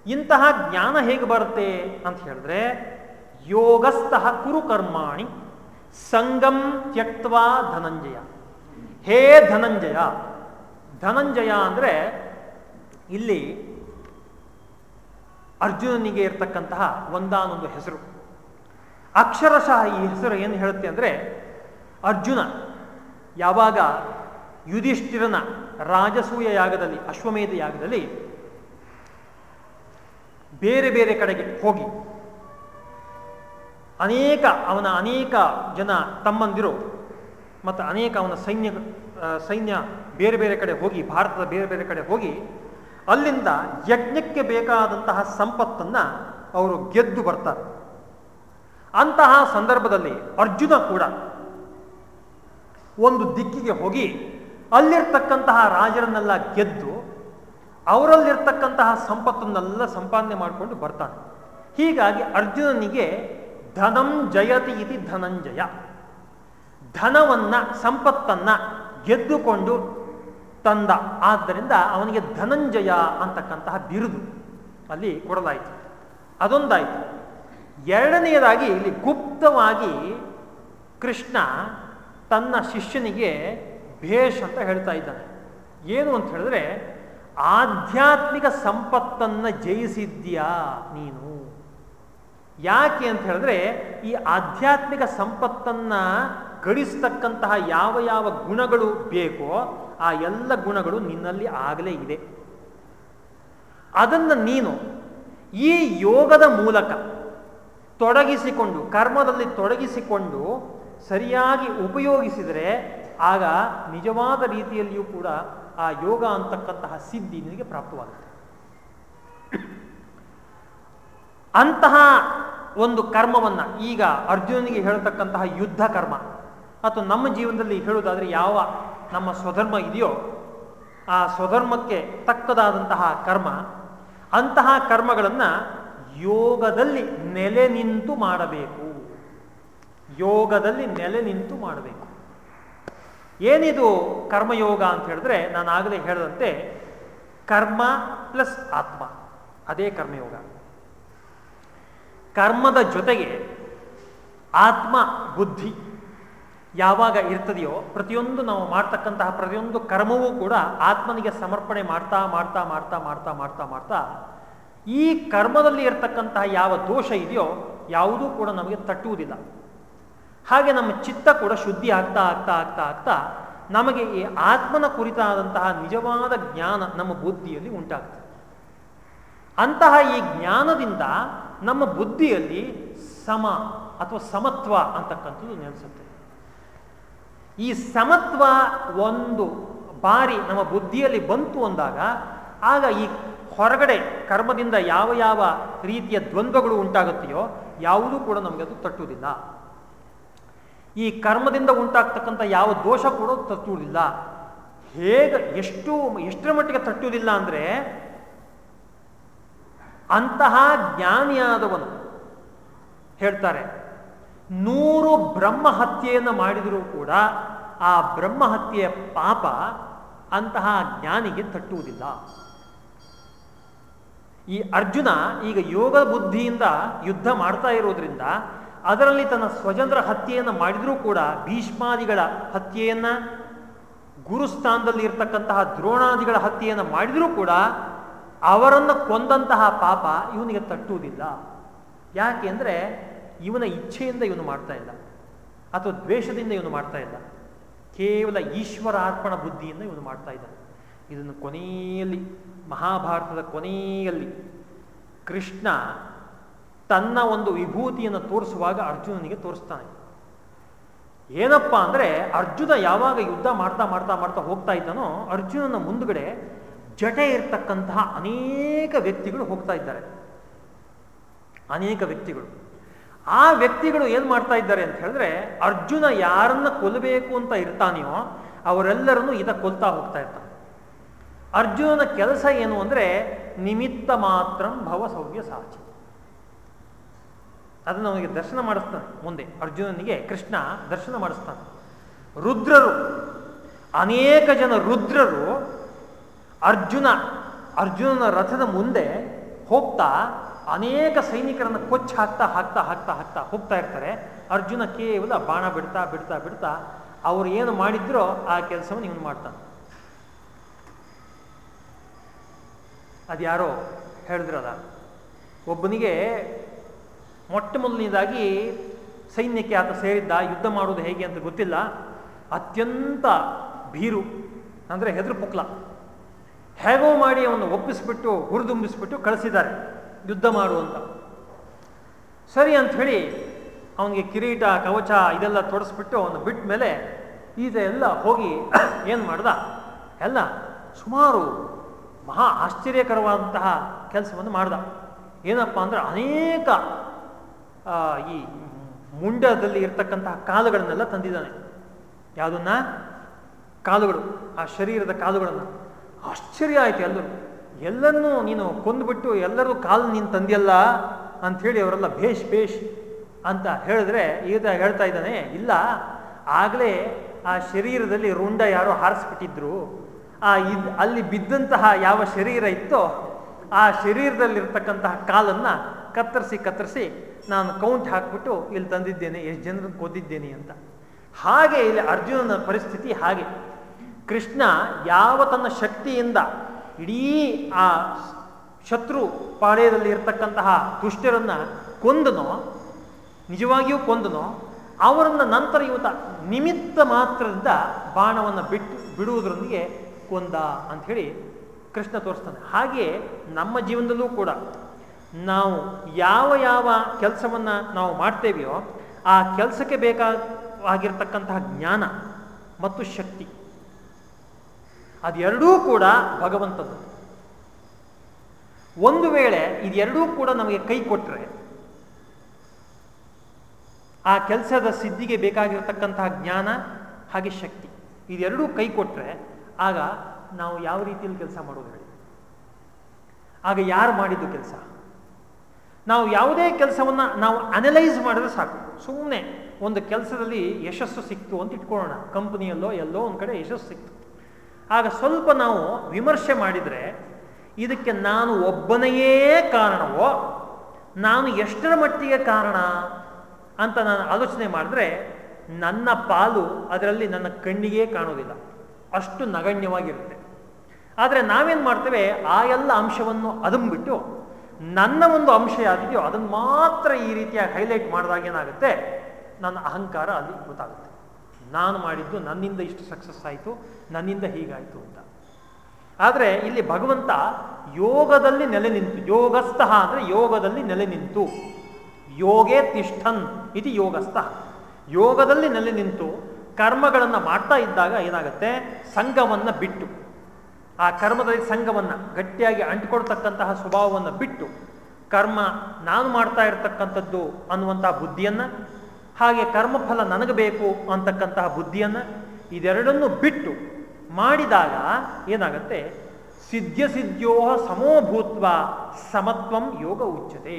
Speaker 1: ಇಂತಹ ಜ್ಞಾನ ಹೇಗೆ ಬರುತ್ತೆ ಅಂತ ಹೇಳಿದ್ರೆ, ಯೋಗಸ್ಥಃ ಕುರು ಕರ್ಮಾಣಿ, ಸಂಗಂ ತ್ಯಕ್ವಾ ಧನಂಜಯ. ಹೇ ಧನಂಜಯ ಧನಂಜಯ ಅಂದರೆ ಇಲ್ಲಿ ಅರ್ಜುನನಿಗೆ ಇರತಕ್ಕಂತಹ ಒಂದಾನೊಂದು ಹೆಸರು. ಅಕ್ಷರಶಃ ಈ ಹೆಸರು ಏನು ಹೇಳುತ್ತೆ ಅಂದರೆ ಅರ್ಜುನ ಯಾವಾಗ ಯುಧಿಷ್ಠಿರನ ರಾಜಸೂಯ ಯಾಗದಲ್ಲಿ ಅಶ್ವಮೇಧ ಯಾಗದಲ್ಲಿ ಬೇರೆ ಬೇರೆ ಕಡೆಗೆ ಹೋಗಿ ಅನೇಕ ಅವನ ಅನೇಕ ಜನ ತಮ್ಮಂದಿರು ಮತ್ತು ಅನೇಕ ಅವನ ಸೈನ್ಯ ಸೈನ್ಯ ಬೇರೆ ಬೇರೆ ಕಡೆ ಹೋಗಿ, ಭಾರತದ ಬೇರೆ ಬೇರೆ ಕಡೆ ಹೋಗಿ, ಅಲ್ಲಿಂದ ಯಜ್ಞಕ್ಕೆ ಬೇಕಾದಂತಹ ಸಂಪತ್ತನ್ನ ಅವರು ಗೆದ್ದು ಬರ್ತಾರೆ. ಅಂತಹ ಸಂದರ್ಭದಲ್ಲಿ ಅರ್ಜುನ ಕೂಡ ಒಂದು ದಿಕ್ಕಿಗೆ ಹೋಗಿ, ಅಲ್ಲಿರ್ತಕ್ಕಂತಹ ರಾಜರನ್ನೆಲ್ಲ ಗೆದ್ದು, ಅವರಲ್ಲಿರ್ತಕ್ಕಂತಹ ಸಂಪತ್ತನ್ನೆಲ್ಲ ಸಂಪಾದನೆ ಮಾಡಿಕೊಂಡು ಬರ್ತಾನೆ. ಹೀಗಾಗಿ ಅರ್ಜುನನಿಗೆ ಧನಂ ಜಯತಿ ಇತಿ ಧನಂಜಯ. ಧನವನ್ನ, ಸಂಪತ್ತನ್ನ ಗೆದ್ದುಕೊಂಡು ತಂದ. ಆದ್ದರಿಂದ ಅವನಿಗೆ ಧನಂಜಯ ಅಂತಕ್ಕಂತಹ ಬಿರುದು ಅಲ್ಲಿ ಕೊಡಲಾಯಿತು. ಅದೊಂದಾಯಿತು. ಎರಡನೆಯದಾಗಿ ಇಲ್ಲಿ ಗುಪ್ತವಾಗಿ ಕೃಷ್ಣ ತನ್ನ ಶಿಷ್ಯನಿಗೆ ಭೇಷ್ ಅಂತ ಹೇಳ್ತಾ ಇದ್ದಾನೆ. ಏನು ಅಂತ ಹೇಳಿದ್ರೆ, ಆಧ್ಯಾತ್ಮಿಕ ಸಂಪತ್ತನ್ನು ಜಯಿಸಿದ್ಯಾ ನೀನು? ಯಾಕೆ ಅಂತ ಹೇಳಿದ್ರೆ, ಈ ಆಧ್ಯಾತ್ಮಿಕ ಸಂಪತ್ತನ್ನ ಗಳಿಸ್ತಕ್ಕಂತಹ ಯಾವ ಯಾವ ಗುಣಗಳು ಬೇಕೋ ಆ ಎಲ್ಲ ಗುಣಗಳು ನಿನ್ನಲ್ಲಿ ಆಗಲೇ ಇದೆ. ಅದನ್ನು ನೀನು ಈ ಯೋಗದ ಮೂಲಕ ತೊಡಗಿಸಿಕೊಂಡು, ಕರ್ಮದಲ್ಲಿ ತೊಡಗಿಸಿಕೊಂಡು ಸರಿಯಾಗಿ ಉಪಯೋಗಿಸಿದರೆ ಆಗ ನಿಜವಾದ ರೀತಿಯಲ್ಲಿಯೂ ಕೂಡ ಆ ಯೋಗ ಅಂತಕ್ಕಂತಹ ಸಿದ್ಧಿ ನಿನಗೆ ಪ್ರಾಪ್ತವಾಗುತ್ತೆ. ಅಂತಹ ಒಂದು ಕರ್ಮವನ್ನ ಈಗ ಅರ್ಜುನನಿಗೆ ಹೇಳ್ತಕ್ಕಂತಹ ಯುದ್ಧ ಕರ್ಮ. ಅಥವಾ ನಮ್ಮ ಜೀವನದಲ್ಲಿ ಹೇಳುವುದಾದರೆ ಯಾವ ನಮ್ಮ ಸ್ವಧರ್ಮ ಇದೆಯೋ ಆ ಸ್ವಧರ್ಮಕ್ಕೆ ತಕ್ಕದಾದಂತಹ ಕರ್ಮ, ಅಂತಹ ಕರ್ಮಗಳನ್ನು ಯೋಗದಲ್ಲಿ ನೆಲೆ ನಿಂತು ಮಾಡಬೇಕು. ಯೋಗದಲ್ಲಿ ನೆಲೆ ನಿಂತು ಮಾಡಬೇಕು. ಏನಿದು ಕರ್ಮಯೋಗ ಅಂತ ಹೇಳಿದ್ರೆ ನಾನು ಆಗಲೇ ಹೇಳಿದಂತೆ ಕರ್ಮ ಪ್ಲಸ್ ಆತ್ಮ, ಅದೇ ಕರ್ಮಯೋಗ. ಕರ್ಮದ ಜೊತೆಗೆ ಆತ್ಮ ಬುದ್ಧಿ. ಯಾವಾಗ ಇರ್ತದೆಯೋ ಪ್ರತಿಯೊಂದು ನಾವು ಮಾಡ್ತಕ್ಕಂತಹ ಪ್ರತಿಯೊಂದು ಕರ್ಮವೂ ಕೂಡ ಆತ್ಮನಿಗೆ ಸಮರ್ಪಣೆ ಮಾಡ್ತಾ ಮಾಡ್ತಾ ಮಾಡ್ತಾ ಮಾಡ್ತಾ ಮಾಡ್ತಾ ಮಾಡ್ತಾ ಈ ಕರ್ಮದಲ್ಲಿ ಇರತಕ್ಕಂತಹ ಯಾವ ದೋಷ ಇದೆಯೋ ಯಾವುದೂ ಕೂಡ ನಮಗೆ ತಟ್ಟುವುದಿಲ್ಲ. ಹಾಗೆ ನಮ್ಮ ಚಿತ್ತ ಕೂಡ ಶುದ್ಧಿ ಆಗ್ತಾ ಆಗ್ತಾ ಆಗ್ತಾ ಆಗ್ತಾ ನಮಗೆ ಈ ಆತ್ಮನ ಕುರಿತಾದಂತಹ ನಿಜವಾದ ಜ್ಞಾನ ನಮ್ಮ ಬುದ್ಧಿಯಲ್ಲಿ ಉಂಟಾಗ್ತದೆ. ಅಂತಹ ಈ ಜ್ಞಾನದಿಂದ ನಮ್ಮ ಬುದ್ಧಿಯಲ್ಲಿ ಸಮ ಅಥವಾ ಸಮತ್ವ ಅಂತಕ್ಕಂಥದ್ದು ನೆಲೆಸುತ್ತೆ. ಈ ಸಮತ್ವ ಒಂದು ಬಾರಿ ನಮ್ಮ ಬುದ್ಧಿಯಲ್ಲಿ ಬಂತು ಅಂದಾಗ, ಆಗ ಈ ಹೊರಗಡೆ ಕರ್ಮದಿಂದ ಯಾವ ಯಾವ ರೀತಿಯ ದ್ವಂದ್ವಗಳು ಉಂಟಾಗುತ್ತೆಯೋ ಯಾವುದೂ ಕೂಡ ನಮಗೆ ಅದು ತಟ್ಟುವುದಿಲ್ಲ. ಈ ಕರ್ಮದಿಂದ ಉಂಟಾಗ್ತಕ್ಕಂಥ ಯಾವ ದೋಷ ಕೂಡ ತಟ್ಟುವುದಿಲ್ಲ. ಹೇಗೆ ಎಷ್ಟು ಎಷ್ಟರ ಮಟ್ಟಿಗೆ ತಟ್ಟುವುದಿಲ್ಲ ಅಂದರೆ, ಅಂತಹ ಜ್ಞಾನಿಯಾದವನು ಹೇಳ್ತಾರೆ ನೂರು ಬ್ರಹ್ಮ ಹತ್ಯೆಯನ್ನು ಮಾಡಿದರೂ ಕೂಡ ಆ ಬ್ರಹ್ಮ ಹತ್ಯೆಯ ಪಾಪ ಅಂತಹ ಜ್ಞಾನಿಗೆ ತಟ್ಟುವುದಿಲ್ಲ. ಈ ಅರ್ಜುನ ಈಗ ಯೋಗ ಬುದ್ಧಿಯಿಂದ ಯುದ್ಧ ಮಾಡ್ತಾ ಇರೋದ್ರಿಂದ ಅದರಲ್ಲಿ ತನ್ನ ಸ್ವಜಂದ್ರ ಹತ್ಯೆಯನ್ನು ಮಾಡಿದರೂ ಕೂಡ ಭೀಷ್ಮಾದಿಗಳ ಹತ್ಯೆಯನ್ನ ಗುರುಸ್ಥಾನದಲ್ಲಿ ಇರತಕ್ಕಂತಹ ದ್ರೋಣಾದಿಗಳ ಹತ್ಯೆಯನ್ನು ಮಾಡಿದರೂ ಕೂಡ ಅವರನ್ನು ಕೊಂದಂತಹ ಪಾಪ ಇವನಿಗೆ ತಟ್ಟುವುದಿಲ್ಲ. ಯಾಕೆ ಅಂದರೆ ಇವನ ಇಚ್ಛೆಯಿಂದ ಇವನು ಮಾಡ್ತಾ ಇಲ್ಲ. ಅಥವಾ ದ್ವೇಷದಿಂದ ಇವನು ಮಾಡ್ತಾ ಇಲ್ಲ. ಕೇವಲ ಈಶ್ವರ ಅರ್ಪಣ ಬುದ್ಧಿಯಿಂದ ಇವನು ಮಾಡ್ತಾ ಇದ್ದಾನೆ. ಇದನ್ನು ಕೊನೆಯಲ್ಲಿ, ಮಹಾಭಾರತದ ಕೊನೆಯಲ್ಲಿ ಕೃಷ್ಣ ತನ್ನ ಒಂದು ವಿಭೂತಿಯನ್ನು ತೋರಿಸುವಾಗ ಅರ್ಜುನನಿಗೆ ತೋರಿಸ್ತಾನೆ. ಏನಪ್ಪ ಅಂದರೆ ಅರ್ಜುನ ಯಾವಾಗ ಯುದ್ಧ ಮಾಡ್ತಾ ಮಾಡ್ತಾ ಮಾಡ್ತಾ ಹೋಗ್ತಾ ಇದ್ದಾನೋ ಅರ್ಜುನನ ಮುಂದುಗಡೆ ಜಟೆ ಇರ್ತಕ್ಕಂತಹ ಅನೇಕ ವ್ಯಕ್ತಿಗಳು ಹೋಗ್ತಾ ಇದ್ದಾರೆ. ಅನೇಕ ವ್ಯಕ್ತಿಗಳು. ಆ ವ್ಯಕ್ತಿಗಳು ಏನು ಮಾಡ್ತಾ ಇದ್ದಾರೆ ಅಂತ ಹೇಳಿದ್ರೆ, ಅರ್ಜುನ ಯಾರನ್ನ ಕೊಲ್ಲಬೇಕು ಅಂತ ಇರ್ತಾನೆಯೋ, ಅವರೆಲ್ಲರನ್ನು ಇದ ಕೊಲ್ತಾ ಹೋಗ್ತಾ ಇರ್ತಾನೆ. ಅರ್ಜುನನ ಕೆಲಸ ಏನು ಅಂದ್ರೆ, ನಿಮಿತ್ತ ಮಾತ್ರ ಭವ ಸೌವ್ಯ ಸಾಚಿ. ಅದನ್ನು ಅವನಿಗೆ ದರ್ಶನ ಮಾಡಿಸ್ತಾನೆ ಮುಂದೆ. ಅರ್ಜುನನಿಗೆ ಕೃಷ್ಣ ದರ್ಶನ ಮಾಡಿಸ್ತಾನೆ. ರುದ್ರರು, ಅನೇಕ ಜನ ರುದ್ರರು ಅರ್ಜುನ, ಅರ್ಜುನನ ರಥದ ಮುಂದೆ ಹೋಗ್ತಾ ಅನೇಕ ಸೈನಿಕರನ್ನು ಕೊಚ್ಚಿ ಹಾಕ್ತಾ ಹಾಕ್ತಾ ಹಾಕ್ತಾ ಹಾಕ್ತಾ ಹೋಗ್ತಾ ಇರ್ತಾರೆ. ಅರ್ಜುನ ಕೇವಲ ಬಾಣ ಬಿಡ್ತಾ ಬಿಡ್ತಾ ಬಿಡ್ತಾ ಅವ್ರು ಏನು ಮಾಡಿದ್ರೋ ಆ ಕೆಲಸವನ್ನು ಇವನು ಮಾಡ್ತಾನೆ. ಅದ್ಯಾರೋ ಹೇಳಿದ್ರಲ್ಲ, ಒಬ್ಬನಿಗೆ ಮೊಟ್ಟ ಮೊದಲನೇದಾಗಿ ಸೈನ್ಯಕ್ಕೆ ಆತ ಸೇರಿದ್ದ, ಯುದ್ಧ ಮಾಡೋದು ಹೇಗೆ ಅಂತ ಗೊತ್ತಿಲ್ಲ. ಅತ್ಯಂತ ಭೀರು, ಅಂದರೆ ಹೆದರು ಪುಕ್ಲ ಹೇಗೋ ಮಾಡಿ ಅವನು ಒಪ್ಪಿಸ್ಬಿಟ್ಟು, ಹುರಿದುಂಬಿಸ್ಬಿಟ್ಟು ಕಳಿಸಿದ್ದಾರೆ. ಯುದ್ಧ ಮಾಡುವಂತ. ಸರಿ ಅಂತ ಹೇಳಿ ಅವನಿಗೆ ಕಿರೀಟ, ಕವಚ ಇದೆಲ್ಲ ತೊಡಸ್ಬಿಟ್ಟು ಅವನು ಬಿಟ್ಟ ಮೇಲೆ ಈತ ಎಲ್ಲ ಹೋಗಿ ಏನು ಮಾಡ್ದ? ಎಲ್ಲ ಸುಮಾರು ಮಹಾ ಆಶ್ಚರ್ಯಕರವಾದಂತಹ ಕೆಲಸವನ್ನು ಮಾಡ್ದ. ಏನಪ್ಪ ಅಂದ್ರೆ ಅನೇಕ ಈ ಮುಂಡದಲ್ಲಿ ಇರ್ತಕ್ಕಂತಹ ಕಾಲುಗಳನ್ನೆಲ್ಲ ತಂದಿದ್ದಾನೆ. ಯಾವುದನ್ನ? ಕಾಲುಗಳು. ಆ ಶರೀರದ ಕಾಲುಗಳನ್ನು. ಆಶ್ಚರ್ಯ ಆಯ್ತು ಎಲ್ಲರೂ ಎಲ್ಲನ್ನೂ ನೀನು ಕೊಂದುಬಿಟ್ಟು ಎಲ್ಲರೂ ಕಾಲು ನೀನು ತಂದಿಯಲ್ಲ ಅಂಥೇಳಿ ಅವರೆಲ್ಲ ಭೇಷ್ ಭೇಷ್ ಅಂತ ಹೇಳಿದ್ರೆ ಈಗ ಹೇಳ್ತಾ ಇದ್ದಾನೆ, ಇಲ್ಲ, ಆಗಲೇ ಆ ಶರೀರದಲ್ಲಿ ರುಂಡ ಯಾರೋ ಹಾರಿಸ್ಬಿಟ್ಟಿದ್ರು. ಆ ಇದ್, ಅಲ್ಲಿ ಬಿದ್ದಂತಹ ಯಾವ ಶರೀರ ಇತ್ತೋ ಆ ಶರೀರದಲ್ಲಿರ್ತಕ್ಕಂತಹ ಕಾಲನ್ನು ಕತ್ತರಿಸಿ ಕತ್ತರಿಸಿ ನಾನು ಕೌಂಟ್ ಹಾಕ್ಬಿಟ್ಟು ಇಲ್ಲಿ ತಂದಿದ್ದೇನೆ, ಎಷ್ಟು ಜನರನ್ನು ಕೊದ್ದಿದ್ದೇನೆ ಅಂತ. ಹಾಗೆ ಇಲ್ಲಿ ಅರ್ಜುನನ ಪರಿಸ್ಥಿತಿ ಹಾಗೆ. ಕೃಷ್ಣ ಯಾವ ತನ್ನ ಶಕ್ತಿಯಿಂದ ಇಡೀ ಆ ಶತ್ರು ಪಾಳ್ಯದಲ್ಲಿ ಇರತಕ್ಕಂತಹ ದುಷ್ಟರನ್ನ ಕೊಂದನೋ, ನಿಜವಾಗಿಯೂ ಕೊಂದನೋ, ಅವರನ್ನ ನಂತರ ಇವತ್ತ ನಿಮಿತ್ತ ಮಾತ್ರದಿಂದ ಬಾಣವನ್ನು ಬಿಟ್ಟು ಬಿಡುವುದರೊಂದಿಗೆ ಕೊಂದ ಹೇಳಿ ಕೃಷ್ಣ ತೋರಿಸ್ತಾನೆ. ಹಾಗೆಯೇ ನಮ್ಮ ಜೀವನದಲ್ಲೂ ಕೂಡ ನಾವು ಯಾವ ಯಾವ ಕೆಲಸವನ್ನು ನಾವು ಮಾಡ್ತೇವೆಯೋ, ಆ ಕೆಲಸಕ್ಕೆ ಬೇಕಾಗಿರ್ತಕ್ಕಂತಹ ಜ್ಞಾನ ಮತ್ತು ಶಕ್ತಿ ಅದೆರಡೂ ಕೂಡ ಭಗವಂತದ್ದು. ಒಂದು ವೇಳೆ ಇದೆರಡೂ ಕೂಡ ನಮಗೆ ಕೈ ಕೊಟ್ಟರೆ ಆ ಕೆಲಸದ ಸಿದ್ಧಿಗೆ ಬೇಕಾಗಿರತಕ್ಕಂತಹ ಜ್ಞಾನ ಹಾಗೆ ಶಕ್ತಿ, ಇದೆರಡೂ ಕೈ ಕೊಟ್ಟರೆ ಆಗ ನಾವು ಯಾವ ರೀತಿಯಲ್ಲಿ ಕೆಲಸ ಮಾಡೋದು ಹೇಳಿ ಆಗ ಯಾರು ಮಾಡಿದ್ದು ಕೆಲಸ? ನಾವು ಯಾವುದೇ ಕೆಲಸವನ್ನು ನಾವು ಅನಲೈಸ್ ಮಾಡಿದ್ರೆ ಸಾಕು. ಸುಮ್ಮನೆ ಒಂದು ಕೆಲಸದಲ್ಲಿ ಯಶಸ್ಸು ಸಿಕ್ತು ಅಂತ ಇಟ್ಕೊಳ್ಳೋಣ. ಕಂಪನಿಯಲ್ಲೋ ಎಲ್ಲೋ ಒಂದು ಕಡೆ ಯಶಸ್ಸು ಸಿಕ್ತು. ಆಗ ಸ್ವಲ್ಪ ನಾವು ವಿಮರ್ಶೆ ಮಾಡಿದರೆ ಇದಕ್ಕೆ ನಾನು ಒಬ್ಬನೆಯೇ ಕಾರಣವೋ, ನಾನು ಎಷ್ಟರ ಮಟ್ಟಿಗೆ ಕಾರಣ ಅಂತ ನಾನು ಆಲೋಚನೆ ಮಾಡಿದ್ರೆ ನನ್ನ ಪಾಲು ಅದರಲ್ಲಿ ನನ್ನ ಕಣ್ಣಿಗೆ ಕಾಣೋದಿಲ್ಲ. ಅಷ್ಟು ನಗಣ್ಯವಾಗಿರುತ್ತೆ. ಆದರೆ ನಾವೇನು ಮಾಡ್ತೇವೆ? ಆ ಎಲ್ಲ ಅಂಶವನ್ನು ಅದಂಬಿಟ್ಟು ನನ್ನ ಒಂದು ಅಂಶ ಯಾವುದಿದೆಯೋ ಅದನ್ನು ಮಾತ್ರ ಈ ರೀತಿಯಾಗಿ ಹೈಲೈಟ್ ಮಾಡಿದಾಗ ಏನಾಗುತ್ತೆ? ನನ್ನ ಅಹಂಕಾರ ಅಲ್ಲಿ ಗೊತ್ತಾಗುತ್ತೆ. ನಾನು ಮಾಡಿದ್ದು ನನ್ನಿಂದ ಇಷ್ಟು ಸಕ್ಸಸ್ ಆಯಿತು, ನನ್ನಿಂದ ಹೀಗಾಯಿತು ಅಂತ. ಆದರೆ ಇಲ್ಲಿ ಭಗವಂತ ಯೋಗದಲ್ಲಿ ನೆಲೆ ನಿಂತು, ಯೋಗಸ್ಥಃ ಅಂದರೆ ಯೋಗದಲ್ಲಿ ನೆಲೆ ನಿಂತು. ಯೋಗೇ ತಿಷ್ಠನ್ ಇದು ಯೋಗಸ್ಥ. ಯೋಗದಲ್ಲಿ ನೆಲೆ ನಿಂತು ಕರ್ಮಗಳನ್ನು ಮಾಡ್ತಾ ಇದ್ದಾಗ ಏನಾಗುತ್ತೆ? ಸಂಘವನ್ನು ಬಿಟ್ಟು. ಆ ಕರ್ಮದಲ್ಲಿ ಸಂಘವನ್ನು ಗಟ್ಟಿಯಾಗಿ ಅಂಟಿಕೊಡ್ತಕ್ಕಂತಹ ಸ್ವಭಾವವನ್ನು ಬಿಟ್ಟು, ಕರ್ಮ ನಾನು ಮಾಡ್ತಾ ಇರತಕ್ಕಂಥದ್ದು ಅನ್ನುವಂತಹ ಬುದ್ಧಿಯನ್ನು ಹಾಗೆ ಕರ್ಮಫಲ ನನಗೆ ಬೇಕು ಅಂತಕ್ಕಂತಹ ಬುದ್ಧಿಯನ್ನು ಇದೆರಡನ್ನು ಬಿಟ್ಟು ಮಾಡಿದಾಗ ಏನಾಗುತ್ತೆ? ಸಿದ್ಧಸಿದ್ಧೋ ಸಮೋಭೂತ್ವ ಸಮತ್ವಂ ಯೋಗ ಉಚ್ಚತೆ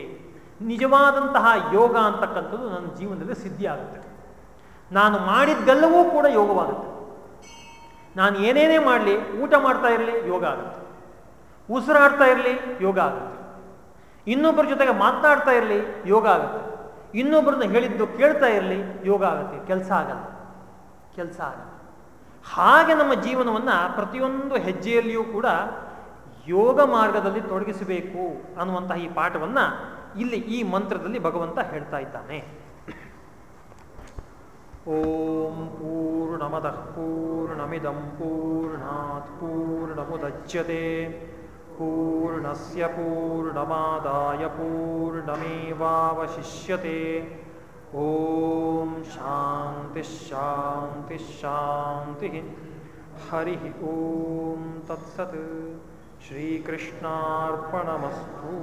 Speaker 1: ನಿಜವಾದಂತಹ ಯೋಗ ಅಂತಕ್ಕಂಥದ್ದು ನನ್ನ ಜೀವನದಲ್ಲಿ ಸಿದ್ಧಿ ಆಗುತ್ತೆ. ನಾನು ಮಾಡಿದ್ದೆಲ್ಲವೂ ಕೂಡ ಯೋಗವಾಗುತ್ತೆ. ನಾನು ಏನೇನೇ ಮಾಡಲಿ, ಊಟ ಮಾಡ್ತಾ ಇರಲಿ, ಯೋಗ ಆಗುತ್ತೆ. ಉಸಿರಾಡ್ತಾ ಇರಲಿ, ಯೋಗ ಆಗುತ್ತೆ. ಇನ್ನೊಬ್ಬರ ಜೊತೆಗೆ ಮಾತನಾಡ್ತಾ ಇರಲಿ, ಯೋಗ ಆಗುತ್ತೆ. ಇನ್ನೊಬ್ಬರನ್ನ ಹೇಳಿದ್ದು ಕೇಳ್ತಾ ಇರಲಿ, ಯೋಗ ಆಗುತ್ತೆ, ಕೆಲಸ ಆಗಲ್ಲ ಕೆಲಸ ಆಗಲ್ಲ. ಹಾಗೆ ನಮ್ಮ ಜೀವನವನ್ನು ಪ್ರತಿಯೊಂದು ಹೆಜ್ಜೆಯಲ್ಲಿಯೂ ಕೂಡ ಯೋಗ ಮಾರ್ಗದಲ್ಲಿ ತೊಡಗಿಸಬೇಕು ಅನ್ನುವಂತಹ ಈ ಪಾಠವನ್ನು ಇಲ್ಲಿ ಈ ಮಂತ್ರದಲ್ಲಿ ಭಗವಂತ ಹೇಳ್ತಾ ಇದ್ದಾನೆ. ಓಂ ಪೂರ್ಣಮದಃ ಪೂರ್ಣಮಿದಂ ಪೂರ್ಣಾತ್ ಪೂರ್ಣಮುದಚ್ಯತೆ. ಪೂರ್ಣಸ್ಯ ಪೂರ್ಣಮಾದಾಯ पूर्णमेवावशिष्यते। ಶಾಂತಿ ಶಾಂತಿ ಹರಿ ಓಂ ತತ್ಸತ್ ಶ್ರೀಕೃಷ್ಣಾರ್ಪಣಮಸ್ತು